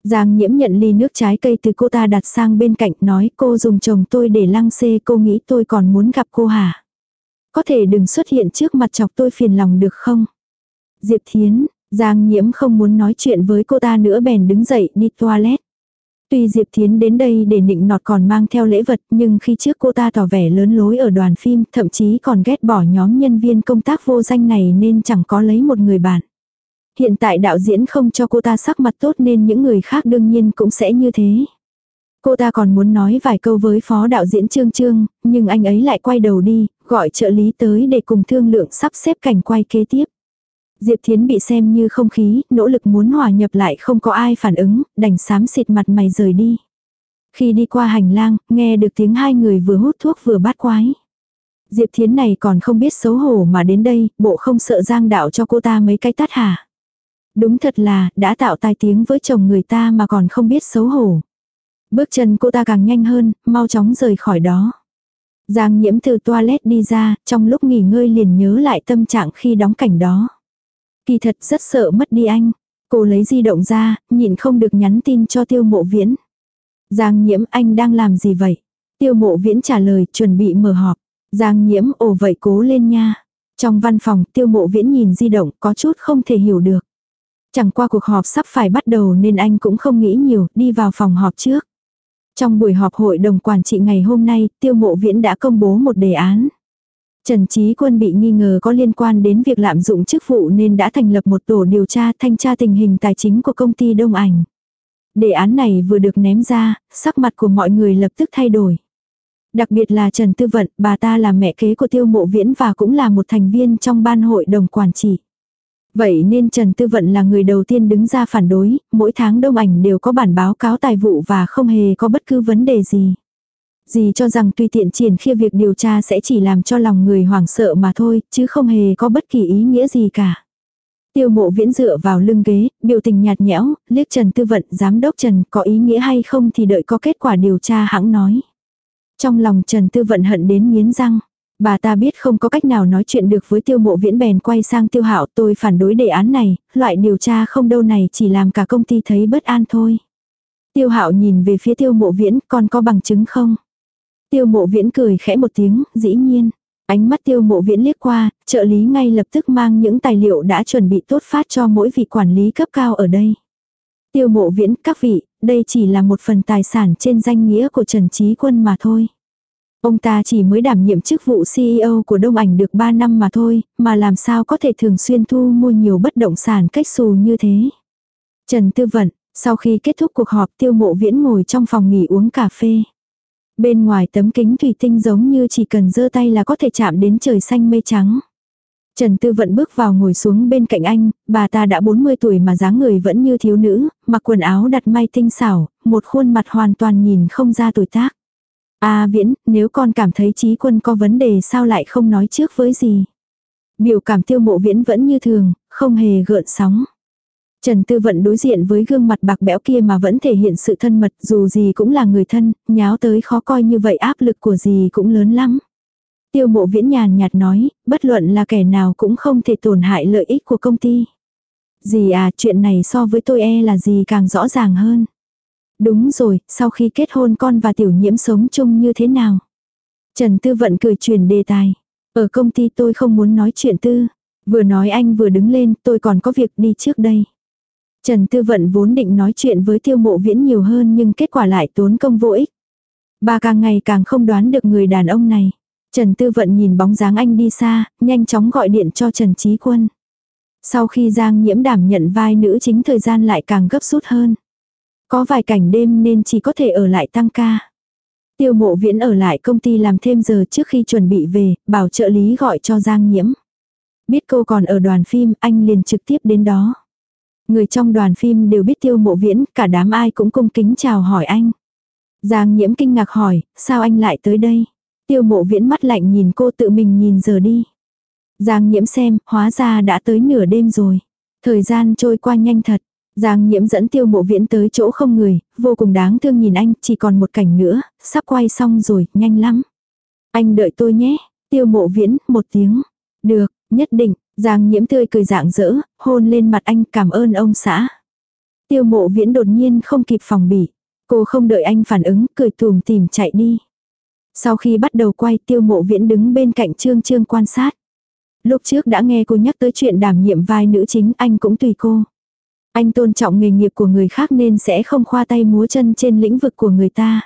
Giang nhiễm nhận ly nước trái cây từ cô ta đặt sang bên cạnh nói cô dùng chồng tôi để lăng xê cô nghĩ tôi còn muốn gặp cô hả? Có thể đừng xuất hiện trước mặt chọc tôi phiền lòng được không? Diệp Thiến, Giang nhiễm không muốn nói chuyện với cô ta nữa bèn đứng dậy đi toilet. Tuy Diệp Thiến đến đây để nịnh nọt còn mang theo lễ vật nhưng khi trước cô ta tỏ vẻ lớn lối ở đoàn phim thậm chí còn ghét bỏ nhóm nhân viên công tác vô danh này nên chẳng có lấy một người bạn. Hiện tại đạo diễn không cho cô ta sắc mặt tốt nên những người khác đương nhiên cũng sẽ như thế. Cô ta còn muốn nói vài câu với phó đạo diễn Trương Trương, nhưng anh ấy lại quay đầu đi, gọi trợ lý tới để cùng thương lượng sắp xếp cảnh quay kế tiếp. Diệp Thiến bị xem như không khí, nỗ lực muốn hòa nhập lại không có ai phản ứng, đành sám xịt mặt mày rời đi. Khi đi qua hành lang, nghe được tiếng hai người vừa hút thuốc vừa bát quái. Diệp Thiến này còn không biết xấu hổ mà đến đây, bộ không sợ giang đạo cho cô ta mấy cái tát hả. Đúng thật là, đã tạo tai tiếng với chồng người ta mà còn không biết xấu hổ. Bước chân cô ta càng nhanh hơn, mau chóng rời khỏi đó. Giang nhiễm từ toilet đi ra, trong lúc nghỉ ngơi liền nhớ lại tâm trạng khi đóng cảnh đó. Kỳ thật rất sợ mất đi anh. Cô lấy di động ra, nhịn không được nhắn tin cho tiêu mộ viễn. Giang nhiễm anh đang làm gì vậy? Tiêu mộ viễn trả lời chuẩn bị mở họp. Giang nhiễm ồ vậy cố lên nha. Trong văn phòng tiêu mộ viễn nhìn di động có chút không thể hiểu được. Chẳng qua cuộc họp sắp phải bắt đầu nên anh cũng không nghĩ nhiều, đi vào phòng họp trước. Trong buổi họp hội đồng quản trị ngày hôm nay, tiêu mộ viễn đã công bố một đề án. Trần Trí Quân bị nghi ngờ có liên quan đến việc lạm dụng chức vụ nên đã thành lập một tổ điều tra thanh tra tình hình tài chính của công ty Đông Ảnh. Đề án này vừa được ném ra, sắc mặt của mọi người lập tức thay đổi. Đặc biệt là Trần Tư Vận, bà ta là mẹ kế của Tiêu Mộ Viễn và cũng là một thành viên trong ban hội đồng quản trị. Vậy nên Trần Tư Vận là người đầu tiên đứng ra phản đối, mỗi tháng đông ảnh đều có bản báo cáo tài vụ và không hề có bất cứ vấn đề gì. Dì cho rằng tùy tiện triển khi việc điều tra sẽ chỉ làm cho lòng người hoảng sợ mà thôi, chứ không hề có bất kỳ ý nghĩa gì cả. Tiêu mộ viễn dựa vào lưng ghế, biểu tình nhạt nhẽo, liếc Trần Tư Vận, giám đốc Trần có ý nghĩa hay không thì đợi có kết quả điều tra hãng nói. Trong lòng Trần Tư Vận hận đến nghiến răng. Bà ta biết không có cách nào nói chuyện được với tiêu mộ viễn bèn quay sang tiêu hạo tôi phản đối đề án này, loại điều tra không đâu này chỉ làm cả công ty thấy bất an thôi. Tiêu hạo nhìn về phía tiêu mộ viễn, còn có bằng chứng không? Tiêu mộ viễn cười khẽ một tiếng, dĩ nhiên. Ánh mắt tiêu mộ viễn liếc qua, trợ lý ngay lập tức mang những tài liệu đã chuẩn bị tốt phát cho mỗi vị quản lý cấp cao ở đây. Tiêu mộ viễn, các vị, đây chỉ là một phần tài sản trên danh nghĩa của Trần Trí Quân mà thôi. Ông ta chỉ mới đảm nhiệm chức vụ CEO của Đông Ảnh được 3 năm mà thôi, mà làm sao có thể thường xuyên thu mua nhiều bất động sản cách xù như thế. Trần Tư Vận, sau khi kết thúc cuộc họp tiêu mộ viễn ngồi trong phòng nghỉ uống cà phê. Bên ngoài tấm kính thủy tinh giống như chỉ cần giơ tay là có thể chạm đến trời xanh mây trắng. Trần Tư Vận bước vào ngồi xuống bên cạnh anh, bà ta đã 40 tuổi mà dáng người vẫn như thiếu nữ, mặc quần áo đặt may tinh xảo, một khuôn mặt hoàn toàn nhìn không ra tuổi tác. A Viễn, nếu con cảm thấy trí quân có vấn đề sao lại không nói trước với gì. Biểu cảm tiêu mộ viễn vẫn như thường, không hề gợn sóng. Trần Tư Vận đối diện với gương mặt bạc bẽo kia mà vẫn thể hiện sự thân mật dù gì cũng là người thân, nháo tới khó coi như vậy áp lực của gì cũng lớn lắm. Tiêu mộ viễn nhàn nhạt nói, bất luận là kẻ nào cũng không thể tổn hại lợi ích của công ty. Dì à, chuyện này so với tôi e là gì càng rõ ràng hơn. Đúng rồi, sau khi kết hôn con và tiểu nhiễm sống chung như thế nào? Trần Tư Vận cười chuyển đề tài. Ở công ty tôi không muốn nói chuyện tư. Vừa nói anh vừa đứng lên, tôi còn có việc đi trước đây. Trần Tư Vận vốn định nói chuyện với tiêu mộ viễn nhiều hơn nhưng kết quả lại tốn công vô ích. Bà càng ngày càng không đoán được người đàn ông này. Trần Tư Vận nhìn bóng dáng anh đi xa, nhanh chóng gọi điện cho Trần Trí Quân. Sau khi Giang Nhiễm đảm nhận vai nữ chính thời gian lại càng gấp rút hơn. Có vài cảnh đêm nên chỉ có thể ở lại tăng ca. Tiêu mộ viễn ở lại công ty làm thêm giờ trước khi chuẩn bị về, bảo trợ lý gọi cho Giang Nhiễm. Biết cô còn ở đoàn phim, anh liền trực tiếp đến đó. Người trong đoàn phim đều biết tiêu mộ viễn, cả đám ai cũng cung kính chào hỏi anh. Giang nhiễm kinh ngạc hỏi, sao anh lại tới đây? Tiêu mộ viễn mắt lạnh nhìn cô tự mình nhìn giờ đi. Giang nhiễm xem, hóa ra đã tới nửa đêm rồi. Thời gian trôi qua nhanh thật. Giang nhiễm dẫn tiêu mộ viễn tới chỗ không người, vô cùng đáng thương nhìn anh, chỉ còn một cảnh nữa, sắp quay xong rồi, nhanh lắm. Anh đợi tôi nhé, tiêu mộ viễn, một tiếng. Được, nhất định, Giang nhiễm tươi cười dạng dỡ, hôn lên mặt anh cảm ơn ông xã. Tiêu mộ viễn đột nhiên không kịp phòng bị. Cô không đợi anh phản ứng, cười thùm tìm chạy đi. Sau khi bắt đầu quay tiêu mộ viễn đứng bên cạnh trương trương quan sát. Lúc trước đã nghe cô nhắc tới chuyện đảm nhiệm vai nữ chính anh cũng tùy cô. Anh tôn trọng nghề nghiệp của người khác nên sẽ không khoa tay múa chân trên lĩnh vực của người ta.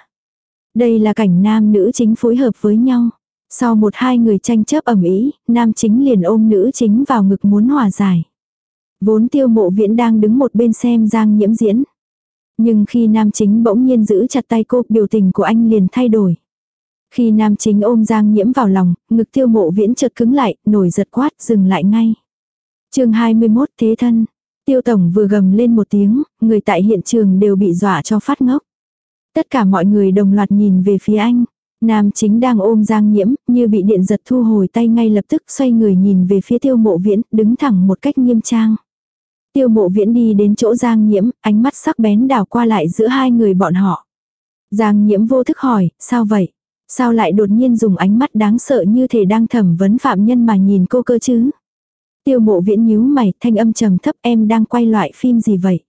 Đây là cảnh nam nữ chính phối hợp với nhau. Sau một hai người tranh chấp ẩm ý, nam chính liền ôm nữ chính vào ngực muốn hòa giải. Vốn tiêu mộ viễn đang đứng một bên xem giang nhiễm diễn. Nhưng khi nam chính bỗng nhiên giữ chặt tay cô, biểu tình của anh liền thay đổi. Khi nam chính ôm giang nhiễm vào lòng, ngực tiêu mộ viễn chợt cứng lại, nổi giật quát, dừng lại ngay. chương 21 Thế thân. Tiêu tổng vừa gầm lên một tiếng, người tại hiện trường đều bị dọa cho phát ngốc. Tất cả mọi người đồng loạt nhìn về phía anh. Nam chính đang ôm Giang Nhiễm, như bị điện giật thu hồi tay ngay lập tức xoay người nhìn về phía tiêu mộ viễn, đứng thẳng một cách nghiêm trang. Tiêu mộ viễn đi đến chỗ Giang Nhiễm, ánh mắt sắc bén đảo qua lại giữa hai người bọn họ. Giang Nhiễm vô thức hỏi, sao vậy? Sao lại đột nhiên dùng ánh mắt đáng sợ như thể đang thẩm vấn phạm nhân mà nhìn cô cơ chứ? Tiêu mộ viễn nhíu mày, thanh âm trầm thấp em đang quay loại phim gì vậy?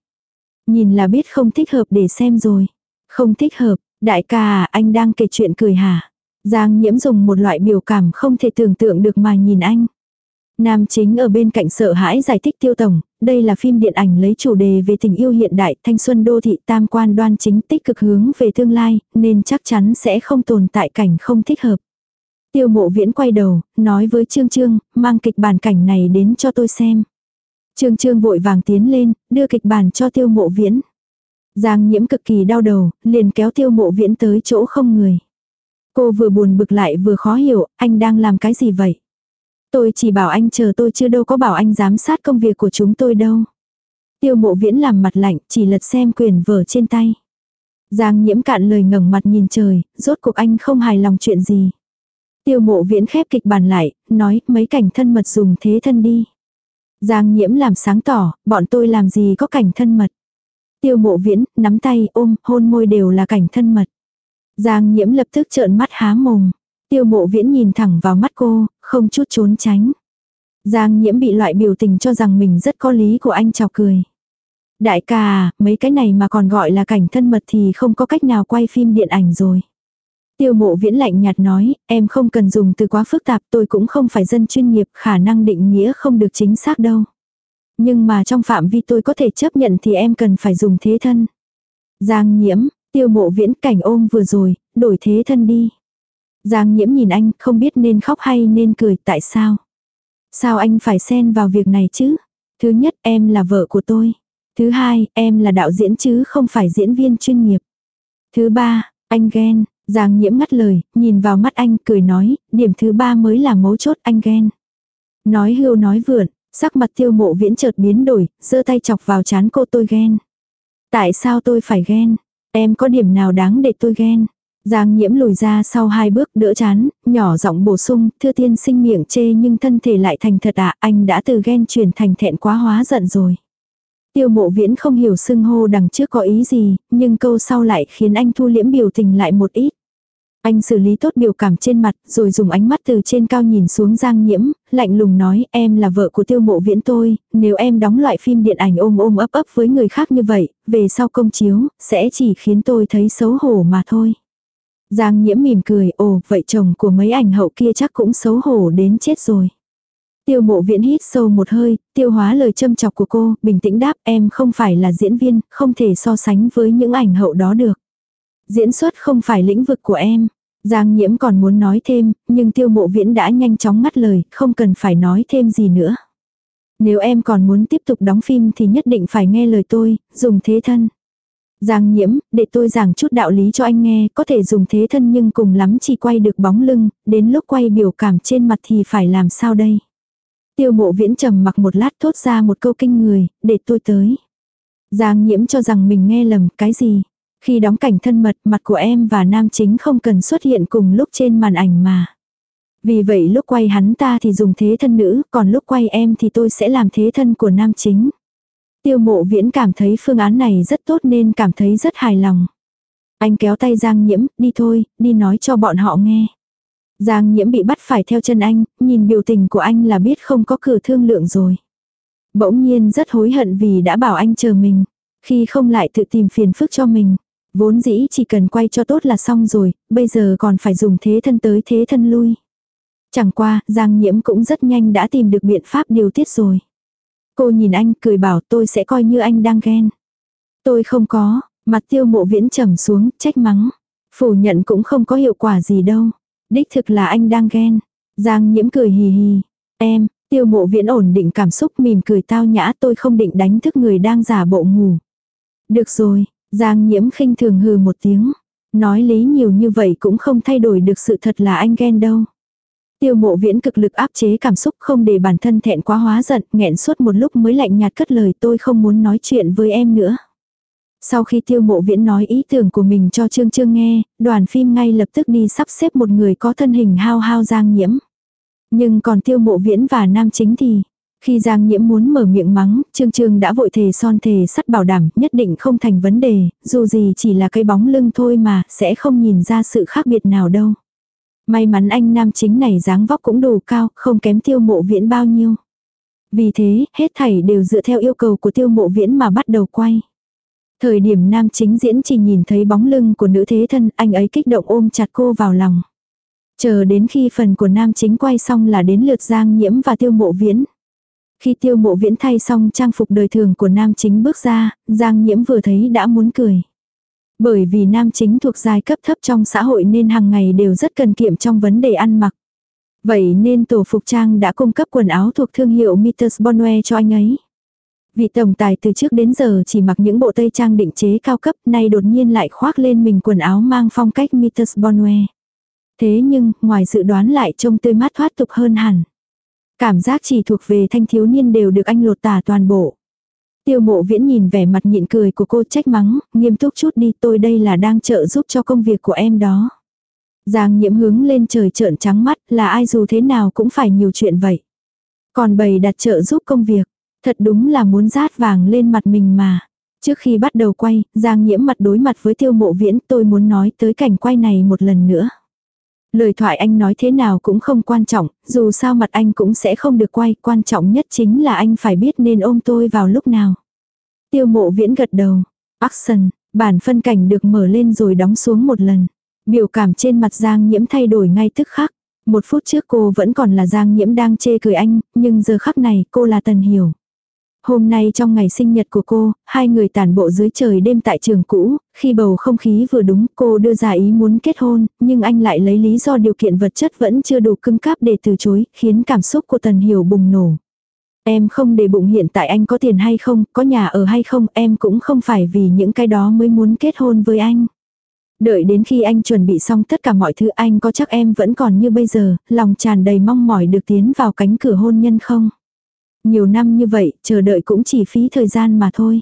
Nhìn là biết không thích hợp để xem rồi. Không thích hợp, Đại ca à, anh đang kể chuyện cười hả? Giang nhiễm dùng một loại biểu cảm không thể tưởng tượng được mà nhìn anh. Nam chính ở bên cạnh sợ hãi giải thích tiêu tổng, đây là phim điện ảnh lấy chủ đề về tình yêu hiện đại, thanh xuân đô thị tam quan đoan chính tích cực hướng về tương lai, nên chắc chắn sẽ không tồn tại cảnh không thích hợp. Tiêu mộ viễn quay đầu, nói với Trương Trương, mang kịch bản cảnh này đến cho tôi xem. Trương Trương vội vàng tiến lên, đưa kịch bản cho tiêu mộ viễn. Giang nhiễm cực kỳ đau đầu, liền kéo tiêu mộ viễn tới chỗ không người. Cô vừa buồn bực lại vừa khó hiểu, anh đang làm cái gì vậy? Tôi chỉ bảo anh chờ tôi chưa đâu có bảo anh giám sát công việc của chúng tôi đâu. Tiêu mộ viễn làm mặt lạnh, chỉ lật xem quyền vở trên tay. Giang nhiễm cạn lời ngẩng mặt nhìn trời, rốt cuộc anh không hài lòng chuyện gì. Tiêu mộ viễn khép kịch bản lại, nói mấy cảnh thân mật dùng thế thân đi. Giang nhiễm làm sáng tỏ, bọn tôi làm gì có cảnh thân mật. Tiêu mộ viễn, nắm tay, ôm, hôn môi đều là cảnh thân mật. Giang nhiễm lập tức trợn mắt há mồm. Tiêu mộ viễn nhìn thẳng vào mắt cô, không chút trốn tránh. Giang nhiễm bị loại biểu tình cho rằng mình rất có lý của anh chọc cười. Đại ca à, mấy cái này mà còn gọi là cảnh thân mật thì không có cách nào quay phim điện ảnh rồi. Tiêu mộ viễn lạnh nhạt nói, em không cần dùng từ quá phức tạp tôi cũng không phải dân chuyên nghiệp khả năng định nghĩa không được chính xác đâu. Nhưng mà trong phạm vi tôi có thể chấp nhận thì em cần phải dùng thế thân. Giang nhiễm, tiêu mộ viễn cảnh ôm vừa rồi, đổi thế thân đi. Giang nhiễm nhìn anh, không biết nên khóc hay nên cười, tại sao? Sao anh phải xen vào việc này chứ? Thứ nhất, em là vợ của tôi. Thứ hai, em là đạo diễn chứ không phải diễn viên chuyên nghiệp. Thứ ba, anh ghen. Giang nhiễm ngắt lời, nhìn vào mắt anh, cười nói, điểm thứ ba mới là mấu chốt anh ghen. Nói hưu nói vượn, Sắc mặt tiêu mộ viễn chợt biến đổi, giơ tay chọc vào chán cô tôi ghen. Tại sao tôi phải ghen? Em có điểm nào đáng để tôi ghen? Giang nhiễm lùi ra sau hai bước đỡ chán, nhỏ giọng bổ sung, thưa tiên sinh miệng chê nhưng thân thể lại thành thật ạ, anh đã từ ghen chuyển thành thẹn quá hóa giận rồi. Tiêu mộ viễn không hiểu xưng hô đằng trước có ý gì, nhưng câu sau lại khiến anh thu liễm biểu tình lại một ít. Anh xử lý tốt biểu cảm trên mặt, rồi dùng ánh mắt từ trên cao nhìn xuống Giang Nhiễm, lạnh lùng nói em là vợ của tiêu mộ viễn tôi, nếu em đóng loại phim điện ảnh ôm ôm ấp ấp với người khác như vậy, về sau công chiếu, sẽ chỉ khiến tôi thấy xấu hổ mà thôi. Giang Nhiễm mỉm cười, ồ, vậy chồng của mấy ảnh hậu kia chắc cũng xấu hổ đến chết rồi. Tiêu mộ viễn hít sâu một hơi, tiêu hóa lời châm chọc của cô, bình tĩnh đáp em không phải là diễn viên, không thể so sánh với những ảnh hậu đó được. Diễn xuất không phải lĩnh vực của em. Giang nhiễm còn muốn nói thêm, nhưng tiêu mộ viễn đã nhanh chóng ngắt lời, không cần phải nói thêm gì nữa. Nếu em còn muốn tiếp tục đóng phim thì nhất định phải nghe lời tôi, dùng thế thân. Giang nhiễm, để tôi giảng chút đạo lý cho anh nghe, có thể dùng thế thân nhưng cùng lắm chỉ quay được bóng lưng, đến lúc quay biểu cảm trên mặt thì phải làm sao đây? Tiêu mộ viễn trầm mặc một lát thốt ra một câu kinh người, để tôi tới. Giang nhiễm cho rằng mình nghe lầm, cái gì? Khi đóng cảnh thân mật, mặt của em và nam chính không cần xuất hiện cùng lúc trên màn ảnh mà. Vì vậy lúc quay hắn ta thì dùng thế thân nữ, còn lúc quay em thì tôi sẽ làm thế thân của nam chính. Tiêu mộ viễn cảm thấy phương án này rất tốt nên cảm thấy rất hài lòng. Anh kéo tay Giang Nhiễm, đi thôi, đi nói cho bọn họ nghe. Giang Nhiễm bị bắt phải theo chân anh, nhìn biểu tình của anh là biết không có cửa thương lượng rồi. Bỗng nhiên rất hối hận vì đã bảo anh chờ mình, khi không lại tự tìm phiền phức cho mình. Vốn dĩ chỉ cần quay cho tốt là xong rồi, bây giờ còn phải dùng thế thân tới thế thân lui. Chẳng qua, Giang Nhiễm cũng rất nhanh đã tìm được biện pháp điều tiết rồi. Cô nhìn anh cười bảo tôi sẽ coi như anh đang ghen. Tôi không có, mặt tiêu mộ viễn trầm xuống, trách mắng. Phủ nhận cũng không có hiệu quả gì đâu. Đích thực là anh đang ghen. Giang nhiễm cười hì hì. Em, tiêu mộ viễn ổn định cảm xúc mỉm cười tao nhã tôi không định đánh thức người đang giả bộ ngủ. Được rồi, Giang nhiễm khinh thường hừ một tiếng. Nói lý nhiều như vậy cũng không thay đổi được sự thật là anh ghen đâu. Tiêu mộ viễn cực lực áp chế cảm xúc không để bản thân thẹn quá hóa giận, nghẹn suốt một lúc mới lạnh nhạt cất lời tôi không muốn nói chuyện với em nữa. Sau khi tiêu mộ viễn nói ý tưởng của mình cho Trương Trương nghe, đoàn phim ngay lập tức đi sắp xếp một người có thân hình hao hao giang nhiễm. Nhưng còn tiêu mộ viễn và nam chính thì, khi Giang Nhiễm muốn mở miệng mắng, Trương Trương đã vội thề son thề sắt bảo đảm nhất định không thành vấn đề, dù gì chỉ là cái bóng lưng thôi mà, sẽ không nhìn ra sự khác biệt nào đâu. May mắn anh nam chính này dáng vóc cũng đủ cao, không kém tiêu mộ viễn bao nhiêu. Vì thế, hết thảy đều dựa theo yêu cầu của tiêu mộ viễn mà bắt đầu quay. Thời điểm nam chính diễn chỉ nhìn thấy bóng lưng của nữ thế thân, anh ấy kích động ôm chặt cô vào lòng. Chờ đến khi phần của nam chính quay xong là đến lượt Giang Nhiễm và tiêu mộ viễn. Khi tiêu mộ viễn thay xong trang phục đời thường của nam chính bước ra, Giang Nhiễm vừa thấy đã muốn cười. Bởi vì nam chính thuộc giai cấp thấp trong xã hội nên hàng ngày đều rất cần kiệm trong vấn đề ăn mặc. Vậy nên tổ phục trang đã cung cấp quần áo thuộc thương hiệu Mitters Bonwe cho anh ấy. Vị tổng tài từ trước đến giờ chỉ mặc những bộ tây trang định chế cao cấp, nay đột nhiên lại khoác lên mình quần áo mang phong cách Mitters Bonwe. Thế nhưng, ngoài dự đoán lại trông tươi mát thoát tục hơn hẳn. Cảm giác chỉ thuộc về thanh thiếu niên đều được anh lột tả toàn bộ. Tiêu mộ viễn nhìn vẻ mặt nhịn cười của cô trách mắng, nghiêm túc chút đi tôi đây là đang trợ giúp cho công việc của em đó. Giang nhiễm hướng lên trời trợn trắng mắt là ai dù thế nào cũng phải nhiều chuyện vậy. Còn bầy đặt trợ giúp công việc, thật đúng là muốn rát vàng lên mặt mình mà. Trước khi bắt đầu quay, Giang nhiễm mặt đối mặt với tiêu mộ viễn tôi muốn nói tới cảnh quay này một lần nữa. Lời thoại anh nói thế nào cũng không quan trọng, dù sao mặt anh cũng sẽ không được quay, quan trọng nhất chính là anh phải biết nên ôm tôi vào lúc nào. Tiêu mộ viễn gật đầu. Action, bản phân cảnh được mở lên rồi đóng xuống một lần. Biểu cảm trên mặt Giang Nhiễm thay đổi ngay tức khắc. Một phút trước cô vẫn còn là Giang Nhiễm đang chê cười anh, nhưng giờ khắc này cô là Tần Hiểu. Hôm nay trong ngày sinh nhật của cô, hai người tản bộ dưới trời đêm tại trường cũ, khi bầu không khí vừa đúng cô đưa ra ý muốn kết hôn, nhưng anh lại lấy lý do điều kiện vật chất vẫn chưa đủ cưng cáp để từ chối, khiến cảm xúc của Tần Hiểu bùng nổ. Em không để bụng hiện tại anh có tiền hay không, có nhà ở hay không, em cũng không phải vì những cái đó mới muốn kết hôn với anh. Đợi đến khi anh chuẩn bị xong tất cả mọi thứ anh có chắc em vẫn còn như bây giờ, lòng tràn đầy mong mỏi được tiến vào cánh cửa hôn nhân không? Nhiều năm như vậy, chờ đợi cũng chỉ phí thời gian mà thôi.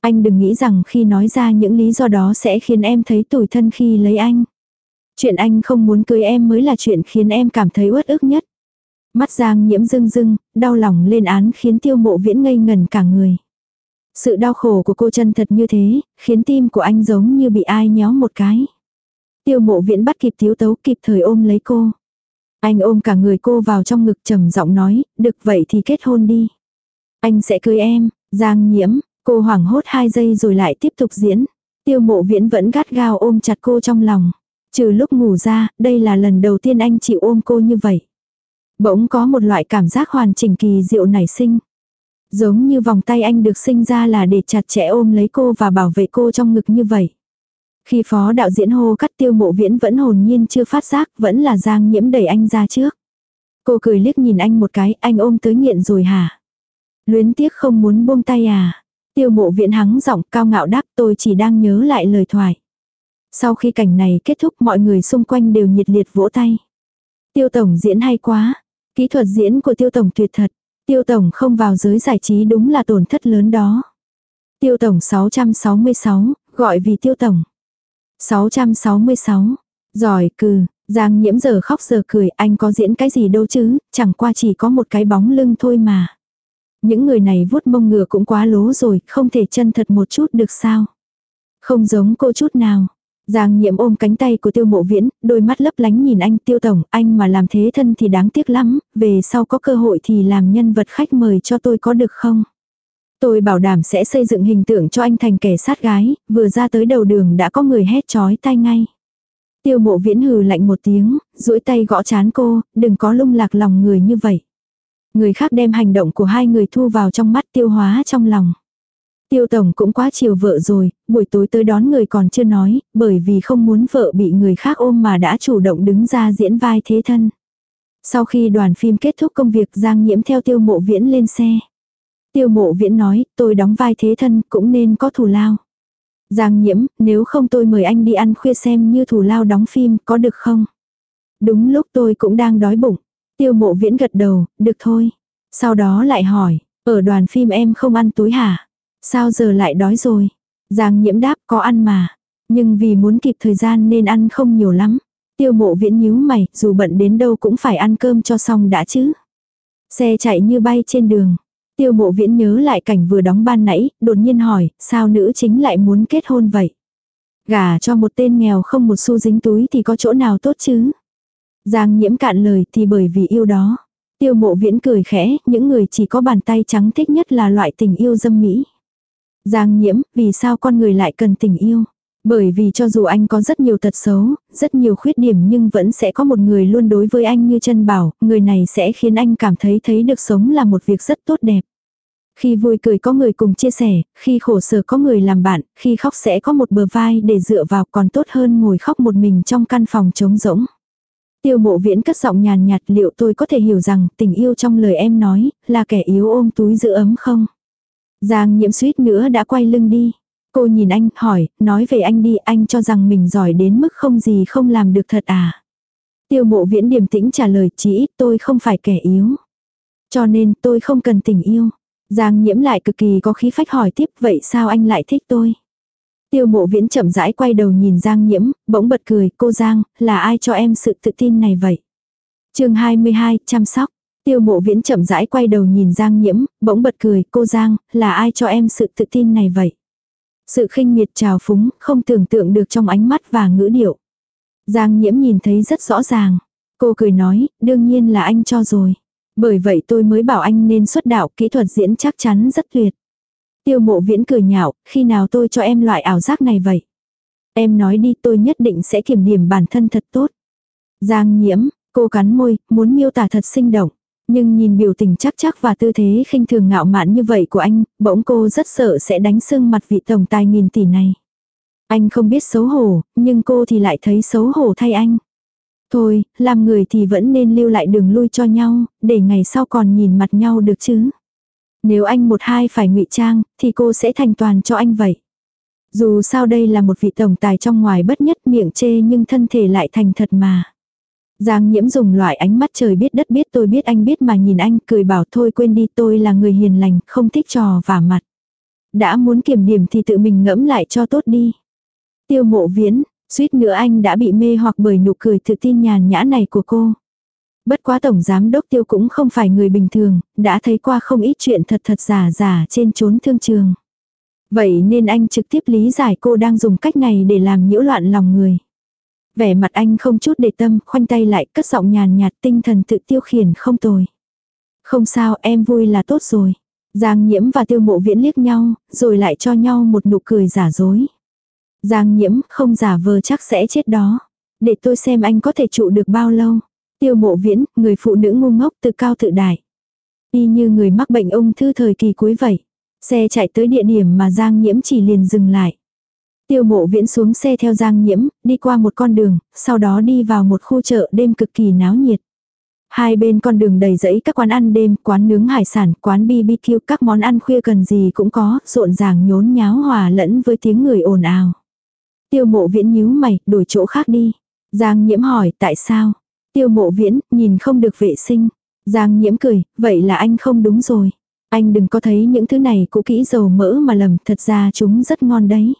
Anh đừng nghĩ rằng khi nói ra những lý do đó sẽ khiến em thấy tủi thân khi lấy anh. Chuyện anh không muốn cưới em mới là chuyện khiến em cảm thấy uất ức nhất. Mắt Giang nhiễm rưng rưng, đau lòng lên án khiến tiêu mộ viễn ngây ngần cả người. Sự đau khổ của cô chân thật như thế, khiến tim của anh giống như bị ai nhéo một cái. Tiêu mộ viễn bắt kịp thiếu tấu kịp thời ôm lấy cô. Anh ôm cả người cô vào trong ngực trầm giọng nói, được vậy thì kết hôn đi. Anh sẽ cưới em, Giang nhiễm, cô hoảng hốt hai giây rồi lại tiếp tục diễn. Tiêu mộ viễn vẫn gắt gao ôm chặt cô trong lòng. Trừ lúc ngủ ra, đây là lần đầu tiên anh chịu ôm cô như vậy. Bỗng có một loại cảm giác hoàn chỉnh kỳ diệu nảy sinh. Giống như vòng tay anh được sinh ra là để chặt chẽ ôm lấy cô và bảo vệ cô trong ngực như vậy. Khi phó đạo diễn hô cắt tiêu mộ viễn vẫn hồn nhiên chưa phát giác, vẫn là giang nhiễm đẩy anh ra trước. Cô cười liếc nhìn anh một cái, anh ôm tới nghiện rồi hả? Luyến tiếc không muốn buông tay à. Tiêu mộ viễn hắng giọng cao ngạo đáp tôi chỉ đang nhớ lại lời thoại. Sau khi cảnh này kết thúc mọi người xung quanh đều nhiệt liệt vỗ tay. Tiêu tổng diễn hay quá. Kỹ thuật diễn của tiêu tổng tuyệt thật. Tiêu tổng không vào giới giải trí đúng là tổn thất lớn đó. Tiêu tổng 666, gọi vì tiêu tổng. 666. Giỏi cừ, Giang nhiễm giờ khóc giờ cười, anh có diễn cái gì đâu chứ, chẳng qua chỉ có một cái bóng lưng thôi mà. Những người này vuốt mông ngựa cũng quá lố rồi, không thể chân thật một chút được sao. Không giống cô chút nào. Giang nhiễm ôm cánh tay của tiêu mộ viễn, đôi mắt lấp lánh nhìn anh tiêu tổng, anh mà làm thế thân thì đáng tiếc lắm, về sau có cơ hội thì làm nhân vật khách mời cho tôi có được không? Tôi bảo đảm sẽ xây dựng hình tượng cho anh thành kẻ sát gái, vừa ra tới đầu đường đã có người hét chói tay ngay. Tiêu mộ viễn hừ lạnh một tiếng, duỗi tay gõ chán cô, đừng có lung lạc lòng người như vậy. Người khác đem hành động của hai người thu vào trong mắt tiêu hóa trong lòng. Tiêu tổng cũng quá chiều vợ rồi, buổi tối tới đón người còn chưa nói, bởi vì không muốn vợ bị người khác ôm mà đã chủ động đứng ra diễn vai thế thân. Sau khi đoàn phim kết thúc công việc Giang Nhiễm theo tiêu mộ viễn lên xe. Tiêu mộ viễn nói, tôi đóng vai thế thân cũng nên có thù lao. Giang nhiễm, nếu không tôi mời anh đi ăn khuya xem như thù lao đóng phim, có được không? Đúng lúc tôi cũng đang đói bụng. Tiêu mộ viễn gật đầu, được thôi. Sau đó lại hỏi, ở đoàn phim em không ăn tối hả? Sao giờ lại đói rồi? Giang nhiễm đáp có ăn mà. Nhưng vì muốn kịp thời gian nên ăn không nhiều lắm. Tiêu mộ viễn nhíu mày, dù bận đến đâu cũng phải ăn cơm cho xong đã chứ. Xe chạy như bay trên đường. Tiêu mộ viễn nhớ lại cảnh vừa đóng ban nãy, đột nhiên hỏi, sao nữ chính lại muốn kết hôn vậy? Gả cho một tên nghèo không một xu dính túi thì có chỗ nào tốt chứ? Giang nhiễm cạn lời thì bởi vì yêu đó. Tiêu mộ viễn cười khẽ, những người chỉ có bàn tay trắng thích nhất là loại tình yêu dâm mỹ. Giang nhiễm, vì sao con người lại cần tình yêu? Bởi vì cho dù anh có rất nhiều tật xấu, rất nhiều khuyết điểm nhưng vẫn sẽ có một người luôn đối với anh như chân bảo, người này sẽ khiến anh cảm thấy thấy được sống là một việc rất tốt đẹp. Khi vui cười có người cùng chia sẻ, khi khổ sở có người làm bạn, khi khóc sẽ có một bờ vai để dựa vào còn tốt hơn ngồi khóc một mình trong căn phòng trống rỗng. Tiêu mộ viễn cất giọng nhàn nhạt liệu tôi có thể hiểu rằng tình yêu trong lời em nói là kẻ yếu ôm túi giữ ấm không? Giang nhiễm suýt nữa đã quay lưng đi. Cô nhìn anh, hỏi, nói về anh đi, anh cho rằng mình giỏi đến mức không gì không làm được thật à? Tiêu mộ viễn điềm tĩnh trả lời, chỉ ít tôi không phải kẻ yếu. Cho nên tôi không cần tình yêu. Giang nhiễm lại cực kỳ có khí phách hỏi tiếp, vậy sao anh lại thích tôi? Tiêu mộ viễn chậm rãi quay đầu nhìn Giang nhiễm, bỗng bật cười, cô Giang, là ai cho em sự tự tin này vậy? chương 22, chăm sóc. Tiêu mộ viễn chậm rãi quay đầu nhìn Giang nhiễm, bỗng bật cười, cô Giang, là ai cho em sự tự tin này vậy? Sự khinh miệt trào phúng, không tưởng tượng được trong ánh mắt và ngữ điệu. Giang nhiễm nhìn thấy rất rõ ràng. Cô cười nói, đương nhiên là anh cho rồi. Bởi vậy tôi mới bảo anh nên xuất đạo kỹ thuật diễn chắc chắn rất tuyệt. Tiêu mộ viễn cười nhạo, khi nào tôi cho em loại ảo giác này vậy? Em nói đi tôi nhất định sẽ kiểm điểm bản thân thật tốt. Giang nhiễm, cô cắn môi, muốn miêu tả thật sinh động. Nhưng nhìn biểu tình chắc chắc và tư thế khinh thường ngạo mạn như vậy của anh, bỗng cô rất sợ sẽ đánh sưng mặt vị tổng tài nghìn tỷ này. Anh không biết xấu hổ, nhưng cô thì lại thấy xấu hổ thay anh. Thôi, làm người thì vẫn nên lưu lại đường lui cho nhau, để ngày sau còn nhìn mặt nhau được chứ. Nếu anh một hai phải ngụy trang, thì cô sẽ thành toàn cho anh vậy. Dù sao đây là một vị tổng tài trong ngoài bất nhất miệng chê nhưng thân thể lại thành thật mà. Giang nhiễm dùng loại ánh mắt trời biết đất biết tôi biết anh biết mà nhìn anh cười bảo thôi quên đi tôi là người hiền lành không thích trò vả mặt. Đã muốn kiểm điểm thì tự mình ngẫm lại cho tốt đi. Tiêu mộ viễn, suýt nữa anh đã bị mê hoặc bởi nụ cười tự tin nhàn nhã này của cô. Bất quá tổng giám đốc tiêu cũng không phải người bình thường, đã thấy qua không ít chuyện thật thật giả giả trên chốn thương trường. Vậy nên anh trực tiếp lý giải cô đang dùng cách này để làm nhiễu loạn lòng người. Vẻ mặt anh không chút để tâm, khoanh tay lại, cất giọng nhàn nhạt tinh thần tự tiêu khiển không tồi. Không sao, em vui là tốt rồi. Giang nhiễm và tiêu mộ viễn liếc nhau, rồi lại cho nhau một nụ cười giả dối. Giang nhiễm không giả vờ chắc sẽ chết đó. Để tôi xem anh có thể trụ được bao lâu. Tiêu mộ viễn, người phụ nữ ngu ngốc tự cao tự đại. Y như người mắc bệnh ung thư thời kỳ cuối vậy. Xe chạy tới địa điểm mà Giang nhiễm chỉ liền dừng lại. Tiêu mộ viễn xuống xe theo Giang nhiễm, đi qua một con đường, sau đó đi vào một khu chợ đêm cực kỳ náo nhiệt. Hai bên con đường đầy rẫy các quán ăn đêm, quán nướng hải sản, quán BBQ, các món ăn khuya cần gì cũng có, rộn ràng nhốn nháo hòa lẫn với tiếng người ồn ào. Tiêu mộ viễn nhíu mày, đổi chỗ khác đi. Giang nhiễm hỏi, tại sao? Tiêu mộ viễn, nhìn không được vệ sinh. Giang nhiễm cười, vậy là anh không đúng rồi. Anh đừng có thấy những thứ này cũ kỹ dầu mỡ mà lầm, thật ra chúng rất ngon đấy.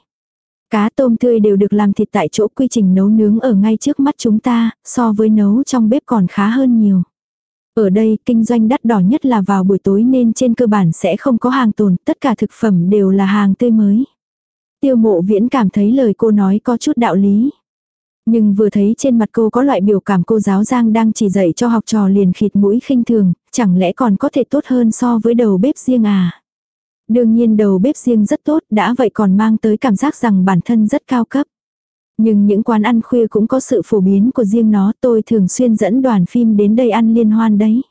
Cá tôm tươi đều được làm thịt tại chỗ quy trình nấu nướng ở ngay trước mắt chúng ta, so với nấu trong bếp còn khá hơn nhiều. Ở đây, kinh doanh đắt đỏ nhất là vào buổi tối nên trên cơ bản sẽ không có hàng tồn, tất cả thực phẩm đều là hàng tươi mới. Tiêu mộ viễn cảm thấy lời cô nói có chút đạo lý. Nhưng vừa thấy trên mặt cô có loại biểu cảm cô giáo Giang đang chỉ dạy cho học trò liền khịt mũi khinh thường, chẳng lẽ còn có thể tốt hơn so với đầu bếp riêng à. Đương nhiên đầu bếp riêng rất tốt, đã vậy còn mang tới cảm giác rằng bản thân rất cao cấp. Nhưng những quán ăn khuya cũng có sự phổ biến của riêng nó, tôi thường xuyên dẫn đoàn phim đến đây ăn liên hoan đấy.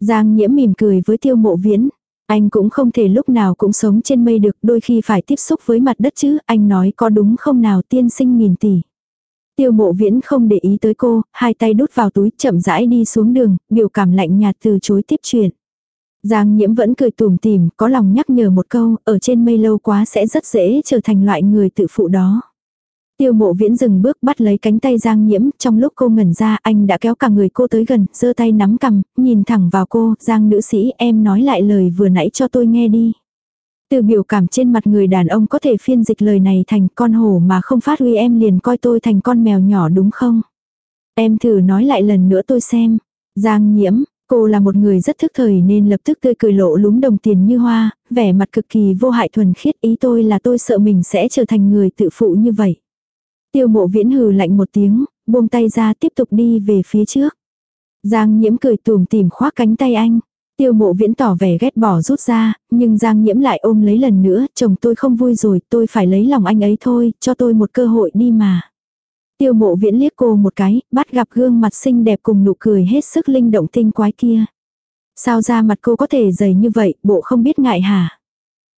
Giang nhiễm mỉm cười với tiêu mộ viễn. Anh cũng không thể lúc nào cũng sống trên mây được, đôi khi phải tiếp xúc với mặt đất chứ, anh nói có đúng không nào tiên sinh nghìn tỷ. Tiêu mộ viễn không để ý tới cô, hai tay đút vào túi chậm rãi đi xuống đường, biểu cảm lạnh nhạt từ chối tiếp chuyện. Giang nhiễm vẫn cười tùm tìm, có lòng nhắc nhở một câu, ở trên mây lâu quá sẽ rất dễ trở thành loại người tự phụ đó. Tiêu mộ viễn dừng bước bắt lấy cánh tay Giang nhiễm, trong lúc cô ngẩn ra anh đã kéo cả người cô tới gần, giơ tay nắm cầm, nhìn thẳng vào cô, Giang nữ sĩ em nói lại lời vừa nãy cho tôi nghe đi. Từ biểu cảm trên mặt người đàn ông có thể phiên dịch lời này thành con hổ mà không phát huy em liền coi tôi thành con mèo nhỏ đúng không? Em thử nói lại lần nữa tôi xem. Giang nhiễm, cô là một người rất thức thời nên lập tức tươi cười lộ lúng đồng tiền như hoa, vẻ mặt cực kỳ vô hại thuần khiết ý tôi là tôi sợ mình sẽ trở thành người tự phụ như vậy. Tiêu mộ viễn hừ lạnh một tiếng, buông tay ra tiếp tục đi về phía trước. Giang nhiễm cười tùm tìm khoác cánh tay anh. Tiêu mộ viễn tỏ vẻ ghét bỏ rút ra, nhưng Giang nhiễm lại ôm lấy lần nữa, chồng tôi không vui rồi, tôi phải lấy lòng anh ấy thôi, cho tôi một cơ hội đi mà. Tiêu mộ viễn liếc cô một cái, bắt gặp gương mặt xinh đẹp cùng nụ cười hết sức linh động tinh quái kia. Sao ra mặt cô có thể dày như vậy, bộ không biết ngại hả?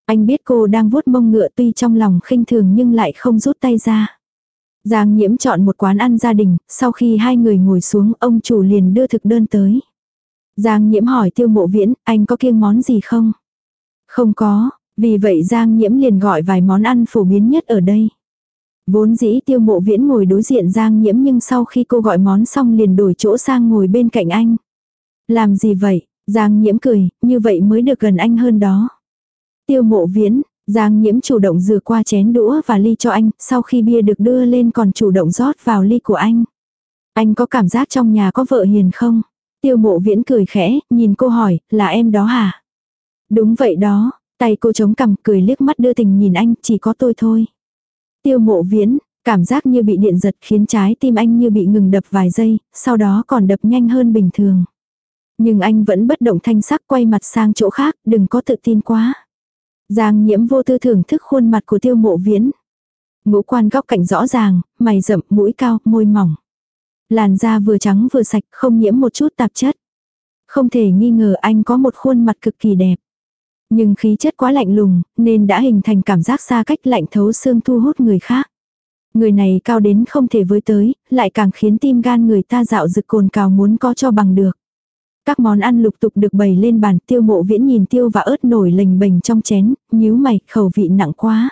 Anh biết cô đang vuốt mông ngựa tuy trong lòng khinh thường nhưng lại không rút tay ra. Giang nhiễm chọn một quán ăn gia đình, sau khi hai người ngồi xuống ông chủ liền đưa thực đơn tới. Giang nhiễm hỏi tiêu mộ viễn, anh có kiêng món gì không? Không có, vì vậy Giang nhiễm liền gọi vài món ăn phổ biến nhất ở đây. Vốn dĩ tiêu mộ viễn ngồi đối diện Giang nhiễm nhưng sau khi cô gọi món xong liền đổi chỗ sang ngồi bên cạnh anh. Làm gì vậy? Giang nhiễm cười, như vậy mới được gần anh hơn đó. Tiêu mộ viễn, Giang nhiễm chủ động rửa qua chén đũa và ly cho anh, sau khi bia được đưa lên còn chủ động rót vào ly của anh. Anh có cảm giác trong nhà có vợ hiền không? Tiêu mộ viễn cười khẽ, nhìn cô hỏi, là em đó hả? Đúng vậy đó, tay cô chống cằm cười liếc mắt đưa tình nhìn anh, chỉ có tôi thôi. Tiêu mộ viễn, cảm giác như bị điện giật khiến trái tim anh như bị ngừng đập vài giây, sau đó còn đập nhanh hơn bình thường. Nhưng anh vẫn bất động thanh sắc quay mặt sang chỗ khác, đừng có tự tin quá. Giang nhiễm vô tư thưởng thức khuôn mặt của tiêu mộ viễn. Ngũ quan góc cạnh rõ ràng, mày rậm, mũi cao, môi mỏng. Làn da vừa trắng vừa sạch, không nhiễm một chút tạp chất. Không thể nghi ngờ anh có một khuôn mặt cực kỳ đẹp. Nhưng khí chất quá lạnh lùng, nên đã hình thành cảm giác xa cách lạnh thấu xương thu hút người khác. Người này cao đến không thể với tới, lại càng khiến tim gan người ta dạo rực cồn cào muốn có cho bằng được. Các món ăn lục tục được bày lên bàn tiêu mộ viễn nhìn tiêu và ớt nổi lềnh bềnh trong chén, nhíu mày, khẩu vị nặng quá.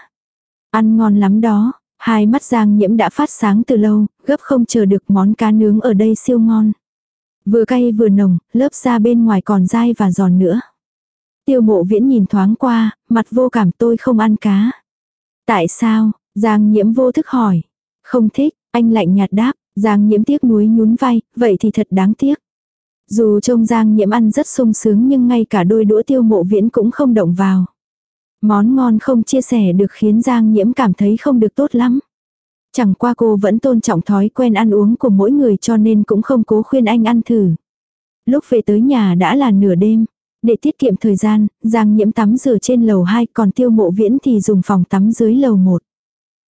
Ăn ngon lắm đó, hai mắt giang nhiễm đã phát sáng từ lâu, gấp không chờ được món cá nướng ở đây siêu ngon. Vừa cay vừa nồng, lớp da bên ngoài còn dai và giòn nữa. Tiêu mộ viễn nhìn thoáng qua, mặt vô cảm tôi không ăn cá. Tại sao? Giang nhiễm vô thức hỏi. Không thích, anh lạnh nhạt đáp, Giang nhiễm tiếc nuối nhún vai, vậy thì thật đáng tiếc. Dù trông Giang nhiễm ăn rất sung sướng nhưng ngay cả đôi đũa tiêu mộ viễn cũng không động vào. Món ngon không chia sẻ được khiến Giang nhiễm cảm thấy không được tốt lắm. Chẳng qua cô vẫn tôn trọng thói quen ăn uống của mỗi người cho nên cũng không cố khuyên anh ăn thử. Lúc về tới nhà đã là nửa đêm. Để tiết kiệm thời gian, Giang nhiễm tắm rửa trên lầu 2 còn tiêu mộ viễn thì dùng phòng tắm dưới lầu 1.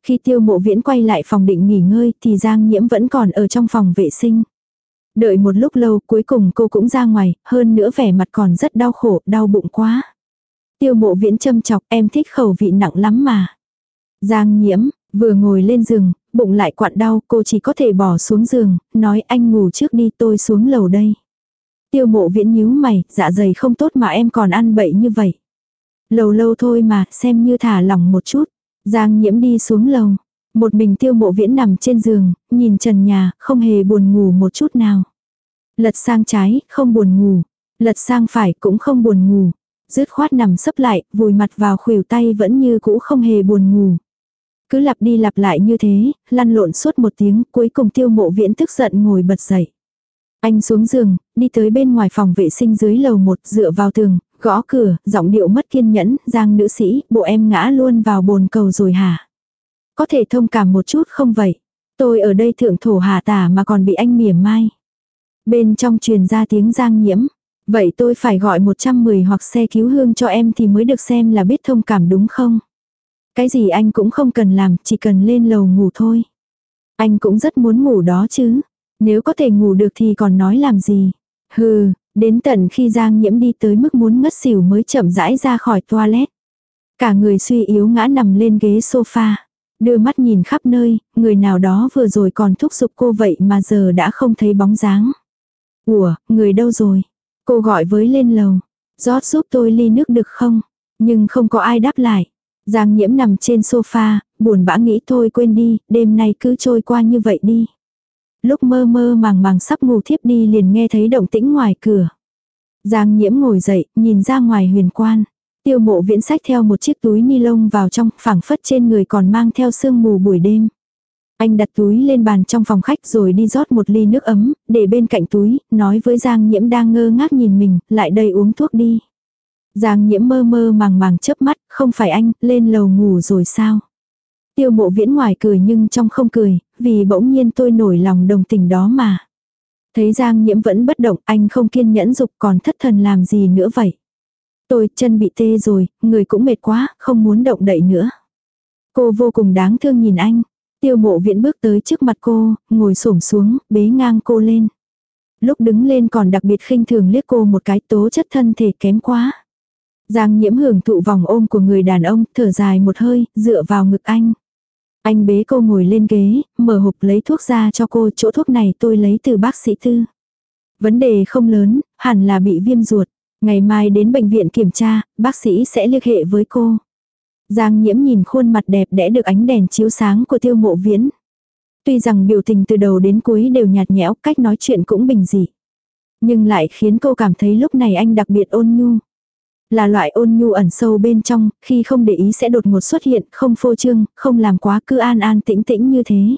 Khi tiêu mộ viễn quay lại phòng định nghỉ ngơi thì Giang nhiễm vẫn còn ở trong phòng vệ sinh. Đợi một lúc lâu cuối cùng cô cũng ra ngoài, hơn nữa vẻ mặt còn rất đau khổ, đau bụng quá. Tiêu mộ viễn châm chọc em thích khẩu vị nặng lắm mà. Giang nhiễm, vừa ngồi lên giường, bụng lại quặn đau, cô chỉ có thể bỏ xuống giường, nói anh ngủ trước đi tôi xuống lầu đây. Tiêu mộ viễn nhíu mày, dạ dày không tốt mà em còn ăn bậy như vậy. Lâu lâu thôi mà, xem như thả lỏng một chút. Giang nhiễm đi xuống lầu. Một mình tiêu mộ viễn nằm trên giường, nhìn trần nhà, không hề buồn ngủ một chút nào. Lật sang trái, không buồn ngủ. Lật sang phải cũng không buồn ngủ. Dứt khoát nằm sấp lại, vùi mặt vào khuỷu tay vẫn như cũ không hề buồn ngủ. Cứ lặp đi lặp lại như thế, lăn lộn suốt một tiếng, cuối cùng tiêu mộ viễn tức giận ngồi bật dậy. Anh xuống giường, đi tới bên ngoài phòng vệ sinh dưới lầu một, dựa vào tường, gõ cửa, giọng điệu mất kiên nhẫn, giang nữ sĩ, bộ em ngã luôn vào bồn cầu rồi hả? Có thể thông cảm một chút không vậy? Tôi ở đây thượng thổ hạ tả mà còn bị anh mỉa mai. Bên trong truyền ra tiếng giang nhiễm. Vậy tôi phải gọi 110 hoặc xe cứu hương cho em thì mới được xem là biết thông cảm đúng không? Cái gì anh cũng không cần làm, chỉ cần lên lầu ngủ thôi. Anh cũng rất muốn ngủ đó chứ. Nếu có thể ngủ được thì còn nói làm gì. Hừ, đến tận khi Giang Nhiễm đi tới mức muốn ngất xỉu mới chậm rãi ra khỏi toilet. Cả người suy yếu ngã nằm lên ghế sofa. Đưa mắt nhìn khắp nơi, người nào đó vừa rồi còn thúc giục cô vậy mà giờ đã không thấy bóng dáng. Ủa, người đâu rồi? Cô gọi với lên lầu. rót giúp tôi ly nước được không? Nhưng không có ai đáp lại. Giang nhiễm nằm trên sofa, buồn bã nghĩ thôi quên đi, đêm nay cứ trôi qua như vậy đi. Lúc mơ mơ màng màng sắp ngủ thiếp đi liền nghe thấy động tĩnh ngoài cửa. Giang nhiễm ngồi dậy, nhìn ra ngoài huyền quan. Tiêu mộ viễn sách theo một chiếc túi ni lông vào trong, phẳng phất trên người còn mang theo sương mù buổi đêm. Anh đặt túi lên bàn trong phòng khách rồi đi rót một ly nước ấm, để bên cạnh túi, nói với Giang nhiễm đang ngơ ngác nhìn mình, lại đây uống thuốc đi. Giang nhiễm mơ mơ màng màng chớp mắt, không phải anh, lên lầu ngủ rồi sao? Tiêu mộ viễn ngoài cười nhưng trong không cười, vì bỗng nhiên tôi nổi lòng đồng tình đó mà. Thấy Giang nhiễm vẫn bất động, anh không kiên nhẫn dục còn thất thần làm gì nữa vậy. Tôi chân bị tê rồi, người cũng mệt quá, không muốn động đậy nữa. Cô vô cùng đáng thương nhìn anh. Tiêu mộ viễn bước tới trước mặt cô, ngồi xổm xuống, bế ngang cô lên. Lúc đứng lên còn đặc biệt khinh thường liếc cô một cái tố chất thân thể kém quá. Giang nhiễm hưởng thụ vòng ôm của người đàn ông, thở dài một hơi, dựa vào ngực anh. Anh bế cô ngồi lên ghế, mở hộp lấy thuốc ra cho cô, chỗ thuốc này tôi lấy từ bác sĩ tư. Vấn đề không lớn, hẳn là bị viêm ruột. Ngày mai đến bệnh viện kiểm tra, bác sĩ sẽ liên hệ với cô. Giang nhiễm nhìn khuôn mặt đẹp đẽ được ánh đèn chiếu sáng của tiêu mộ viễn. Tuy rằng biểu tình từ đầu đến cuối đều nhạt nhẽo, cách nói chuyện cũng bình dị. Nhưng lại khiến cô cảm thấy lúc này anh đặc biệt ôn nhu. Là loại ôn nhu ẩn sâu bên trong, khi không để ý sẽ đột ngột xuất hiện, không phô trương, không làm quá cứ an an tĩnh tĩnh như thế.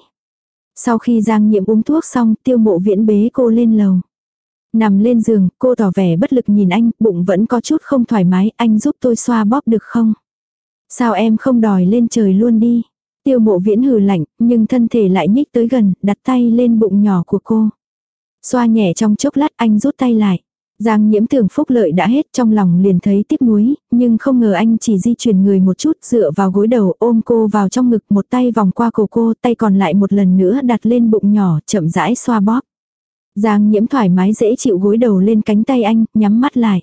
Sau khi Giang Nhiệm uống thuốc xong, tiêu mộ viễn bế cô lên lầu. Nằm lên giường, cô tỏ vẻ bất lực nhìn anh, bụng vẫn có chút không thoải mái, anh giúp tôi xoa bóp được không? Sao em không đòi lên trời luôn đi? Tiêu mộ viễn hừ lạnh, nhưng thân thể lại nhích tới gần, đặt tay lên bụng nhỏ của cô. Xoa nhẹ trong chốc lát anh rút tay lại. Giang nhiễm tưởng phúc lợi đã hết trong lòng liền thấy tiếc nuối, nhưng không ngờ anh chỉ di chuyển người một chút dựa vào gối đầu ôm cô vào trong ngực một tay vòng qua cổ cô tay còn lại một lần nữa đặt lên bụng nhỏ chậm rãi xoa bóp. Giang nhiễm thoải mái dễ chịu gối đầu lên cánh tay anh, nhắm mắt lại.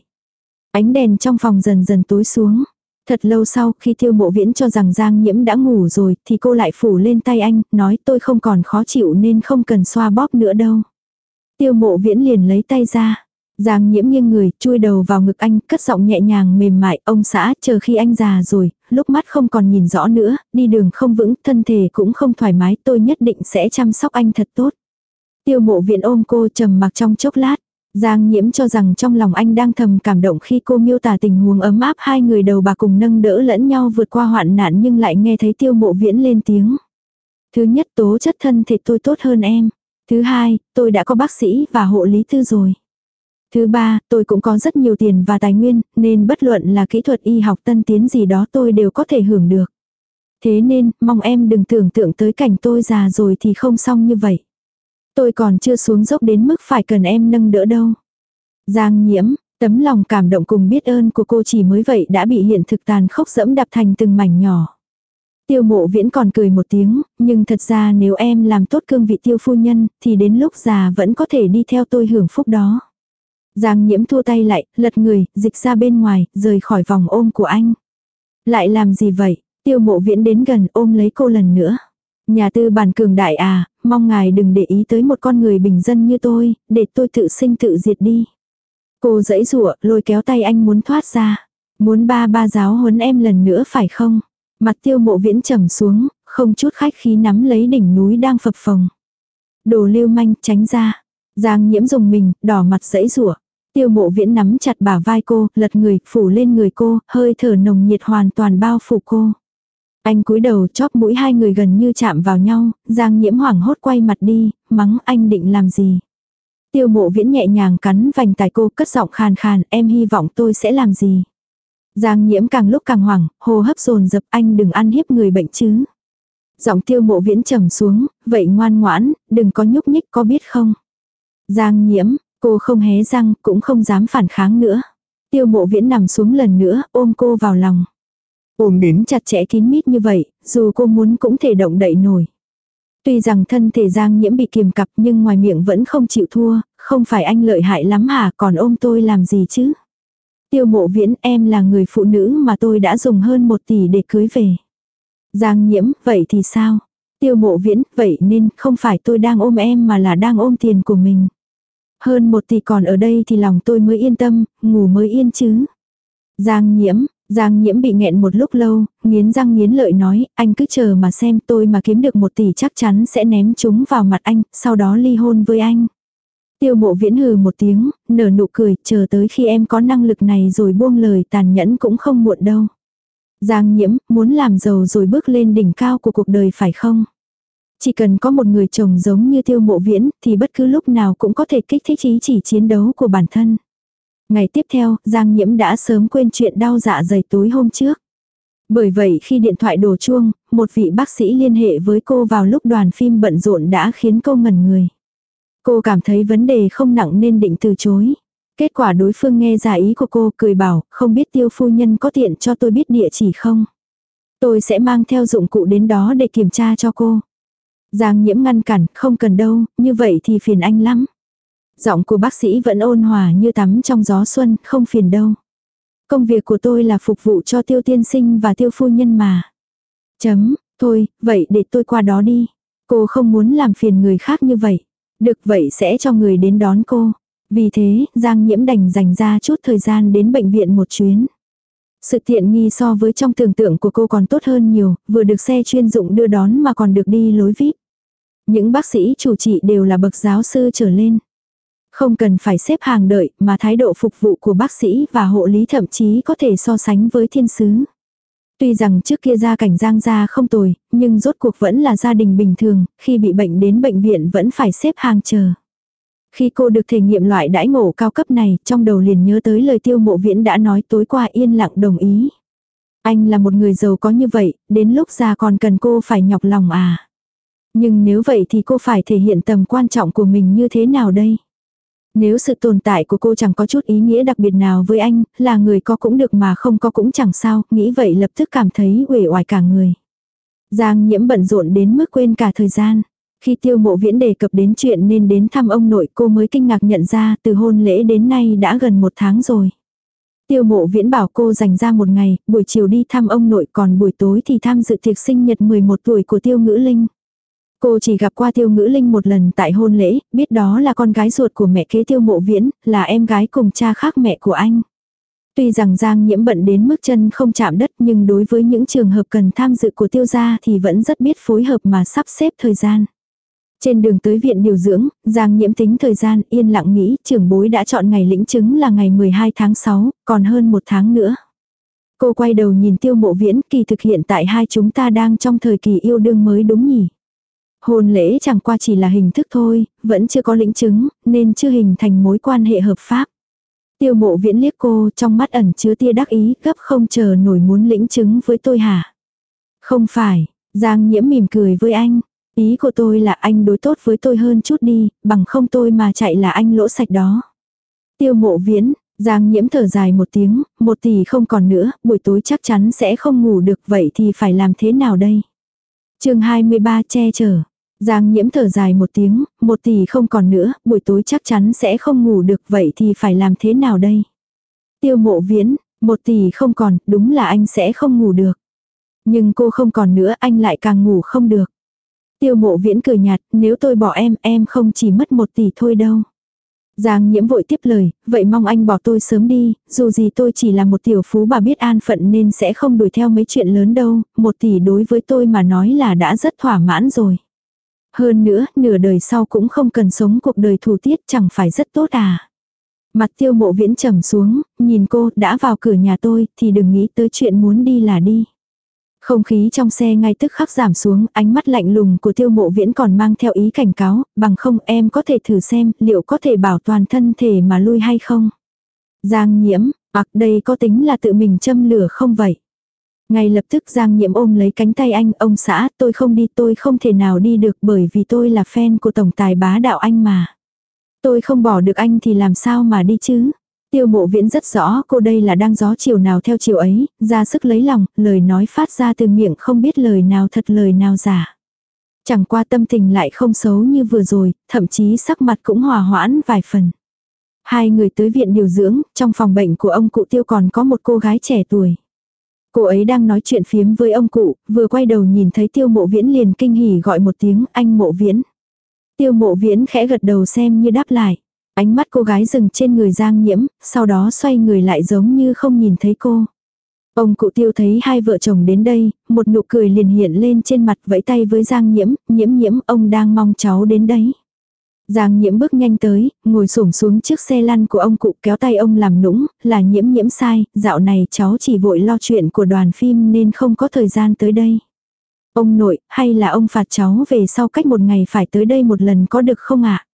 Ánh đèn trong phòng dần dần tối xuống. Thật lâu sau khi tiêu mộ viễn cho rằng Giang nhiễm đã ngủ rồi thì cô lại phủ lên tay anh, nói tôi không còn khó chịu nên không cần xoa bóp nữa đâu. Tiêu mộ viễn liền lấy tay ra. Giang nhiễm nghiêng người, chui đầu vào ngực anh, cất giọng nhẹ nhàng mềm mại, ông xã, chờ khi anh già rồi, lúc mắt không còn nhìn rõ nữa, đi đường không vững, thân thể cũng không thoải mái, tôi nhất định sẽ chăm sóc anh thật tốt. Tiêu mộ viện ôm cô trầm mặc trong chốc lát. Giang nhiễm cho rằng trong lòng anh đang thầm cảm động khi cô miêu tả tình huống ấm áp hai người đầu bà cùng nâng đỡ lẫn nhau vượt qua hoạn nạn nhưng lại nghe thấy tiêu mộ viễn lên tiếng. Thứ nhất tố chất thân thể tôi tốt hơn em. Thứ hai, tôi đã có bác sĩ và hộ lý tư rồi. Thứ ba, tôi cũng có rất nhiều tiền và tài nguyên, nên bất luận là kỹ thuật y học tân tiến gì đó tôi đều có thể hưởng được. Thế nên, mong em đừng tưởng tượng tới cảnh tôi già rồi thì không xong như vậy. Tôi còn chưa xuống dốc đến mức phải cần em nâng đỡ đâu. Giang nhiễm, tấm lòng cảm động cùng biết ơn của cô chỉ mới vậy đã bị hiện thực tàn khốc dẫm đập thành từng mảnh nhỏ. Tiêu mộ viễn còn cười một tiếng, nhưng thật ra nếu em làm tốt cương vị tiêu phu nhân, thì đến lúc già vẫn có thể đi theo tôi hưởng phúc đó. Giang nhiễm thua tay lại, lật người, dịch ra bên ngoài, rời khỏi vòng ôm của anh. Lại làm gì vậy? Tiêu mộ viễn đến gần ôm lấy cô lần nữa. Nhà tư bản cường đại à, mong ngài đừng để ý tới một con người bình dân như tôi, để tôi tự sinh tự diệt đi. Cô dãy rủa lôi kéo tay anh muốn thoát ra. Muốn ba ba giáo huấn em lần nữa phải không? Mặt tiêu mộ viễn trầm xuống, không chút khách khí nắm lấy đỉnh núi đang phập phồng. Đồ lưu manh tránh ra. Giang nhiễm dùng mình, đỏ mặt dãy rủa Tiêu mộ viễn nắm chặt bả vai cô, lật người, phủ lên người cô, hơi thở nồng nhiệt hoàn toàn bao phủ cô. Anh cúi đầu chóp mũi hai người gần như chạm vào nhau, Giang nhiễm hoảng hốt quay mặt đi, mắng anh định làm gì. Tiêu mộ viễn nhẹ nhàng cắn vành tai cô cất giọng khàn khàn, em hy vọng tôi sẽ làm gì. Giang nhiễm càng lúc càng hoảng, hô hấp dồn dập anh đừng ăn hiếp người bệnh chứ. Giọng tiêu mộ viễn trầm xuống, vậy ngoan ngoãn, đừng có nhúc nhích có biết không. Giang nhiễm, cô không hé răng, cũng không dám phản kháng nữa. Tiêu mộ viễn nằm xuống lần nữa, ôm cô vào lòng. Ôm đến chặt chẽ kín mít như vậy, dù cô muốn cũng thể động đậy nổi. Tuy rằng thân thể Giang nhiễm bị kiềm cặp nhưng ngoài miệng vẫn không chịu thua, không phải anh lợi hại lắm hả còn ôm tôi làm gì chứ. Tiêu mộ viễn em là người phụ nữ mà tôi đã dùng hơn một tỷ để cưới về. Giang nhiễm, vậy thì sao? Tiêu mộ viễn, vậy nên không phải tôi đang ôm em mà là đang ôm tiền của mình. Hơn một tỷ còn ở đây thì lòng tôi mới yên tâm, ngủ mới yên chứ. Giang nhiễm, Giang nhiễm bị nghẹn một lúc lâu, nghiến răng nghiến lợi nói, anh cứ chờ mà xem tôi mà kiếm được một tỷ chắc chắn sẽ ném chúng vào mặt anh, sau đó ly hôn với anh. Tiêu mộ viễn hừ một tiếng, nở nụ cười, chờ tới khi em có năng lực này rồi buông lời tàn nhẫn cũng không muộn đâu. Giang nhiễm, muốn làm giàu rồi bước lên đỉnh cao của cuộc đời phải không? Chỉ cần có một người chồng giống như tiêu mộ viễn thì bất cứ lúc nào cũng có thể kích thích ý chỉ chiến đấu của bản thân. Ngày tiếp theo, Giang nhiễm đã sớm quên chuyện đau dạ dày tối hôm trước. Bởi vậy khi điện thoại đổ chuông, một vị bác sĩ liên hệ với cô vào lúc đoàn phim bận rộn đã khiến cô ngẩn người. Cô cảm thấy vấn đề không nặng nên định từ chối. Kết quả đối phương nghe giả ý của cô cười bảo, không biết tiêu phu nhân có tiện cho tôi biết địa chỉ không. Tôi sẽ mang theo dụng cụ đến đó để kiểm tra cho cô. Giang nhiễm ngăn cản, không cần đâu, như vậy thì phiền anh lắm. Giọng của bác sĩ vẫn ôn hòa như tắm trong gió xuân, không phiền đâu. Công việc của tôi là phục vụ cho tiêu tiên sinh và tiêu phu nhân mà. Chấm, thôi, vậy để tôi qua đó đi. Cô không muốn làm phiền người khác như vậy. Được vậy sẽ cho người đến đón cô. Vì thế, Giang Nhiễm đành dành ra chút thời gian đến bệnh viện một chuyến. Sự tiện nghi so với trong tưởng tượng của cô còn tốt hơn nhiều, vừa được xe chuyên dụng đưa đón mà còn được đi lối VIP. Những bác sĩ chủ trị đều là bậc giáo sư trở lên. Không cần phải xếp hàng đợi mà thái độ phục vụ của bác sĩ và hộ lý thậm chí có thể so sánh với thiên sứ. Tuy rằng trước kia gia cảnh Giang gia không tồi, nhưng rốt cuộc vẫn là gia đình bình thường, khi bị bệnh đến bệnh viện vẫn phải xếp hàng chờ. Khi cô được thể nghiệm loại đãi ngộ cao cấp này, trong đầu liền nhớ tới lời tiêu mộ viễn đã nói tối qua yên lặng đồng ý. Anh là một người giàu có như vậy, đến lúc già còn cần cô phải nhọc lòng à. Nhưng nếu vậy thì cô phải thể hiện tầm quan trọng của mình như thế nào đây? Nếu sự tồn tại của cô chẳng có chút ý nghĩa đặc biệt nào với anh, là người có cũng được mà không có cũng chẳng sao, nghĩ vậy lập tức cảm thấy uể oải cả người. Giang nhiễm bận rộn đến mức quên cả thời gian. Khi tiêu mộ viễn đề cập đến chuyện nên đến thăm ông nội cô mới kinh ngạc nhận ra từ hôn lễ đến nay đã gần một tháng rồi. Tiêu mộ viễn bảo cô dành ra một ngày, buổi chiều đi thăm ông nội còn buổi tối thì tham dự tiệc sinh nhật 11 tuổi của tiêu ngữ linh. Cô chỉ gặp qua tiêu ngữ linh một lần tại hôn lễ, biết đó là con gái ruột của mẹ kế tiêu mộ viễn, là em gái cùng cha khác mẹ của anh. Tuy rằng Giang nhiễm bận đến mức chân không chạm đất nhưng đối với những trường hợp cần tham dự của tiêu gia thì vẫn rất biết phối hợp mà sắp xếp thời gian. Trên đường tới viện điều dưỡng, Giang nhiễm tính thời gian yên lặng nghĩ trưởng bối đã chọn ngày lĩnh chứng là ngày 12 tháng 6, còn hơn một tháng nữa. Cô quay đầu nhìn tiêu mộ viễn kỳ thực hiện tại hai chúng ta đang trong thời kỳ yêu đương mới đúng nhỉ. Hôn lễ chẳng qua chỉ là hình thức thôi, vẫn chưa có lĩnh chứng, nên chưa hình thành mối quan hệ hợp pháp. Tiêu mộ viễn liếc cô trong mắt ẩn chứa tia đắc ý gấp không chờ nổi muốn lĩnh chứng với tôi hả? Không phải, Giang nhiễm mỉm cười với anh. Ý của tôi là anh đối tốt với tôi hơn chút đi, bằng không tôi mà chạy là anh lỗ sạch đó. Tiêu mộ viễn, Giang nhiễm thở dài một tiếng, một tỷ không còn nữa, buổi tối chắc chắn sẽ không ngủ được vậy thì phải làm thế nào đây? chương 23 che chở. Giang nhiễm thở dài một tiếng, một tỷ không còn nữa, buổi tối chắc chắn sẽ không ngủ được vậy thì phải làm thế nào đây? Tiêu mộ viễn, một tỷ không còn, đúng là anh sẽ không ngủ được. Nhưng cô không còn nữa anh lại càng ngủ không được. Tiêu mộ viễn cười nhạt, nếu tôi bỏ em, em không chỉ mất một tỷ thôi đâu. Giang nhiễm vội tiếp lời, vậy mong anh bỏ tôi sớm đi, dù gì tôi chỉ là một tiểu phú bà biết an phận nên sẽ không đuổi theo mấy chuyện lớn đâu, một tỷ đối với tôi mà nói là đã rất thỏa mãn rồi. Hơn nữa, nửa đời sau cũng không cần sống cuộc đời thủ tiết chẳng phải rất tốt à. Mặt tiêu mộ viễn trầm xuống, nhìn cô đã vào cửa nhà tôi thì đừng nghĩ tới chuyện muốn đi là đi. Không khí trong xe ngay tức khắc giảm xuống, ánh mắt lạnh lùng của tiêu mộ viễn còn mang theo ý cảnh cáo, bằng không em có thể thử xem liệu có thể bảo toàn thân thể mà lui hay không. Giang nhiễm, ặc đây có tính là tự mình châm lửa không vậy? Ngay lập tức Giang nhiễm ôm lấy cánh tay anh, ông xã, tôi không đi, tôi không thể nào đi được bởi vì tôi là fan của tổng tài bá đạo anh mà. Tôi không bỏ được anh thì làm sao mà đi chứ? Tiêu mộ viễn rất rõ cô đây là đang gió chiều nào theo chiều ấy, ra sức lấy lòng, lời nói phát ra từ miệng không biết lời nào thật lời nào giả. Chẳng qua tâm tình lại không xấu như vừa rồi, thậm chí sắc mặt cũng hòa hoãn vài phần. Hai người tới viện điều dưỡng, trong phòng bệnh của ông cụ tiêu còn có một cô gái trẻ tuổi. Cô ấy đang nói chuyện phiếm với ông cụ, vừa quay đầu nhìn thấy tiêu mộ viễn liền kinh hỉ gọi một tiếng anh mộ viễn. Tiêu mộ viễn khẽ gật đầu xem như đáp lại. Ánh mắt cô gái dừng trên người Giang Nhiễm, sau đó xoay người lại giống như không nhìn thấy cô. Ông cụ tiêu thấy hai vợ chồng đến đây, một nụ cười liền hiện lên trên mặt vẫy tay với Giang Nhiễm, nhiễm nhiễm ông đang mong cháu đến đấy. Giang nhiễm bước nhanh tới, ngồi xổm xuống chiếc xe lăn của ông cụ kéo tay ông làm nũng, là nhiễm nhiễm sai, dạo này cháu chỉ vội lo chuyện của đoàn phim nên không có thời gian tới đây. Ông nội, hay là ông phạt cháu về sau cách một ngày phải tới đây một lần có được không ạ?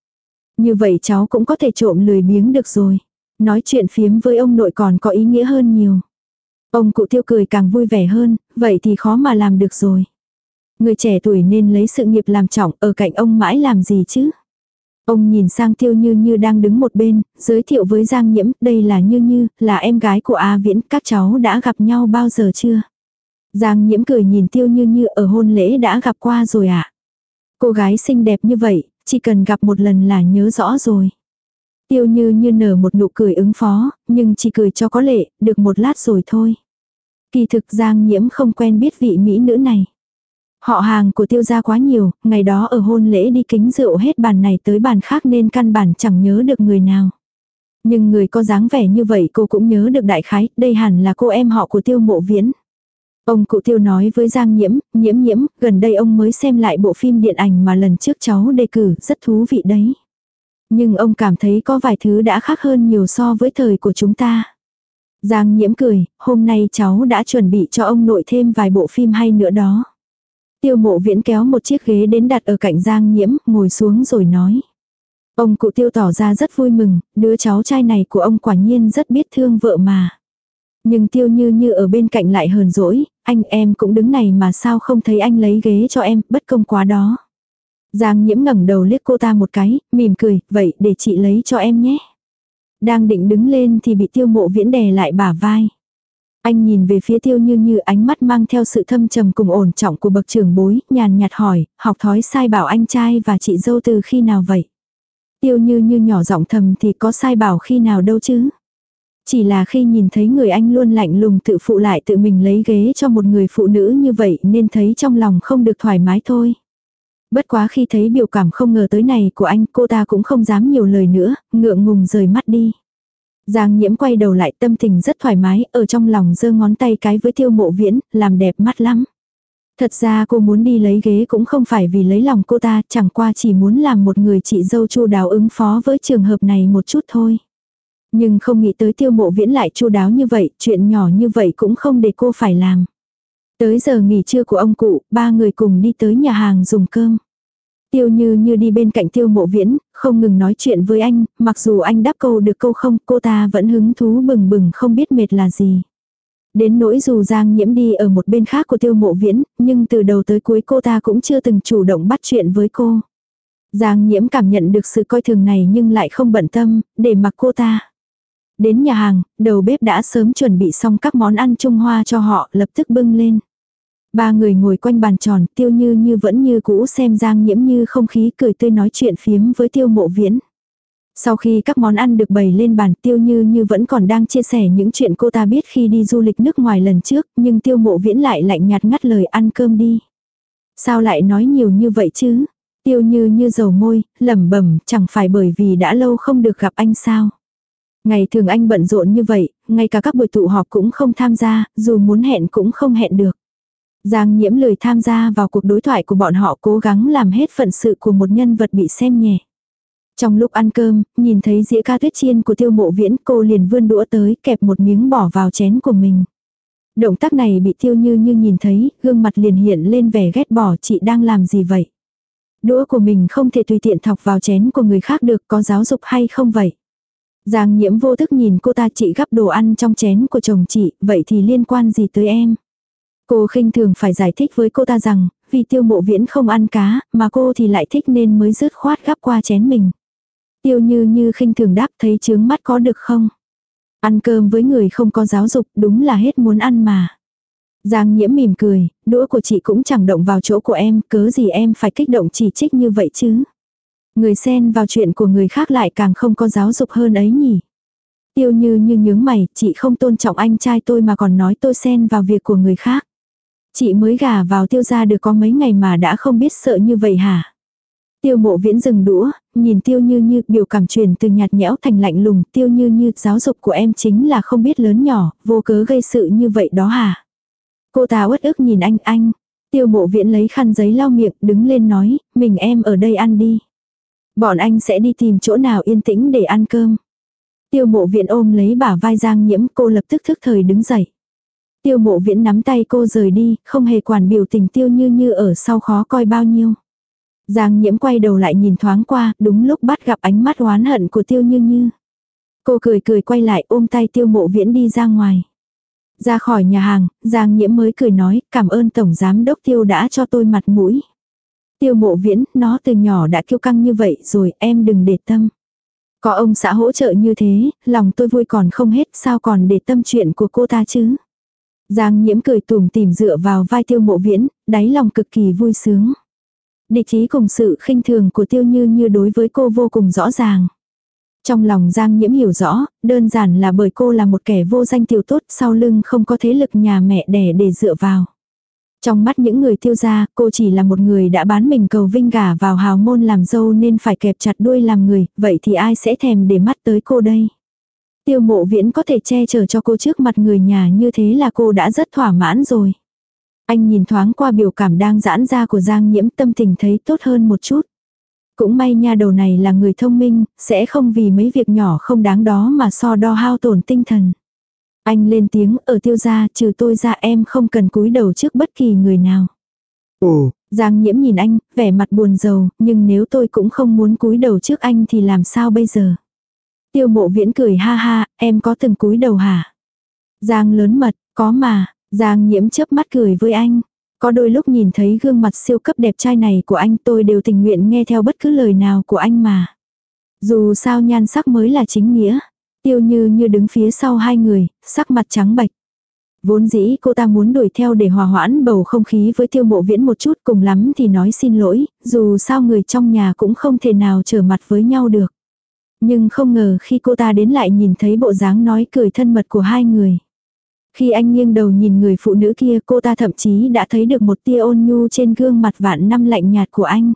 Như vậy cháu cũng có thể trộm lười biếng được rồi. Nói chuyện phiếm với ông nội còn có ý nghĩa hơn nhiều. Ông cụ tiêu cười càng vui vẻ hơn, vậy thì khó mà làm được rồi. Người trẻ tuổi nên lấy sự nghiệp làm trọng ở cạnh ông mãi làm gì chứ. Ông nhìn sang tiêu như như đang đứng một bên, giới thiệu với Giang Nhiễm, đây là như như, là em gái của A Viễn, các cháu đã gặp nhau bao giờ chưa? Giang Nhiễm cười nhìn tiêu như như ở hôn lễ đã gặp qua rồi ạ. À? Cô gái xinh đẹp như vậy, chỉ cần gặp một lần là nhớ rõ rồi. Tiêu như như nở một nụ cười ứng phó, nhưng chỉ cười cho có lệ, được một lát rồi thôi. Kỳ thực Giang Nhiễm không quen biết vị mỹ nữ này. Họ hàng của tiêu gia quá nhiều, ngày đó ở hôn lễ đi kính rượu hết bàn này tới bàn khác nên căn bản chẳng nhớ được người nào. Nhưng người có dáng vẻ như vậy cô cũng nhớ được đại khái, đây hẳn là cô em họ của tiêu mộ viễn. Ông cụ tiêu nói với Giang Nhiễm, Nhiễm Nhiễm, gần đây ông mới xem lại bộ phim điện ảnh mà lần trước cháu đề cử, rất thú vị đấy. Nhưng ông cảm thấy có vài thứ đã khác hơn nhiều so với thời của chúng ta. Giang Nhiễm cười, hôm nay cháu đã chuẩn bị cho ông nội thêm vài bộ phim hay nữa đó. Tiêu mộ viễn kéo một chiếc ghế đến đặt ở cạnh Giang Nhiễm, ngồi xuống rồi nói. Ông cụ tiêu tỏ ra rất vui mừng, đứa cháu trai này của ông quả nhiên rất biết thương vợ mà. Nhưng tiêu như như ở bên cạnh lại hờn dỗi, anh em cũng đứng này mà sao không thấy anh lấy ghế cho em, bất công quá đó. Giang nhiễm ngẩng đầu liếc cô ta một cái, mỉm cười, vậy để chị lấy cho em nhé. Đang định đứng lên thì bị tiêu mộ viễn đè lại bả vai. Anh nhìn về phía tiêu như như ánh mắt mang theo sự thâm trầm cùng ổn trọng của bậc trưởng bối, nhàn nhạt hỏi, học thói sai bảo anh trai và chị dâu từ khi nào vậy? Tiêu như như nhỏ giọng thầm thì có sai bảo khi nào đâu chứ? Chỉ là khi nhìn thấy người anh luôn lạnh lùng tự phụ lại tự mình lấy ghế cho một người phụ nữ như vậy nên thấy trong lòng không được thoải mái thôi. Bất quá khi thấy biểu cảm không ngờ tới này của anh cô ta cũng không dám nhiều lời nữa, ngượng ngùng rời mắt đi. Giang nhiễm quay đầu lại tâm tình rất thoải mái, ở trong lòng giơ ngón tay cái với tiêu mộ viễn, làm đẹp mắt lắm. Thật ra cô muốn đi lấy ghế cũng không phải vì lấy lòng cô ta, chẳng qua chỉ muốn làm một người chị dâu chu đáo ứng phó với trường hợp này một chút thôi. Nhưng không nghĩ tới tiêu mộ viễn lại chu đáo như vậy, chuyện nhỏ như vậy cũng không để cô phải làm. Tới giờ nghỉ trưa của ông cụ, ba người cùng đi tới nhà hàng dùng cơm. Tiêu như như đi bên cạnh tiêu mộ viễn, không ngừng nói chuyện với anh, mặc dù anh đáp câu được câu không, cô ta vẫn hứng thú bừng bừng không biết mệt là gì. Đến nỗi dù Giang nhiễm đi ở một bên khác của tiêu mộ viễn, nhưng từ đầu tới cuối cô ta cũng chưa từng chủ động bắt chuyện với cô. Giang nhiễm cảm nhận được sự coi thường này nhưng lại không bận tâm, để mặc cô ta. Đến nhà hàng, đầu bếp đã sớm chuẩn bị xong các món ăn Trung Hoa cho họ, lập tức bưng lên. Ba người ngồi quanh bàn tròn, tiêu như như vẫn như cũ xem giang nhiễm như không khí cười tươi nói chuyện phiếm với tiêu mộ viễn. Sau khi các món ăn được bày lên bàn tiêu như như vẫn còn đang chia sẻ những chuyện cô ta biết khi đi du lịch nước ngoài lần trước, nhưng tiêu mộ viễn lại lạnh nhạt ngắt lời ăn cơm đi. Sao lại nói nhiều như vậy chứ? Tiêu như như dầu môi, lẩm bẩm chẳng phải bởi vì đã lâu không được gặp anh sao. Ngày thường anh bận rộn như vậy, ngay cả các buổi tụ họp cũng không tham gia, dù muốn hẹn cũng không hẹn được. Giang nhiễm lười tham gia vào cuộc đối thoại của bọn họ cố gắng làm hết phận sự của một nhân vật bị xem nhẹ. Trong lúc ăn cơm, nhìn thấy dĩa ca tuyết chiên của tiêu mộ viễn cô liền vươn đũa tới kẹp một miếng bỏ vào chén của mình. Động tác này bị tiêu như như nhìn thấy, gương mặt liền hiện lên vẻ ghét bỏ chị đang làm gì vậy. Đũa của mình không thể tùy tiện thọc vào chén của người khác được có giáo dục hay không vậy. Giang nhiễm vô thức nhìn cô ta chị gắp đồ ăn trong chén của chồng chị, vậy thì liên quan gì tới em? Cô khinh thường phải giải thích với cô ta rằng, vì tiêu mộ viễn không ăn cá, mà cô thì lại thích nên mới rứt khoát gắp qua chén mình. Tiêu như như khinh thường đáp thấy chướng mắt có được không? Ăn cơm với người không có giáo dục đúng là hết muốn ăn mà. Giang nhiễm mỉm cười, đũa của chị cũng chẳng động vào chỗ của em, cớ gì em phải kích động chỉ trích như vậy chứ. Người xen vào chuyện của người khác lại càng không có giáo dục hơn ấy nhỉ. Tiêu như như nhướng mày, chị không tôn trọng anh trai tôi mà còn nói tôi xen vào việc của người khác. Chị mới gả vào tiêu gia được có mấy ngày mà đã không biết sợ như vậy hả? Tiêu mộ viễn dừng đũa, nhìn tiêu như như biểu cảm truyền từ nhạt nhẽo thành lạnh lùng. Tiêu như như giáo dục của em chính là không biết lớn nhỏ, vô cớ gây sự như vậy đó hả? Cô ta uất ức nhìn anh anh. Tiêu mộ viễn lấy khăn giấy lau miệng đứng lên nói, mình em ở đây ăn đi. Bọn anh sẽ đi tìm chỗ nào yên tĩnh để ăn cơm. Tiêu mộ viễn ôm lấy bả vai giang nhiễm cô lập tức thức thời đứng dậy. Tiêu mộ viễn nắm tay cô rời đi, không hề quản biểu tình tiêu như như ở sau khó coi bao nhiêu. Giang nhiễm quay đầu lại nhìn thoáng qua, đúng lúc bắt gặp ánh mắt oán hận của tiêu như như. Cô cười cười quay lại ôm tay tiêu mộ viễn đi ra ngoài. Ra khỏi nhà hàng, Giang nhiễm mới cười nói, cảm ơn Tổng Giám Đốc Tiêu đã cho tôi mặt mũi. Tiêu mộ viễn, nó từ nhỏ đã kiêu căng như vậy rồi, em đừng để tâm. Có ông xã hỗ trợ như thế, lòng tôi vui còn không hết, sao còn để tâm chuyện của cô ta chứ? Giang nhiễm cười tùm tìm dựa vào vai tiêu mộ viễn, đáy lòng cực kỳ vui sướng. Địch ý cùng sự khinh thường của tiêu như như đối với cô vô cùng rõ ràng. Trong lòng Giang nhiễm hiểu rõ, đơn giản là bởi cô là một kẻ vô danh tiêu tốt sau lưng không có thế lực nhà mẹ đẻ để dựa vào. Trong mắt những người tiêu gia, cô chỉ là một người đã bán mình cầu vinh gả vào hào môn làm dâu nên phải kẹp chặt đuôi làm người, vậy thì ai sẽ thèm để mắt tới cô đây? Tiêu mộ viễn có thể che chở cho cô trước mặt người nhà như thế là cô đã rất thỏa mãn rồi. Anh nhìn thoáng qua biểu cảm đang giãn ra của Giang nhiễm tâm tình thấy tốt hơn một chút. Cũng may nha đầu này là người thông minh, sẽ không vì mấy việc nhỏ không đáng đó mà so đo hao tổn tinh thần. Anh lên tiếng ở tiêu gia trừ tôi ra em không cần cúi đầu trước bất kỳ người nào. Ồ, Giang nhiễm nhìn anh, vẻ mặt buồn rầu, nhưng nếu tôi cũng không muốn cúi đầu trước anh thì làm sao bây giờ? Tiêu mộ viễn cười ha ha, em có từng cúi đầu hả? Giang lớn mật, có mà, Giang nhiễm chớp mắt cười với anh. Có đôi lúc nhìn thấy gương mặt siêu cấp đẹp trai này của anh tôi đều tình nguyện nghe theo bất cứ lời nào của anh mà. Dù sao nhan sắc mới là chính nghĩa. Tiêu như như đứng phía sau hai người, sắc mặt trắng bạch. Vốn dĩ cô ta muốn đuổi theo để hòa hoãn bầu không khí với tiêu mộ viễn một chút cùng lắm thì nói xin lỗi, dù sao người trong nhà cũng không thể nào trở mặt với nhau được. Nhưng không ngờ khi cô ta đến lại nhìn thấy bộ dáng nói cười thân mật của hai người. Khi anh nghiêng đầu nhìn người phụ nữ kia, cô ta thậm chí đã thấy được một tia ôn nhu trên gương mặt vạn năm lạnh nhạt của anh.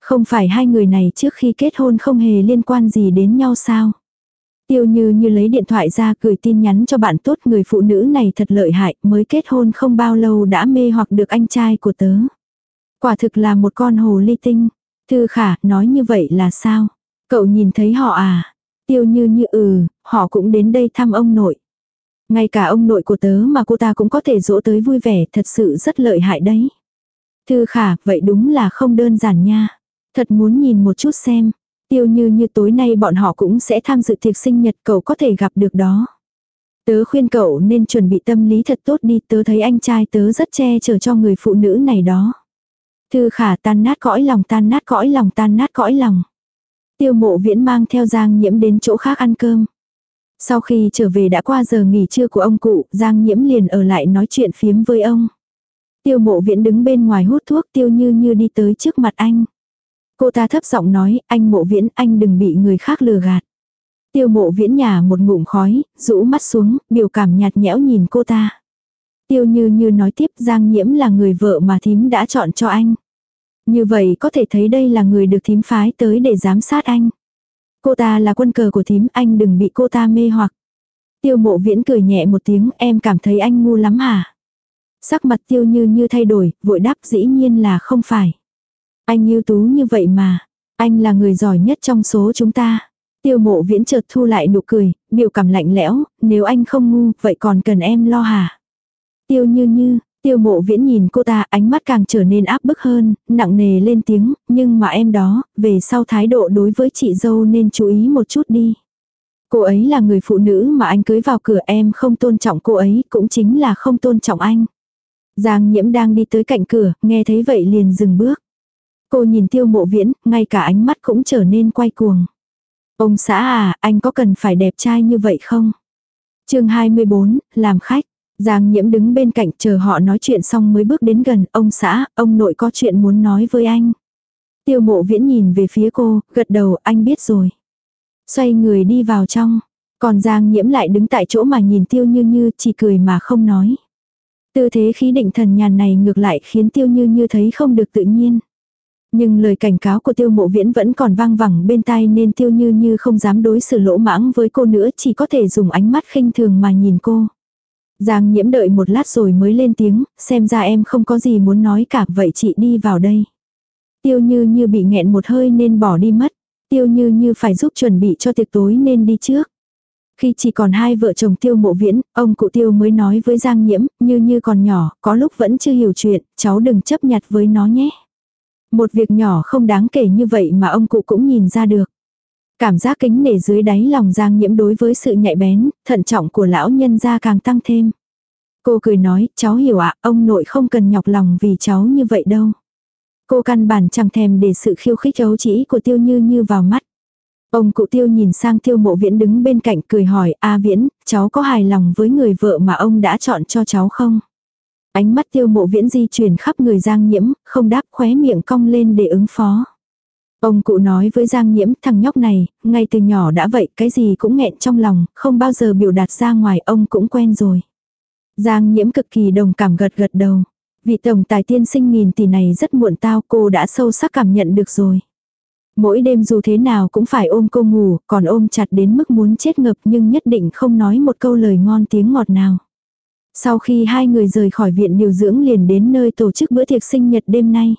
Không phải hai người này trước khi kết hôn không hề liên quan gì đến nhau sao? Tiêu như như lấy điện thoại ra gửi tin nhắn cho bạn tốt, người phụ nữ này thật lợi hại, mới kết hôn không bao lâu đã mê hoặc được anh trai của tớ. Quả thực là một con hồ ly tinh. Thư khả, nói như vậy là sao? Cậu nhìn thấy họ à? Tiêu như như ừ, họ cũng đến đây thăm ông nội. Ngay cả ông nội của tớ mà cô ta cũng có thể dỗ tới vui vẻ thật sự rất lợi hại đấy. Thư khả, vậy đúng là không đơn giản nha. Thật muốn nhìn một chút xem. Tiêu như như tối nay bọn họ cũng sẽ tham dự tiệc sinh nhật cậu có thể gặp được đó. Tớ khuyên cậu nên chuẩn bị tâm lý thật tốt đi, tớ thấy anh trai tớ rất che chở cho người phụ nữ này đó. Thư khả tan nát cõi lòng tan nát cõi lòng tan nát cõi lòng. Tiêu mộ viễn mang theo Giang Nhiễm đến chỗ khác ăn cơm. Sau khi trở về đã qua giờ nghỉ trưa của ông cụ, Giang Nhiễm liền ở lại nói chuyện phiếm với ông. Tiêu mộ viễn đứng bên ngoài hút thuốc tiêu như như đi tới trước mặt anh. Cô ta thấp giọng nói, anh mộ viễn, anh đừng bị người khác lừa gạt. Tiêu mộ viễn nhả một ngụm khói, rũ mắt xuống, biểu cảm nhạt nhẽo nhìn cô ta. Tiêu như như nói tiếp Giang Nhiễm là người vợ mà thím đã chọn cho anh. Như vậy có thể thấy đây là người được thím phái tới để giám sát anh. Cô ta là quân cờ của thím, anh đừng bị cô ta mê hoặc. Tiêu mộ viễn cười nhẹ một tiếng, em cảm thấy anh ngu lắm hả? Sắc mặt tiêu như như thay đổi, vội đáp dĩ nhiên là không phải. Anh ưu tú như vậy mà. Anh là người giỏi nhất trong số chúng ta. Tiêu mộ viễn chợt thu lại nụ cười, biểu cảm lạnh lẽo, nếu anh không ngu, vậy còn cần em lo hả? Tiêu như như, tiêu mộ viễn nhìn cô ta ánh mắt càng trở nên áp bức hơn, nặng nề lên tiếng, nhưng mà em đó, về sau thái độ đối với chị dâu nên chú ý một chút đi. Cô ấy là người phụ nữ mà anh cưới vào cửa em không tôn trọng cô ấy, cũng chính là không tôn trọng anh. Giang nhiễm đang đi tới cạnh cửa, nghe thấy vậy liền dừng bước. Cô nhìn tiêu mộ viễn, ngay cả ánh mắt cũng trở nên quay cuồng. Ông xã à, anh có cần phải đẹp trai như vậy không? chương 24, làm khách. Giang nhiễm đứng bên cạnh chờ họ nói chuyện xong mới bước đến gần. Ông xã, ông nội có chuyện muốn nói với anh. Tiêu mộ viễn nhìn về phía cô, gật đầu anh biết rồi. Xoay người đi vào trong. Còn Giang nhiễm lại đứng tại chỗ mà nhìn tiêu như như chỉ cười mà không nói. Tư thế khí định thần nhàn này ngược lại khiến tiêu như như thấy không được tự nhiên. Nhưng lời cảnh cáo của tiêu mộ viễn vẫn còn vang vẳng bên tai nên tiêu như như không dám đối xử lỗ mãng với cô nữa chỉ có thể dùng ánh mắt khinh thường mà nhìn cô. Giang nhiễm đợi một lát rồi mới lên tiếng, xem ra em không có gì muốn nói cả vậy chị đi vào đây. Tiêu như như bị nghẹn một hơi nên bỏ đi mất. Tiêu như như phải giúp chuẩn bị cho tiệc tối nên đi trước. Khi chỉ còn hai vợ chồng tiêu mộ viễn, ông cụ tiêu mới nói với Giang nhiễm, như như còn nhỏ, có lúc vẫn chưa hiểu chuyện, cháu đừng chấp nhặt với nó nhé. Một việc nhỏ không đáng kể như vậy mà ông cụ cũng nhìn ra được. Cảm giác kính nể dưới đáy lòng Giang nhiễm đối với sự nhạy bén, thận trọng của lão nhân gia càng tăng thêm. Cô cười nói, cháu hiểu ạ, ông nội không cần nhọc lòng vì cháu như vậy đâu. Cô căn bản chẳng thèm để sự khiêu khích ấu chỉ của tiêu như như vào mắt. Ông cụ tiêu nhìn sang tiêu mộ viễn đứng bên cạnh cười hỏi, A viễn, cháu có hài lòng với người vợ mà ông đã chọn cho cháu không? Ánh mắt tiêu mộ viễn di chuyển khắp người Giang Nhiễm, không đáp khóe miệng cong lên để ứng phó. Ông cụ nói với Giang Nhiễm, thằng nhóc này, ngay từ nhỏ đã vậy, cái gì cũng nghẹn trong lòng, không bao giờ biểu đạt ra ngoài, ông cũng quen rồi. Giang Nhiễm cực kỳ đồng cảm gật gật đầu. Vị tổng tài tiên sinh nghìn tỷ này rất muộn tao, cô đã sâu sắc cảm nhận được rồi. Mỗi đêm dù thế nào cũng phải ôm cô ngủ, còn ôm chặt đến mức muốn chết ngập nhưng nhất định không nói một câu lời ngon tiếng ngọt nào. Sau khi hai người rời khỏi viện điều dưỡng liền đến nơi tổ chức bữa tiệc sinh nhật đêm nay.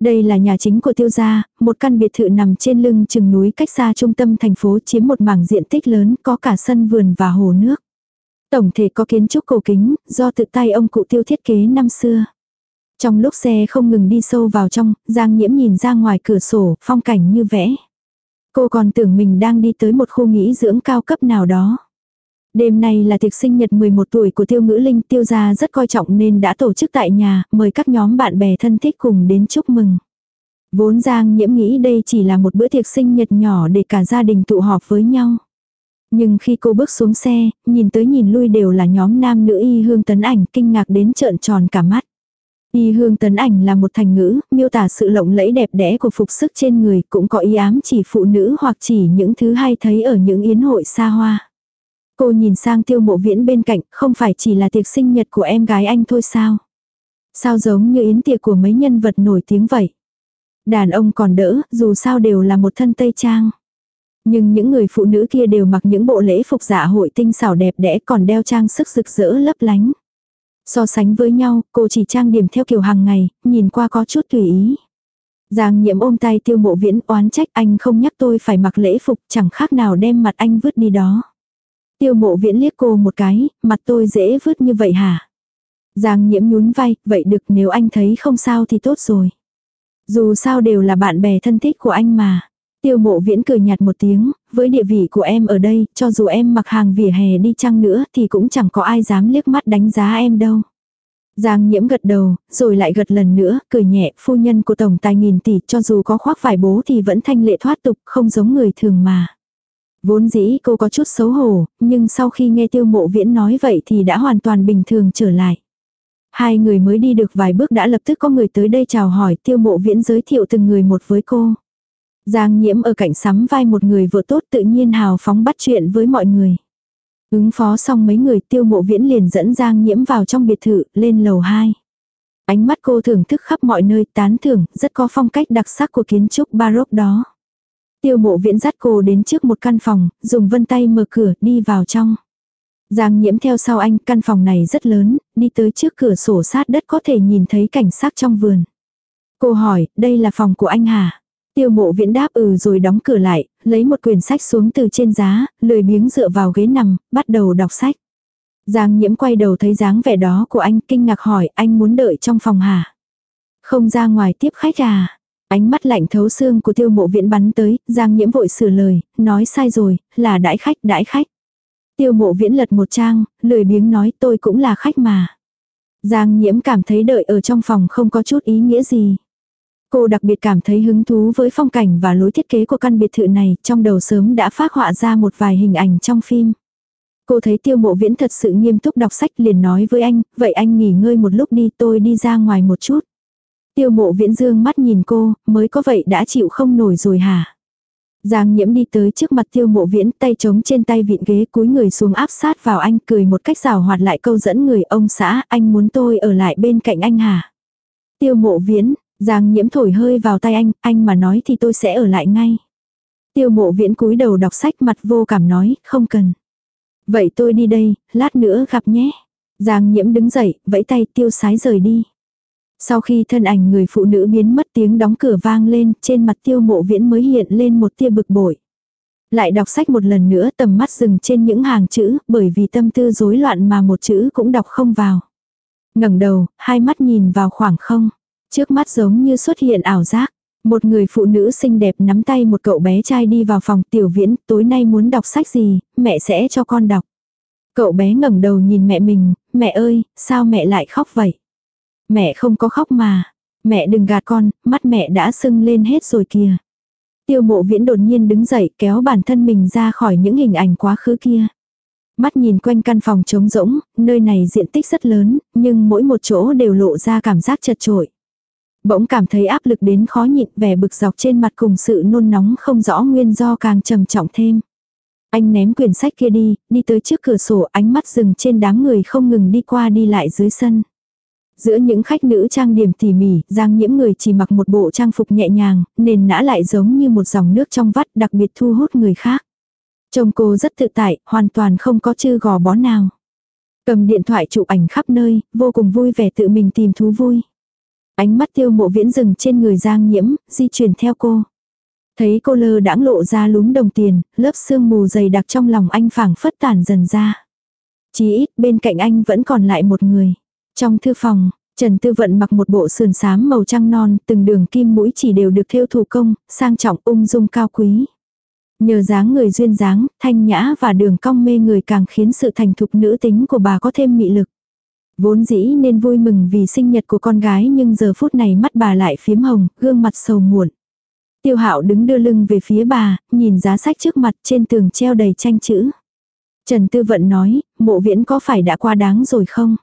Đây là nhà chính của tiêu gia, một căn biệt thự nằm trên lưng chừng núi cách xa trung tâm thành phố chiếm một mảng diện tích lớn có cả sân vườn và hồ nước. Tổng thể có kiến trúc cổ kính, do tự tay ông cụ tiêu thiết kế năm xưa. Trong lúc xe không ngừng đi sâu vào trong, Giang Nhiễm nhìn ra ngoài cửa sổ, phong cảnh như vẽ. Cô còn tưởng mình đang đi tới một khu nghỉ dưỡng cao cấp nào đó. Đêm nay là tiệc sinh nhật 11 tuổi của Tiêu Ngữ Linh tiêu gia rất coi trọng nên đã tổ chức tại nhà, mời các nhóm bạn bè thân thích cùng đến chúc mừng. Vốn Giang nhiễm nghĩ đây chỉ là một bữa tiệc sinh nhật nhỏ để cả gia đình tụ họp với nhau. Nhưng khi cô bước xuống xe, nhìn tới nhìn lui đều là nhóm nam nữ y hương tấn ảnh kinh ngạc đến trợn tròn cả mắt. Y hương tấn ảnh là một thành ngữ, miêu tả sự lộng lẫy đẹp đẽ của phục sức trên người, cũng có ý ám chỉ phụ nữ hoặc chỉ những thứ hay thấy ở những yến hội xa hoa. Cô nhìn sang tiêu mộ viễn bên cạnh, không phải chỉ là tiệc sinh nhật của em gái anh thôi sao? Sao giống như yến tiệc của mấy nhân vật nổi tiếng vậy? Đàn ông còn đỡ, dù sao đều là một thân tây trang. Nhưng những người phụ nữ kia đều mặc những bộ lễ phục dạ hội tinh xảo đẹp đẽ còn đeo trang sức rực rỡ lấp lánh. So sánh với nhau, cô chỉ trang điểm theo kiểu hàng ngày, nhìn qua có chút tùy ý. Giang nhiễm ôm tay tiêu mộ viễn oán trách anh không nhắc tôi phải mặc lễ phục chẳng khác nào đem mặt anh vứt đi đó. Tiêu mộ viễn liếc cô một cái, mặt tôi dễ vứt như vậy hả? Giang nhiễm nhún vai, vậy được nếu anh thấy không sao thì tốt rồi. Dù sao đều là bạn bè thân thích của anh mà. Tiêu mộ viễn cười nhạt một tiếng, với địa vị của em ở đây, cho dù em mặc hàng vỉa hè đi chăng nữa thì cũng chẳng có ai dám liếc mắt đánh giá em đâu. Giang nhiễm gật đầu, rồi lại gật lần nữa, cười nhẹ, phu nhân của tổng tài nghìn tỷ cho dù có khoác vải bố thì vẫn thanh lệ thoát tục, không giống người thường mà. Vốn dĩ cô có chút xấu hổ, nhưng sau khi nghe tiêu mộ viễn nói vậy thì đã hoàn toàn bình thường trở lại. Hai người mới đi được vài bước đã lập tức có người tới đây chào hỏi tiêu mộ viễn giới thiệu từng người một với cô. Giang nhiễm ở cạnh sắm vai một người vợ tốt tự nhiên hào phóng bắt chuyện với mọi người. Ứng phó xong mấy người tiêu mộ viễn liền dẫn Giang nhiễm vào trong biệt thự lên lầu 2. Ánh mắt cô thưởng thức khắp mọi nơi tán thưởng, rất có phong cách đặc sắc của kiến trúc baroque đó. Tiêu mộ viễn dắt cô đến trước một căn phòng, dùng vân tay mở cửa, đi vào trong. Giang nhiễm theo sau anh, căn phòng này rất lớn, đi tới trước cửa sổ sát đất có thể nhìn thấy cảnh sát trong vườn. Cô hỏi, đây là phòng của anh hả? Tiêu mộ viễn đáp ừ rồi đóng cửa lại, lấy một quyển sách xuống từ trên giá, lười biếng dựa vào ghế nằm, bắt đầu đọc sách. Giang nhiễm quay đầu thấy dáng vẻ đó của anh kinh ngạc hỏi anh muốn đợi trong phòng hả? Không ra ngoài tiếp khách à? Ánh mắt lạnh thấu xương của tiêu mộ viễn bắn tới, Giang nhiễm vội sửa lời, nói sai rồi, là đãi khách, đãi khách. Tiêu mộ viễn lật một trang, lười biếng nói tôi cũng là khách mà. Giang nhiễm cảm thấy đợi ở trong phòng không có chút ý nghĩa gì. Cô đặc biệt cảm thấy hứng thú với phong cảnh và lối thiết kế của căn biệt thự này, trong đầu sớm đã phát họa ra một vài hình ảnh trong phim. Cô thấy tiêu mộ viễn thật sự nghiêm túc đọc sách liền nói với anh, vậy anh nghỉ ngơi một lúc đi tôi đi ra ngoài một chút. Tiêu mộ viễn dương mắt nhìn cô, mới có vậy đã chịu không nổi rồi hả? Giang nhiễm đi tới trước mặt tiêu mộ viễn tay trống trên tay vịn ghế cúi người xuống áp sát vào anh cười một cách rào hoạt lại câu dẫn người ông xã anh muốn tôi ở lại bên cạnh anh hả? Tiêu mộ viễn, Giang nhiễm thổi hơi vào tay anh, anh mà nói thì tôi sẽ ở lại ngay. Tiêu mộ viễn cúi đầu đọc sách mặt vô cảm nói, không cần. Vậy tôi đi đây, lát nữa gặp nhé. Giang nhiễm đứng dậy, vẫy tay tiêu sái rời đi. Sau khi thân ảnh người phụ nữ biến mất tiếng đóng cửa vang lên, trên mặt tiêu mộ viễn mới hiện lên một tia bực bội. Lại đọc sách một lần nữa tầm mắt dừng trên những hàng chữ, bởi vì tâm tư rối loạn mà một chữ cũng đọc không vào. ngẩng đầu, hai mắt nhìn vào khoảng không. Trước mắt giống như xuất hiện ảo giác. Một người phụ nữ xinh đẹp nắm tay một cậu bé trai đi vào phòng tiểu viễn, tối nay muốn đọc sách gì, mẹ sẽ cho con đọc. Cậu bé ngẩng đầu nhìn mẹ mình, mẹ ơi, sao mẹ lại khóc vậy? Mẹ không có khóc mà. Mẹ đừng gạt con, mắt mẹ đã sưng lên hết rồi kìa. Tiêu mộ viễn đột nhiên đứng dậy kéo bản thân mình ra khỏi những hình ảnh quá khứ kia. Mắt nhìn quanh căn phòng trống rỗng, nơi này diện tích rất lớn, nhưng mỗi một chỗ đều lộ ra cảm giác chật trội. Bỗng cảm thấy áp lực đến khó nhịn vẻ bực dọc trên mặt cùng sự nôn nóng không rõ nguyên do càng trầm trọng thêm. Anh ném quyển sách kia đi, đi tới trước cửa sổ ánh mắt dừng trên đám người không ngừng đi qua đi lại dưới sân. Giữa những khách nữ trang điểm tỉ mỉ, giang nhiễm người chỉ mặc một bộ trang phục nhẹ nhàng, nền nã lại giống như một dòng nước trong vắt đặc biệt thu hút người khác. Trông cô rất tự tại, hoàn toàn không có chư gò bó nào. Cầm điện thoại chụp ảnh khắp nơi, vô cùng vui vẻ tự mình tìm thú vui. Ánh mắt tiêu mộ viễn rừng trên người giang nhiễm, di chuyển theo cô. Thấy cô lơ đãng lộ ra lúm đồng tiền, lớp sương mù dày đặc trong lòng anh phảng phất tản dần ra. Chỉ ít bên cạnh anh vẫn còn lại một người. Trong thư phòng, Trần Tư Vận mặc một bộ sườn xám màu trăng non, từng đường kim mũi chỉ đều được thêu thủ công, sang trọng ung dung cao quý. Nhờ dáng người duyên dáng, thanh nhã và đường cong mê người càng khiến sự thành thục nữ tính của bà có thêm mị lực. Vốn dĩ nên vui mừng vì sinh nhật của con gái nhưng giờ phút này mắt bà lại phiếm hồng, gương mặt sầu muộn. Tiêu hạo đứng đưa lưng về phía bà, nhìn giá sách trước mặt trên tường treo đầy tranh chữ. Trần Tư Vận nói, mộ viễn có phải đã qua đáng rồi không?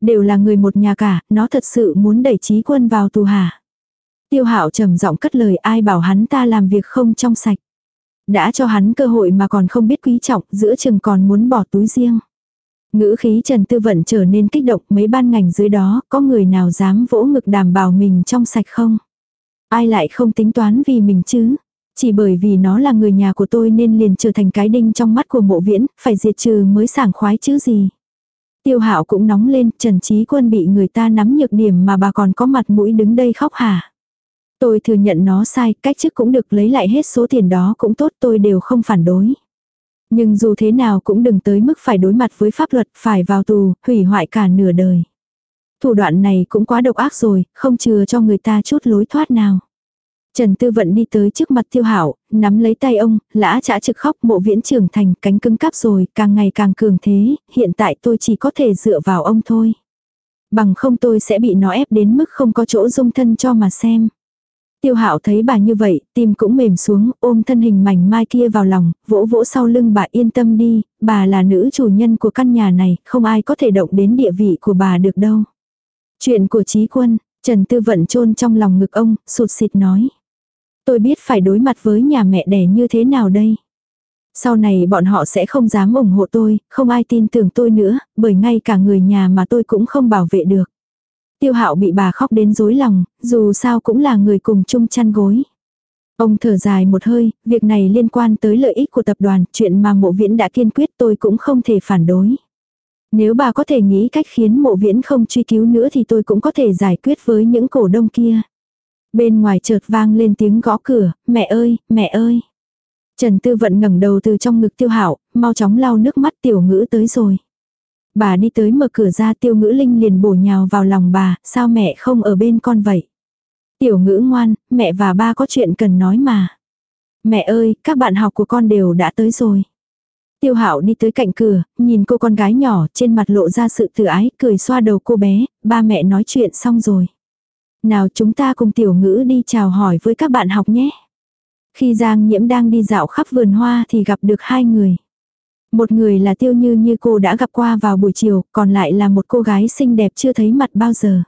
Đều là người một nhà cả, nó thật sự muốn đẩy trí quân vào tù hả? Tiêu hạo trầm giọng cất lời ai bảo hắn ta làm việc không trong sạch. Đã cho hắn cơ hội mà còn không biết quý trọng, giữa chừng còn muốn bỏ túi riêng. Ngữ khí Trần Tư Vận trở nên kích động mấy ban ngành dưới đó, có người nào dám vỗ ngực đảm bảo mình trong sạch không? Ai lại không tính toán vì mình chứ? Chỉ bởi vì nó là người nhà của tôi nên liền trở thành cái đinh trong mắt của mộ viễn, phải diệt trừ mới sảng khoái chứ gì. Tiêu hạo cũng nóng lên, Trần Trí Quân bị người ta nắm nhược điểm mà bà còn có mặt mũi đứng đây khóc hả. Tôi thừa nhận nó sai, cách chức cũng được lấy lại hết số tiền đó cũng tốt tôi đều không phản đối. Nhưng dù thế nào cũng đừng tới mức phải đối mặt với pháp luật, phải vào tù, hủy hoại cả nửa đời. Thủ đoạn này cũng quá độc ác rồi, không chừa cho người ta chút lối thoát nào. Trần Tư Vận đi tới trước mặt Tiêu Hảo, nắm lấy tay ông, lã chả trực khóc mộ viễn trưởng thành, cánh cứng cáp rồi, càng ngày càng cường thế, hiện tại tôi chỉ có thể dựa vào ông thôi. Bằng không tôi sẽ bị nó ép đến mức không có chỗ dung thân cho mà xem. Tiêu hạo thấy bà như vậy, tim cũng mềm xuống, ôm thân hình mảnh mai kia vào lòng, vỗ vỗ sau lưng bà yên tâm đi, bà là nữ chủ nhân của căn nhà này, không ai có thể động đến địa vị của bà được đâu. Chuyện của trí quân, Trần Tư Vận chôn trong lòng ngực ông, sụt xịt nói. Tôi biết phải đối mặt với nhà mẹ đẻ như thế nào đây. Sau này bọn họ sẽ không dám ủng hộ tôi, không ai tin tưởng tôi nữa, bởi ngay cả người nhà mà tôi cũng không bảo vệ được. Tiêu hạo bị bà khóc đến rối lòng, dù sao cũng là người cùng chung chăn gối. Ông thở dài một hơi, việc này liên quan tới lợi ích của tập đoàn, chuyện mà mộ viễn đã kiên quyết tôi cũng không thể phản đối. Nếu bà có thể nghĩ cách khiến mộ viễn không truy cứu nữa thì tôi cũng có thể giải quyết với những cổ đông kia. Bên ngoài chợt vang lên tiếng gõ cửa, mẹ ơi, mẹ ơi. Trần Tư Vận ngẩng đầu từ trong ngực tiêu hạo, mau chóng lau nước mắt tiểu ngữ tới rồi. Bà đi tới mở cửa ra tiêu ngữ linh liền bổ nhào vào lòng bà, sao mẹ không ở bên con vậy? Tiểu ngữ ngoan, mẹ và ba có chuyện cần nói mà. Mẹ ơi, các bạn học của con đều đã tới rồi. Tiêu hạo đi tới cạnh cửa, nhìn cô con gái nhỏ trên mặt lộ ra sự tự ái, cười xoa đầu cô bé, ba mẹ nói chuyện xong rồi. Nào chúng ta cùng tiểu ngữ đi chào hỏi với các bạn học nhé. Khi Giang Nhiễm đang đi dạo khắp vườn hoa thì gặp được hai người. Một người là Tiêu Như như cô đã gặp qua vào buổi chiều, còn lại là một cô gái xinh đẹp chưa thấy mặt bao giờ.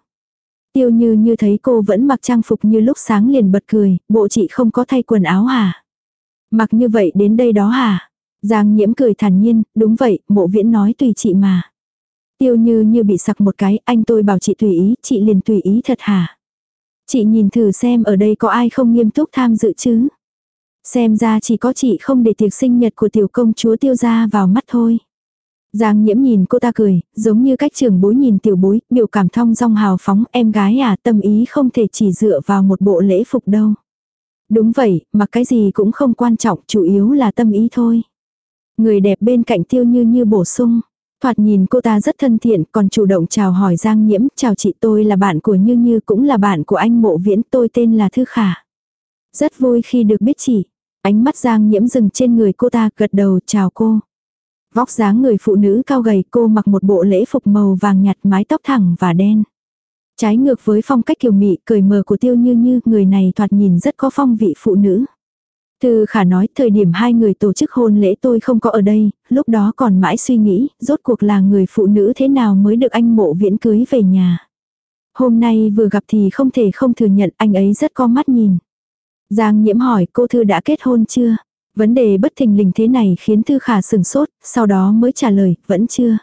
Tiêu Như như thấy cô vẫn mặc trang phục như lúc sáng liền bật cười, bộ chị không có thay quần áo hả? Mặc như vậy đến đây đó hả? Giang Nhiễm cười thản nhiên, đúng vậy, mộ viễn nói tùy chị mà. Tiêu Như như bị sặc một cái, anh tôi bảo chị tùy ý, chị liền tùy ý thật hả? Chị nhìn thử xem ở đây có ai không nghiêm túc tham dự chứ? Xem ra chỉ có chị không để tiệc sinh nhật của tiểu công chúa tiêu ra vào mắt thôi. Giang nhiễm nhìn cô ta cười, giống như cách trưởng bối nhìn tiểu bối, biểu cảm thong dong hào phóng, em gái à, tâm ý không thể chỉ dựa vào một bộ lễ phục đâu. Đúng vậy, mà cái gì cũng không quan trọng, chủ yếu là tâm ý thôi. Người đẹp bên cạnh tiêu như như bổ sung. Thoạt nhìn cô ta rất thân thiện, còn chủ động chào hỏi Giang Nhiễm, chào chị tôi là bạn của Như Như cũng là bạn của anh Mộ Viễn, tôi tên là Thư Khả. Rất vui khi được biết chị. Ánh mắt Giang Nhiễm dừng trên người cô ta, gật đầu chào cô. Vóc dáng người phụ nữ cao gầy cô mặc một bộ lễ phục màu vàng nhạt mái tóc thẳng và đen. Trái ngược với phong cách kiều mị cười mờ của tiêu như như người này thoạt nhìn rất có phong vị phụ nữ. Từ khả nói thời điểm hai người tổ chức hôn lễ tôi không có ở đây, lúc đó còn mãi suy nghĩ, rốt cuộc là người phụ nữ thế nào mới được anh mộ viễn cưới về nhà. Hôm nay vừa gặp thì không thể không thừa nhận anh ấy rất có mắt nhìn. Giang nhiễm hỏi cô Thư đã kết hôn chưa? Vấn đề bất thình lình thế này khiến Thư Khả sừng sốt, sau đó mới trả lời, vẫn chưa.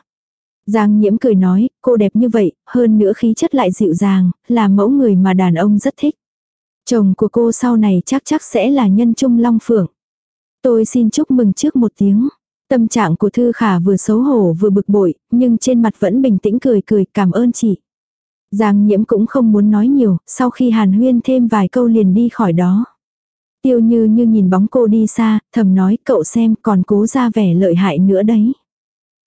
Giang nhiễm cười nói, cô đẹp như vậy, hơn nữa khí chất lại dịu dàng, là mẫu người mà đàn ông rất thích. Chồng của cô sau này chắc chắc sẽ là nhân trung long phượng. Tôi xin chúc mừng trước một tiếng. Tâm trạng của Thư Khả vừa xấu hổ vừa bực bội, nhưng trên mặt vẫn bình tĩnh cười cười cảm ơn chị. Giang nhiễm cũng không muốn nói nhiều, sau khi hàn huyên thêm vài câu liền đi khỏi đó. Tiêu như như nhìn bóng cô đi xa, thầm nói cậu xem còn cố ra vẻ lợi hại nữa đấy.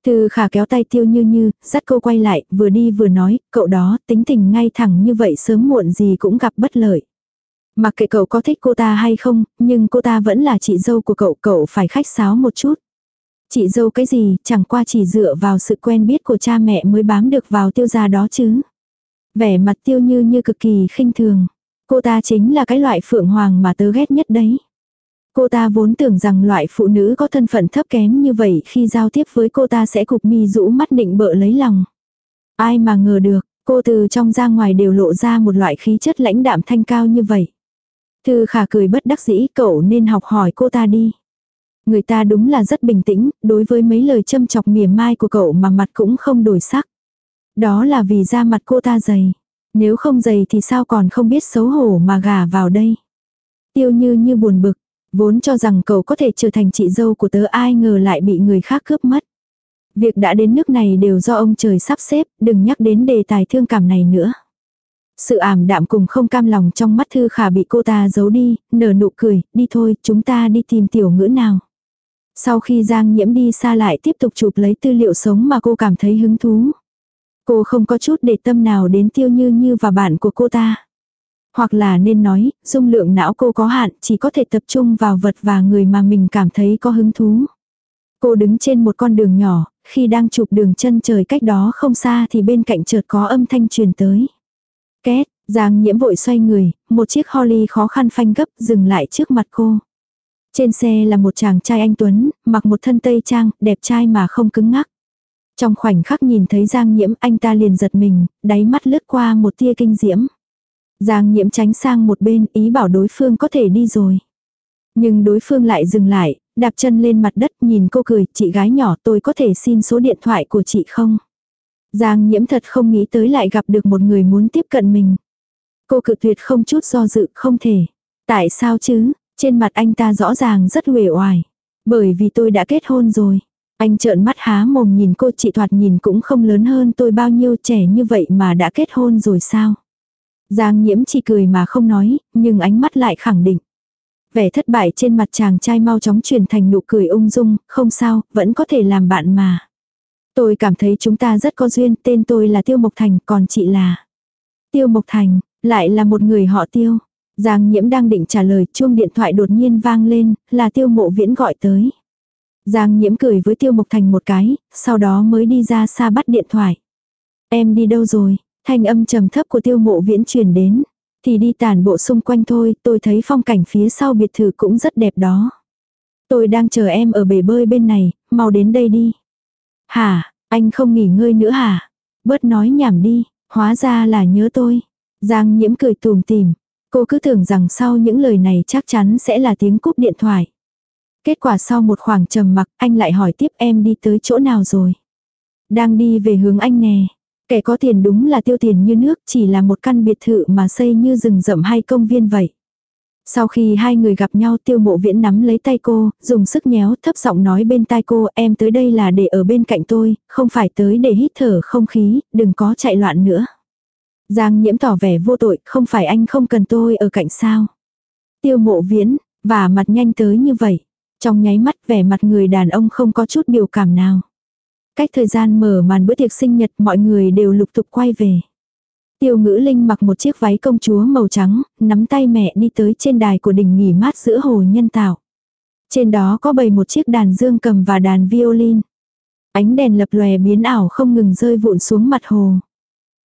Thư khả kéo tay tiêu như như, dắt cô quay lại, vừa đi vừa nói, cậu đó tính tình ngay thẳng như vậy sớm muộn gì cũng gặp bất lợi. Mặc kệ cậu có thích cô ta hay không, nhưng cô ta vẫn là chị dâu của cậu, cậu phải khách sáo một chút. Chị dâu cái gì, chẳng qua chỉ dựa vào sự quen biết của cha mẹ mới bám được vào tiêu gia đó chứ. Vẻ mặt tiêu như như cực kỳ khinh thường. Cô ta chính là cái loại phượng hoàng mà tớ ghét nhất đấy. Cô ta vốn tưởng rằng loại phụ nữ có thân phận thấp kém như vậy khi giao tiếp với cô ta sẽ cục mi rũ mắt định bợ lấy lòng. Ai mà ngờ được, cô từ trong ra ngoài đều lộ ra một loại khí chất lãnh đạm thanh cao như vậy. Thư khả cười bất đắc dĩ cậu nên học hỏi cô ta đi. Người ta đúng là rất bình tĩnh, đối với mấy lời châm chọc mỉa mai của cậu mà mặt cũng không đổi sắc. Đó là vì da mặt cô ta dày. Nếu không dày thì sao còn không biết xấu hổ mà gả vào đây. Tiêu như như buồn bực, vốn cho rằng cậu có thể trở thành chị dâu của tớ ai ngờ lại bị người khác cướp mất. Việc đã đến nước này đều do ông trời sắp xếp, đừng nhắc đến đề tài thương cảm này nữa. Sự ảm đạm cùng không cam lòng trong mắt Thư Khả bị cô ta giấu đi, nở nụ cười, đi thôi, chúng ta đi tìm tiểu ngữ nào. Sau khi Giang Nhiễm đi xa lại tiếp tục chụp lấy tư liệu sống mà cô cảm thấy hứng thú. Cô không có chút để tâm nào đến tiêu như như và bạn của cô ta. Hoặc là nên nói, dung lượng não cô có hạn, chỉ có thể tập trung vào vật và người mà mình cảm thấy có hứng thú. Cô đứng trên một con đường nhỏ, khi đang chụp đường chân trời cách đó không xa thì bên cạnh chợt có âm thanh truyền tới. Két, Giang nhiễm vội xoay người, một chiếc Holly khó khăn phanh gấp dừng lại trước mặt cô. Trên xe là một chàng trai anh Tuấn, mặc một thân tây trang, đẹp trai mà không cứng ngắc. Trong khoảnh khắc nhìn thấy Giang Nhiễm anh ta liền giật mình, đáy mắt lướt qua một tia kinh diễm. Giang Nhiễm tránh sang một bên ý bảo đối phương có thể đi rồi. Nhưng đối phương lại dừng lại, đạp chân lên mặt đất nhìn cô cười, chị gái nhỏ tôi có thể xin số điện thoại của chị không? Giang nhiễm thật không nghĩ tới lại gặp được một người muốn tiếp cận mình. Cô cự tuyệt không chút do dự không thể. Tại sao chứ, trên mặt anh ta rõ ràng rất uể oải. Bởi vì tôi đã kết hôn rồi. Anh trợn mắt há mồm nhìn cô chị thoạt nhìn cũng không lớn hơn tôi bao nhiêu trẻ như vậy mà đã kết hôn rồi sao. Giang nhiễm chỉ cười mà không nói, nhưng ánh mắt lại khẳng định. Vẻ thất bại trên mặt chàng trai mau chóng chuyển thành nụ cười ung dung, không sao, vẫn có thể làm bạn mà. Tôi cảm thấy chúng ta rất có duyên, tên tôi là Tiêu Mộc Thành, còn chị là... Tiêu Mộc Thành, lại là một người họ Tiêu. Giang nhiễm đang định trả lời, chuông điện thoại đột nhiên vang lên, là Tiêu Mộ Viễn gọi tới. Giang nhiễm cười với Tiêu Mộc Thành một cái, sau đó mới đi ra xa bắt điện thoại. Em đi đâu rồi? Thanh âm trầm thấp của Tiêu Mộ Viễn truyền đến. Thì đi tản bộ xung quanh thôi, tôi thấy phong cảnh phía sau biệt thự cũng rất đẹp đó. Tôi đang chờ em ở bể bơi bên này, mau đến đây đi. Hả, anh không nghỉ ngơi nữa hả? Bớt nói nhảm đi, hóa ra là nhớ tôi. Giang nhiễm cười tùm tìm. Cô cứ tưởng rằng sau những lời này chắc chắn sẽ là tiếng cúp điện thoại. Kết quả sau một khoảng trầm mặc anh lại hỏi tiếp em đi tới chỗ nào rồi. Đang đi về hướng anh nè. Kẻ có tiền đúng là tiêu tiền như nước chỉ là một căn biệt thự mà xây như rừng rậm hay công viên vậy. Sau khi hai người gặp nhau tiêu mộ viễn nắm lấy tay cô, dùng sức nhéo thấp giọng nói bên tai cô em tới đây là để ở bên cạnh tôi, không phải tới để hít thở không khí, đừng có chạy loạn nữa. Giang nhiễm tỏ vẻ vô tội, không phải anh không cần tôi ở cạnh sao. Tiêu mộ viễn, và mặt nhanh tới như vậy. Trong nháy mắt vẻ mặt người đàn ông không có chút biểu cảm nào. Cách thời gian mở màn bữa tiệc sinh nhật mọi người đều lục tục quay về. Tiêu ngữ linh mặc một chiếc váy công chúa màu trắng, nắm tay mẹ đi tới trên đài của đỉnh nghỉ mát giữa hồ nhân tạo. Trên đó có bày một chiếc đàn dương cầm và đàn violin. Ánh đèn lập lòe biến ảo không ngừng rơi vụn xuống mặt hồ.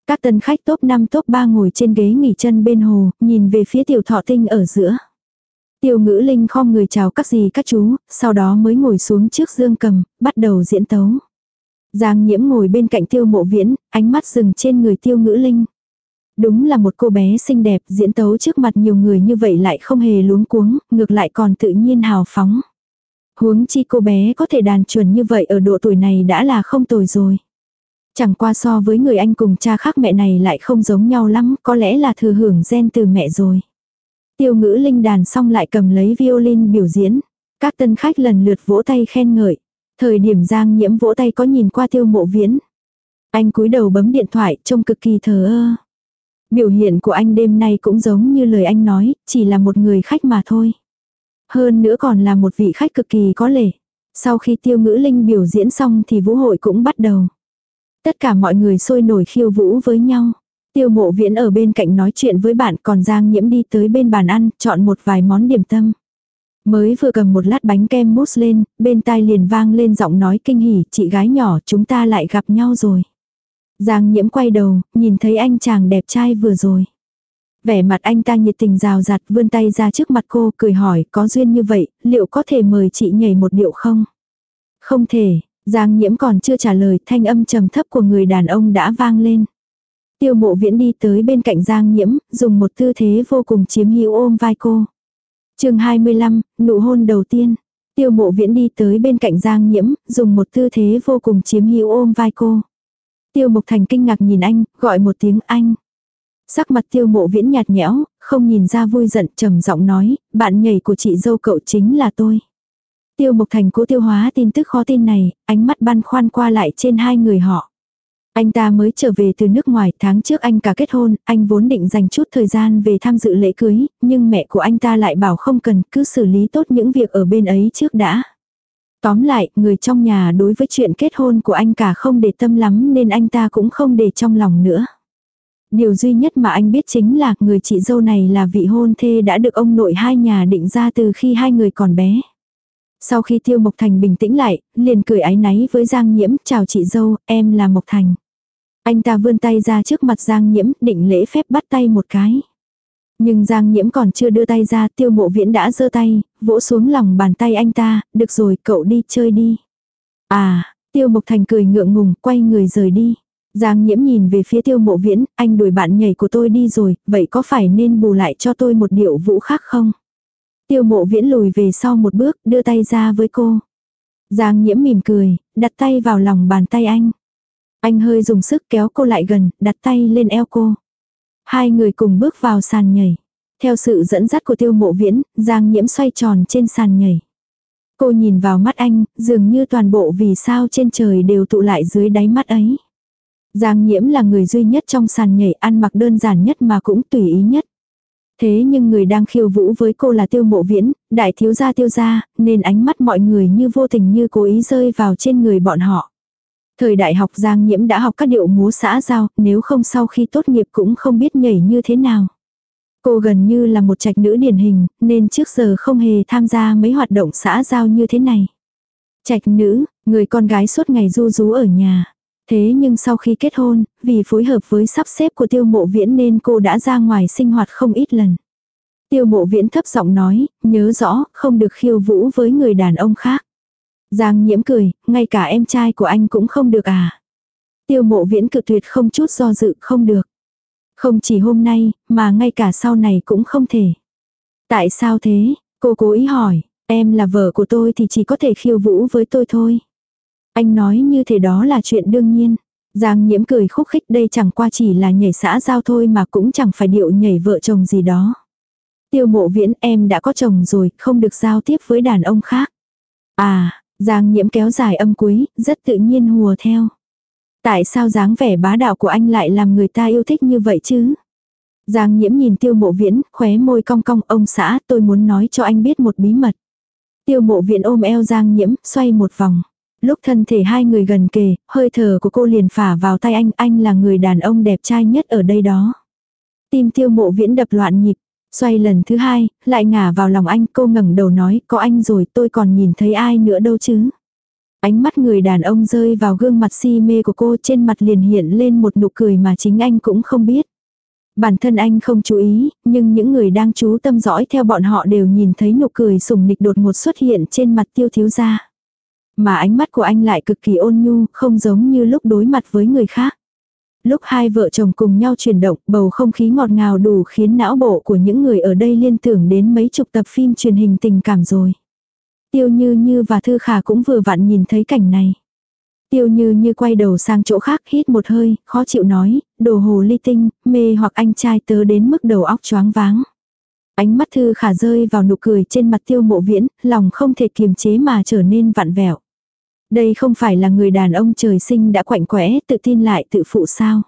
Các tân khách top 5 top 3 ngồi trên ghế nghỉ chân bên hồ, nhìn về phía tiểu thọ tinh ở giữa. Tiêu ngữ linh khom người chào các gì các chú, sau đó mới ngồi xuống trước dương cầm, bắt đầu diễn tấu. Giang nhiễm ngồi bên cạnh tiêu mộ viễn, ánh mắt dừng trên người tiêu ngữ linh. Đúng là một cô bé xinh đẹp diễn tấu trước mặt nhiều người như vậy lại không hề luống cuống, ngược lại còn tự nhiên hào phóng. Huống chi cô bé có thể đàn chuẩn như vậy ở độ tuổi này đã là không tồi rồi. Chẳng qua so với người anh cùng cha khác mẹ này lại không giống nhau lắm, có lẽ là thừa hưởng gen từ mẹ rồi. Tiêu ngữ linh đàn xong lại cầm lấy violin biểu diễn. Các tân khách lần lượt vỗ tay khen ngợi. Thời điểm giang nhiễm vỗ tay có nhìn qua tiêu mộ viễn. Anh cúi đầu bấm điện thoại trông cực kỳ thờ ơ. Biểu hiện của anh đêm nay cũng giống như lời anh nói, chỉ là một người khách mà thôi. Hơn nữa còn là một vị khách cực kỳ có lễ Sau khi tiêu ngữ linh biểu diễn xong thì vũ hội cũng bắt đầu. Tất cả mọi người sôi nổi khiêu vũ với nhau. Tiêu mộ viễn ở bên cạnh nói chuyện với bạn còn Giang nhiễm đi tới bên bàn ăn, chọn một vài món điểm tâm. Mới vừa cầm một lát bánh kem mousse lên, bên tai liền vang lên giọng nói kinh hỉ, chị gái nhỏ chúng ta lại gặp nhau rồi. Giang nhiễm quay đầu, nhìn thấy anh chàng đẹp trai vừa rồi. Vẻ mặt anh ta nhiệt tình rào rạt vươn tay ra trước mặt cô cười hỏi có duyên như vậy, liệu có thể mời chị nhảy một điệu không? Không thể, Giang nhiễm còn chưa trả lời thanh âm trầm thấp của người đàn ông đã vang lên. Tiêu mộ viễn đi tới bên cạnh Giang nhiễm, dùng một tư thế vô cùng chiếm hữu ôm vai cô. chương 25, nụ hôn đầu tiên. Tiêu mộ viễn đi tới bên cạnh Giang nhiễm, dùng một tư thế vô cùng chiếm hữu ôm vai cô. Tiêu Mộc Thành kinh ngạc nhìn anh, gọi một tiếng anh. Sắc mặt tiêu mộ viễn nhạt nhẽo, không nhìn ra vui giận trầm giọng nói, bạn nhảy của chị dâu cậu chính là tôi. Tiêu Mộc Thành cố tiêu hóa tin tức khó tin này, ánh mắt băn khoăn qua lại trên hai người họ. Anh ta mới trở về từ nước ngoài, tháng trước anh cả kết hôn, anh vốn định dành chút thời gian về tham dự lễ cưới, nhưng mẹ của anh ta lại bảo không cần, cứ xử lý tốt những việc ở bên ấy trước đã. Tóm lại, người trong nhà đối với chuyện kết hôn của anh cả không để tâm lắm nên anh ta cũng không để trong lòng nữa. Điều duy nhất mà anh biết chính là người chị dâu này là vị hôn thê đã được ông nội hai nhà định ra từ khi hai người còn bé. Sau khi Tiêu Mộc Thành bình tĩnh lại, liền cười ái náy với Giang Nhiễm, chào chị dâu, em là Mộc Thành. Anh ta vươn tay ra trước mặt Giang Nhiễm, định lễ phép bắt tay một cái. Nhưng Giang Nhiễm còn chưa đưa tay ra, tiêu mộ viễn đã giơ tay, vỗ xuống lòng bàn tay anh ta, được rồi cậu đi chơi đi. À, tiêu mộc thành cười ngượng ngùng, quay người rời đi. Giang Nhiễm nhìn về phía tiêu mộ viễn, anh đuổi bạn nhảy của tôi đi rồi, vậy có phải nên bù lại cho tôi một điệu vũ khác không? Tiêu mộ viễn lùi về sau một bước, đưa tay ra với cô. Giang Nhiễm mỉm cười, đặt tay vào lòng bàn tay anh. Anh hơi dùng sức kéo cô lại gần, đặt tay lên eo cô. Hai người cùng bước vào sàn nhảy. Theo sự dẫn dắt của tiêu mộ viễn, Giang nhiễm xoay tròn trên sàn nhảy. Cô nhìn vào mắt anh, dường như toàn bộ vì sao trên trời đều tụ lại dưới đáy mắt ấy. Giang nhiễm là người duy nhất trong sàn nhảy ăn mặc đơn giản nhất mà cũng tùy ý nhất. Thế nhưng người đang khiêu vũ với cô là tiêu mộ viễn, đại thiếu gia tiêu gia, nên ánh mắt mọi người như vô tình như cố ý rơi vào trên người bọn họ. Thời đại học Giang Nhiễm đã học các điệu múa xã giao, nếu không sau khi tốt nghiệp cũng không biết nhảy như thế nào. Cô gần như là một trạch nữ điển hình, nên trước giờ không hề tham gia mấy hoạt động xã giao như thế này. Trạch nữ, người con gái suốt ngày du rú ở nhà. Thế nhưng sau khi kết hôn, vì phối hợp với sắp xếp của tiêu mộ viễn nên cô đã ra ngoài sinh hoạt không ít lần. Tiêu mộ viễn thấp giọng nói, nhớ rõ, không được khiêu vũ với người đàn ông khác. Giang nhiễm cười, ngay cả em trai của anh cũng không được à. Tiêu mộ viễn cự tuyệt không chút do dự không được. Không chỉ hôm nay, mà ngay cả sau này cũng không thể. Tại sao thế? Cô cố ý hỏi, em là vợ của tôi thì chỉ có thể khiêu vũ với tôi thôi. Anh nói như thế đó là chuyện đương nhiên. Giang nhiễm cười khúc khích đây chẳng qua chỉ là nhảy xã giao thôi mà cũng chẳng phải điệu nhảy vợ chồng gì đó. Tiêu mộ viễn em đã có chồng rồi, không được giao tiếp với đàn ông khác. À, Giang nhiễm kéo dài âm cuối, rất tự nhiên hùa theo. Tại sao dáng vẻ bá đạo của anh lại làm người ta yêu thích như vậy chứ? Giang nhiễm nhìn tiêu mộ viễn, khóe môi cong cong ông xã tôi muốn nói cho anh biết một bí mật. Tiêu mộ viễn ôm eo Giang nhiễm, xoay một vòng. Lúc thân thể hai người gần kề, hơi thở của cô liền phả vào tay anh, anh là người đàn ông đẹp trai nhất ở đây đó. Tim tiêu mộ viễn đập loạn nhịp, xoay lần thứ hai, lại ngả vào lòng anh, cô ngẩng đầu nói, có anh rồi tôi còn nhìn thấy ai nữa đâu chứ. Ánh mắt người đàn ông rơi vào gương mặt si mê của cô trên mặt liền hiện lên một nụ cười mà chính anh cũng không biết. Bản thân anh không chú ý, nhưng những người đang chú tâm dõi theo bọn họ đều nhìn thấy nụ cười sùng nịch đột ngột xuất hiện trên mặt tiêu thiếu gia. Mà ánh mắt của anh lại cực kỳ ôn nhu, không giống như lúc đối mặt với người khác. Lúc hai vợ chồng cùng nhau chuyển động, bầu không khí ngọt ngào đủ khiến não bộ của những người ở đây liên tưởng đến mấy chục tập phim truyền hình tình cảm rồi. Tiêu Như Như và Thư Khả cũng vừa vặn nhìn thấy cảnh này. Tiêu Như Như quay đầu sang chỗ khác hít một hơi, khó chịu nói, đồ hồ ly tinh, mê hoặc anh trai tớ đến mức đầu óc choáng váng. Ánh mắt Thư Khả rơi vào nụ cười trên mặt Tiêu Mộ Viễn, lòng không thể kiềm chế mà trở nên vặn vẹo. Đây không phải là người đàn ông trời sinh đã quạnh quẽ, tự tin lại tự phụ sao?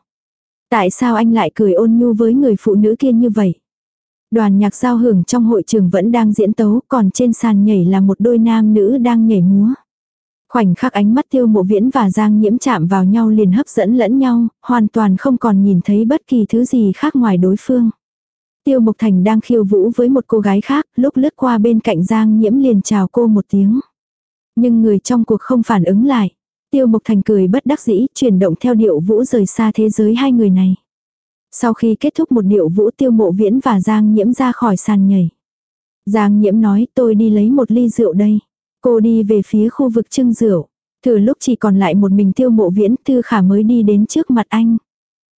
Tại sao anh lại cười ôn nhu với người phụ nữ kia như vậy? Đoàn nhạc giao hưởng trong hội trường vẫn đang diễn tấu, còn trên sàn nhảy là một đôi nam nữ đang nhảy múa. Khoảnh khắc ánh mắt tiêu mộ viễn và giang nhiễm chạm vào nhau liền hấp dẫn lẫn nhau, hoàn toàn không còn nhìn thấy bất kỳ thứ gì khác ngoài đối phương. Tiêu Mộc Thành đang khiêu vũ với một cô gái khác, lúc lướt qua bên cạnh Giang Nhiễm liền chào cô một tiếng. Nhưng người trong cuộc không phản ứng lại. Tiêu Mộc Thành cười bất đắc dĩ, chuyển động theo điệu vũ rời xa thế giới hai người này. Sau khi kết thúc một điệu vũ tiêu mộ viễn và Giang Nhiễm ra khỏi sàn nhảy. Giang Nhiễm nói tôi đi lấy một ly rượu đây. Cô đi về phía khu vực trưng rượu. Thử lúc chỉ còn lại một mình tiêu mộ viễn, Thư Khả mới đi đến trước mặt anh.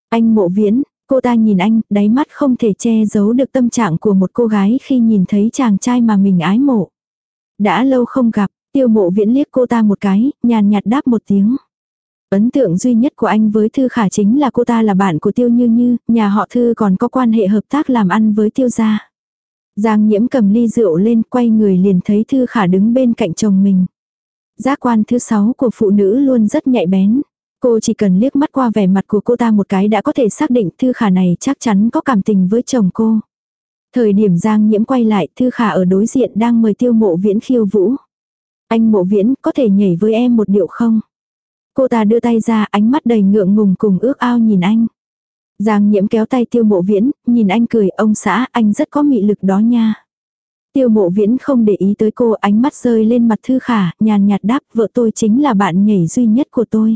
Anh mộ viễn, cô ta nhìn anh, đáy mắt không thể che giấu được tâm trạng của một cô gái khi nhìn thấy chàng trai mà mình ái mộ. Đã lâu không gặp, Tiêu mộ viễn liếc cô ta một cái, nhàn nhạt đáp một tiếng. Ấn tượng duy nhất của anh với Thư Khả chính là cô ta là bạn của Tiêu Như Như, nhà họ Thư còn có quan hệ hợp tác làm ăn với Tiêu gia. Giang nhiễm cầm ly rượu lên quay người liền thấy Thư Khả đứng bên cạnh chồng mình. Giác quan thứ sáu của phụ nữ luôn rất nhạy bén. Cô chỉ cần liếc mắt qua vẻ mặt của cô ta một cái đã có thể xác định Thư Khả này chắc chắn có cảm tình với chồng cô. Thời điểm Giang nhiễm quay lại Thư Khả ở đối diện đang mời tiêu mộ viễn khiêu vũ. Anh mộ viễn có thể nhảy với em một điệu không? Cô ta đưa tay ra ánh mắt đầy ngượng ngùng cùng ước ao nhìn anh. Giang nhiễm kéo tay tiêu mộ viễn, nhìn anh cười ông xã anh rất có mị lực đó nha. Tiêu mộ viễn không để ý tới cô ánh mắt rơi lên mặt thư khả, nhàn nhạt đáp vợ tôi chính là bạn nhảy duy nhất của tôi.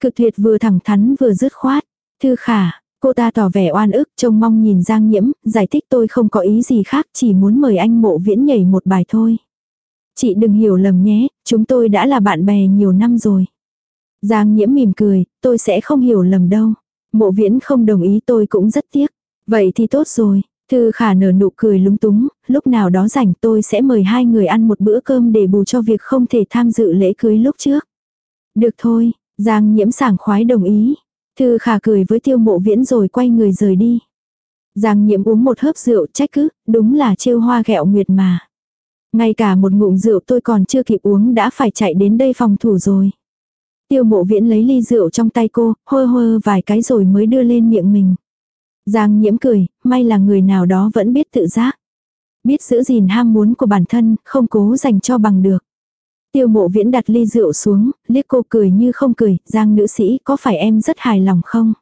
Cực tuyệt vừa thẳng thắn vừa dứt khoát. Thư khả, cô ta tỏ vẻ oan ức trông mong nhìn Giang nhiễm, giải thích tôi không có ý gì khác chỉ muốn mời anh mộ viễn nhảy một bài thôi. Chị đừng hiểu lầm nhé, chúng tôi đã là bạn bè nhiều năm rồi. Giang nhiễm mỉm cười, tôi sẽ không hiểu lầm đâu. Mộ viễn không đồng ý tôi cũng rất tiếc. Vậy thì tốt rồi. Thư khả nở nụ cười lúng túng, lúc nào đó rảnh tôi sẽ mời hai người ăn một bữa cơm để bù cho việc không thể tham dự lễ cưới lúc trước. Được thôi, Giang nhiễm sảng khoái đồng ý. Thư khả cười với tiêu mộ viễn rồi quay người rời đi. Giang nhiễm uống một hớp rượu trách cứ, đúng là trêu hoa ghẹo nguyệt mà. Ngay cả một ngụm rượu tôi còn chưa kịp uống đã phải chạy đến đây phòng thủ rồi. Tiêu mộ viễn lấy ly rượu trong tay cô, hơ hơ vài cái rồi mới đưa lên miệng mình. Giang nhiễm cười, may là người nào đó vẫn biết tự giác. Biết giữ gìn ham muốn của bản thân, không cố dành cho bằng được. Tiêu mộ viễn đặt ly rượu xuống, liếc cô cười như không cười, Giang nữ sĩ có phải em rất hài lòng không?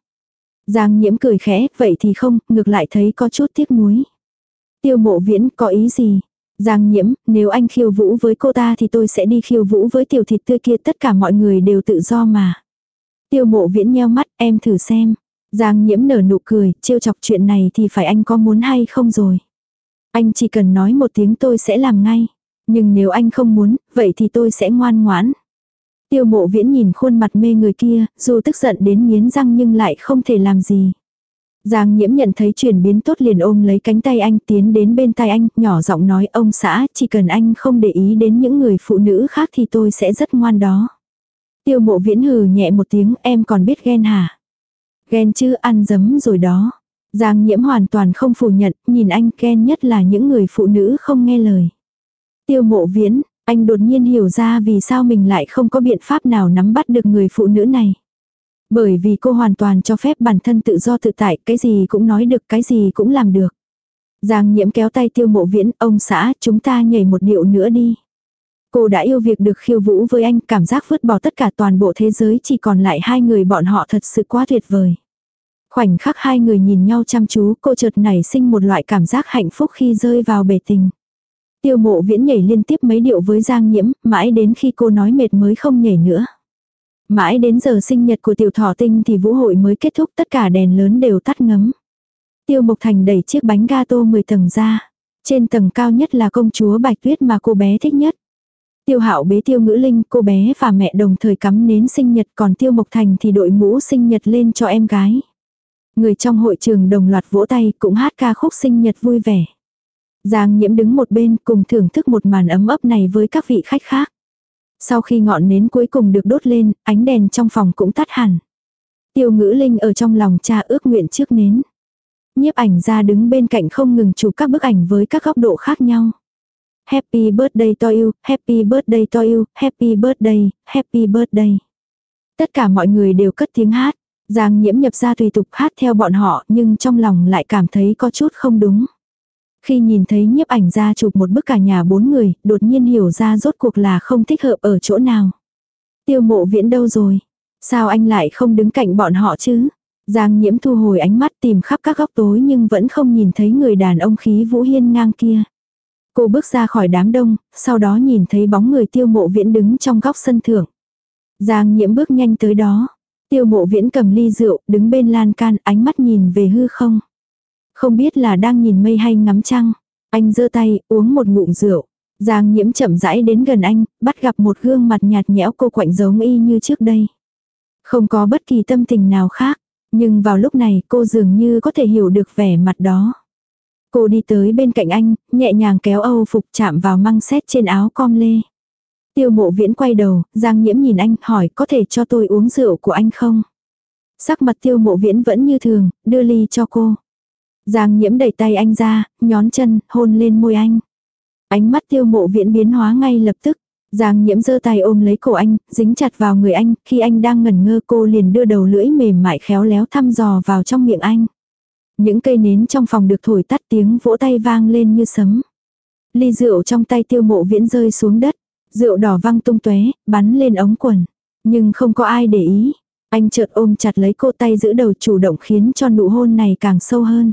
Giang nhiễm cười khẽ, vậy thì không, ngược lại thấy có chút tiếc nuối. Tiêu mộ viễn có ý gì? Giang nhiễm, nếu anh khiêu vũ với cô ta thì tôi sẽ đi khiêu vũ với tiểu thịt tươi kia tất cả mọi người đều tự do mà. Tiêu mộ viễn nheo mắt, em thử xem. Giang nhiễm nở nụ cười, trêu chọc chuyện này thì phải anh có muốn hay không rồi. Anh chỉ cần nói một tiếng tôi sẽ làm ngay. Nhưng nếu anh không muốn, vậy thì tôi sẽ ngoan ngoãn. Tiêu mộ viễn nhìn khuôn mặt mê người kia, dù tức giận đến nghiến răng nhưng lại không thể làm gì. Giang nhiễm nhận thấy chuyển biến tốt liền ôm lấy cánh tay anh tiến đến bên tay anh, nhỏ giọng nói ông xã, chỉ cần anh không để ý đến những người phụ nữ khác thì tôi sẽ rất ngoan đó. Tiêu mộ viễn hừ nhẹ một tiếng, em còn biết ghen hả? Ghen chứ ăn dấm rồi đó. Giang nhiễm hoàn toàn không phủ nhận, nhìn anh ghen nhất là những người phụ nữ không nghe lời. Tiêu mộ viễn, anh đột nhiên hiểu ra vì sao mình lại không có biện pháp nào nắm bắt được người phụ nữ này. Bởi vì cô hoàn toàn cho phép bản thân tự do tự tại, cái gì cũng nói được, cái gì cũng làm được. Giang nhiễm kéo tay tiêu mộ viễn, ông xã, chúng ta nhảy một điệu nữa đi. Cô đã yêu việc được khiêu vũ với anh, cảm giác vứt bỏ tất cả toàn bộ thế giới chỉ còn lại hai người bọn họ thật sự quá tuyệt vời. Khoảnh khắc hai người nhìn nhau chăm chú, cô chợt nảy sinh một loại cảm giác hạnh phúc khi rơi vào bể tình. Tiêu mộ viễn nhảy liên tiếp mấy điệu với Giang nhiễm, mãi đến khi cô nói mệt mới không nhảy nữa. Mãi đến giờ sinh nhật của tiểu thỏ tinh thì vũ hội mới kết thúc tất cả đèn lớn đều tắt ngấm. Tiêu Mộc Thành đẩy chiếc bánh gato 10 tầng ra. Trên tầng cao nhất là công chúa Bạch Tuyết mà cô bé thích nhất. Tiêu Hạo bế Tiêu Ngữ Linh, cô bé và mẹ đồng thời cắm nến sinh nhật còn Tiêu Mộc Thành thì đội mũ sinh nhật lên cho em gái. Người trong hội trường đồng loạt vỗ tay cũng hát ca khúc sinh nhật vui vẻ. Giang nhiễm đứng một bên cùng thưởng thức một màn ấm ấp này với các vị khách khác. Sau khi ngọn nến cuối cùng được đốt lên, ánh đèn trong phòng cũng tắt hẳn. Tiêu ngữ linh ở trong lòng cha ước nguyện trước nến. Nhiếp ảnh ra đứng bên cạnh không ngừng chụp các bức ảnh với các góc độ khác nhau. Happy birthday to you, happy birthday to you, happy birthday, happy birthday. Tất cả mọi người đều cất tiếng hát. Giang nhiễm nhập ra tùy tục hát theo bọn họ nhưng trong lòng lại cảm thấy có chút không đúng. Khi nhìn thấy nhiếp ảnh ra chụp một bức cả nhà bốn người, đột nhiên hiểu ra rốt cuộc là không thích hợp ở chỗ nào. Tiêu mộ viễn đâu rồi? Sao anh lại không đứng cạnh bọn họ chứ? Giang nhiễm thu hồi ánh mắt tìm khắp các góc tối nhưng vẫn không nhìn thấy người đàn ông khí vũ hiên ngang kia. Cô bước ra khỏi đám đông, sau đó nhìn thấy bóng người tiêu mộ viễn đứng trong góc sân thượng. Giang nhiễm bước nhanh tới đó. Tiêu mộ viễn cầm ly rượu, đứng bên lan can, ánh mắt nhìn về hư không. Không biết là đang nhìn mây hay ngắm trăng. Anh giơ tay, uống một ngụm rượu. Giang nhiễm chậm rãi đến gần anh, bắt gặp một gương mặt nhạt nhẽo cô quạnh giống y như trước đây. Không có bất kỳ tâm tình nào khác. Nhưng vào lúc này cô dường như có thể hiểu được vẻ mặt đó. Cô đi tới bên cạnh anh, nhẹ nhàng kéo âu phục chạm vào măng xét trên áo com lê. Tiêu mộ viễn quay đầu, Giang nhiễm nhìn anh hỏi có thể cho tôi uống rượu của anh không? Sắc mặt tiêu mộ viễn vẫn như thường, đưa ly cho cô. Giang nhiễm đẩy tay anh ra, nhón chân, hôn lên môi anh. Ánh mắt tiêu mộ viễn biến hóa ngay lập tức. Giang nhiễm giơ tay ôm lấy cổ anh, dính chặt vào người anh, khi anh đang ngẩn ngơ cô liền đưa đầu lưỡi mềm mại khéo léo thăm dò vào trong miệng anh. Những cây nến trong phòng được thổi tắt tiếng vỗ tay vang lên như sấm. Ly rượu trong tay tiêu mộ viễn rơi xuống đất. Rượu đỏ văng tung tóe bắn lên ống quần. Nhưng không có ai để ý. Anh chợt ôm chặt lấy cô tay giữ đầu chủ động khiến cho nụ hôn này càng sâu hơn.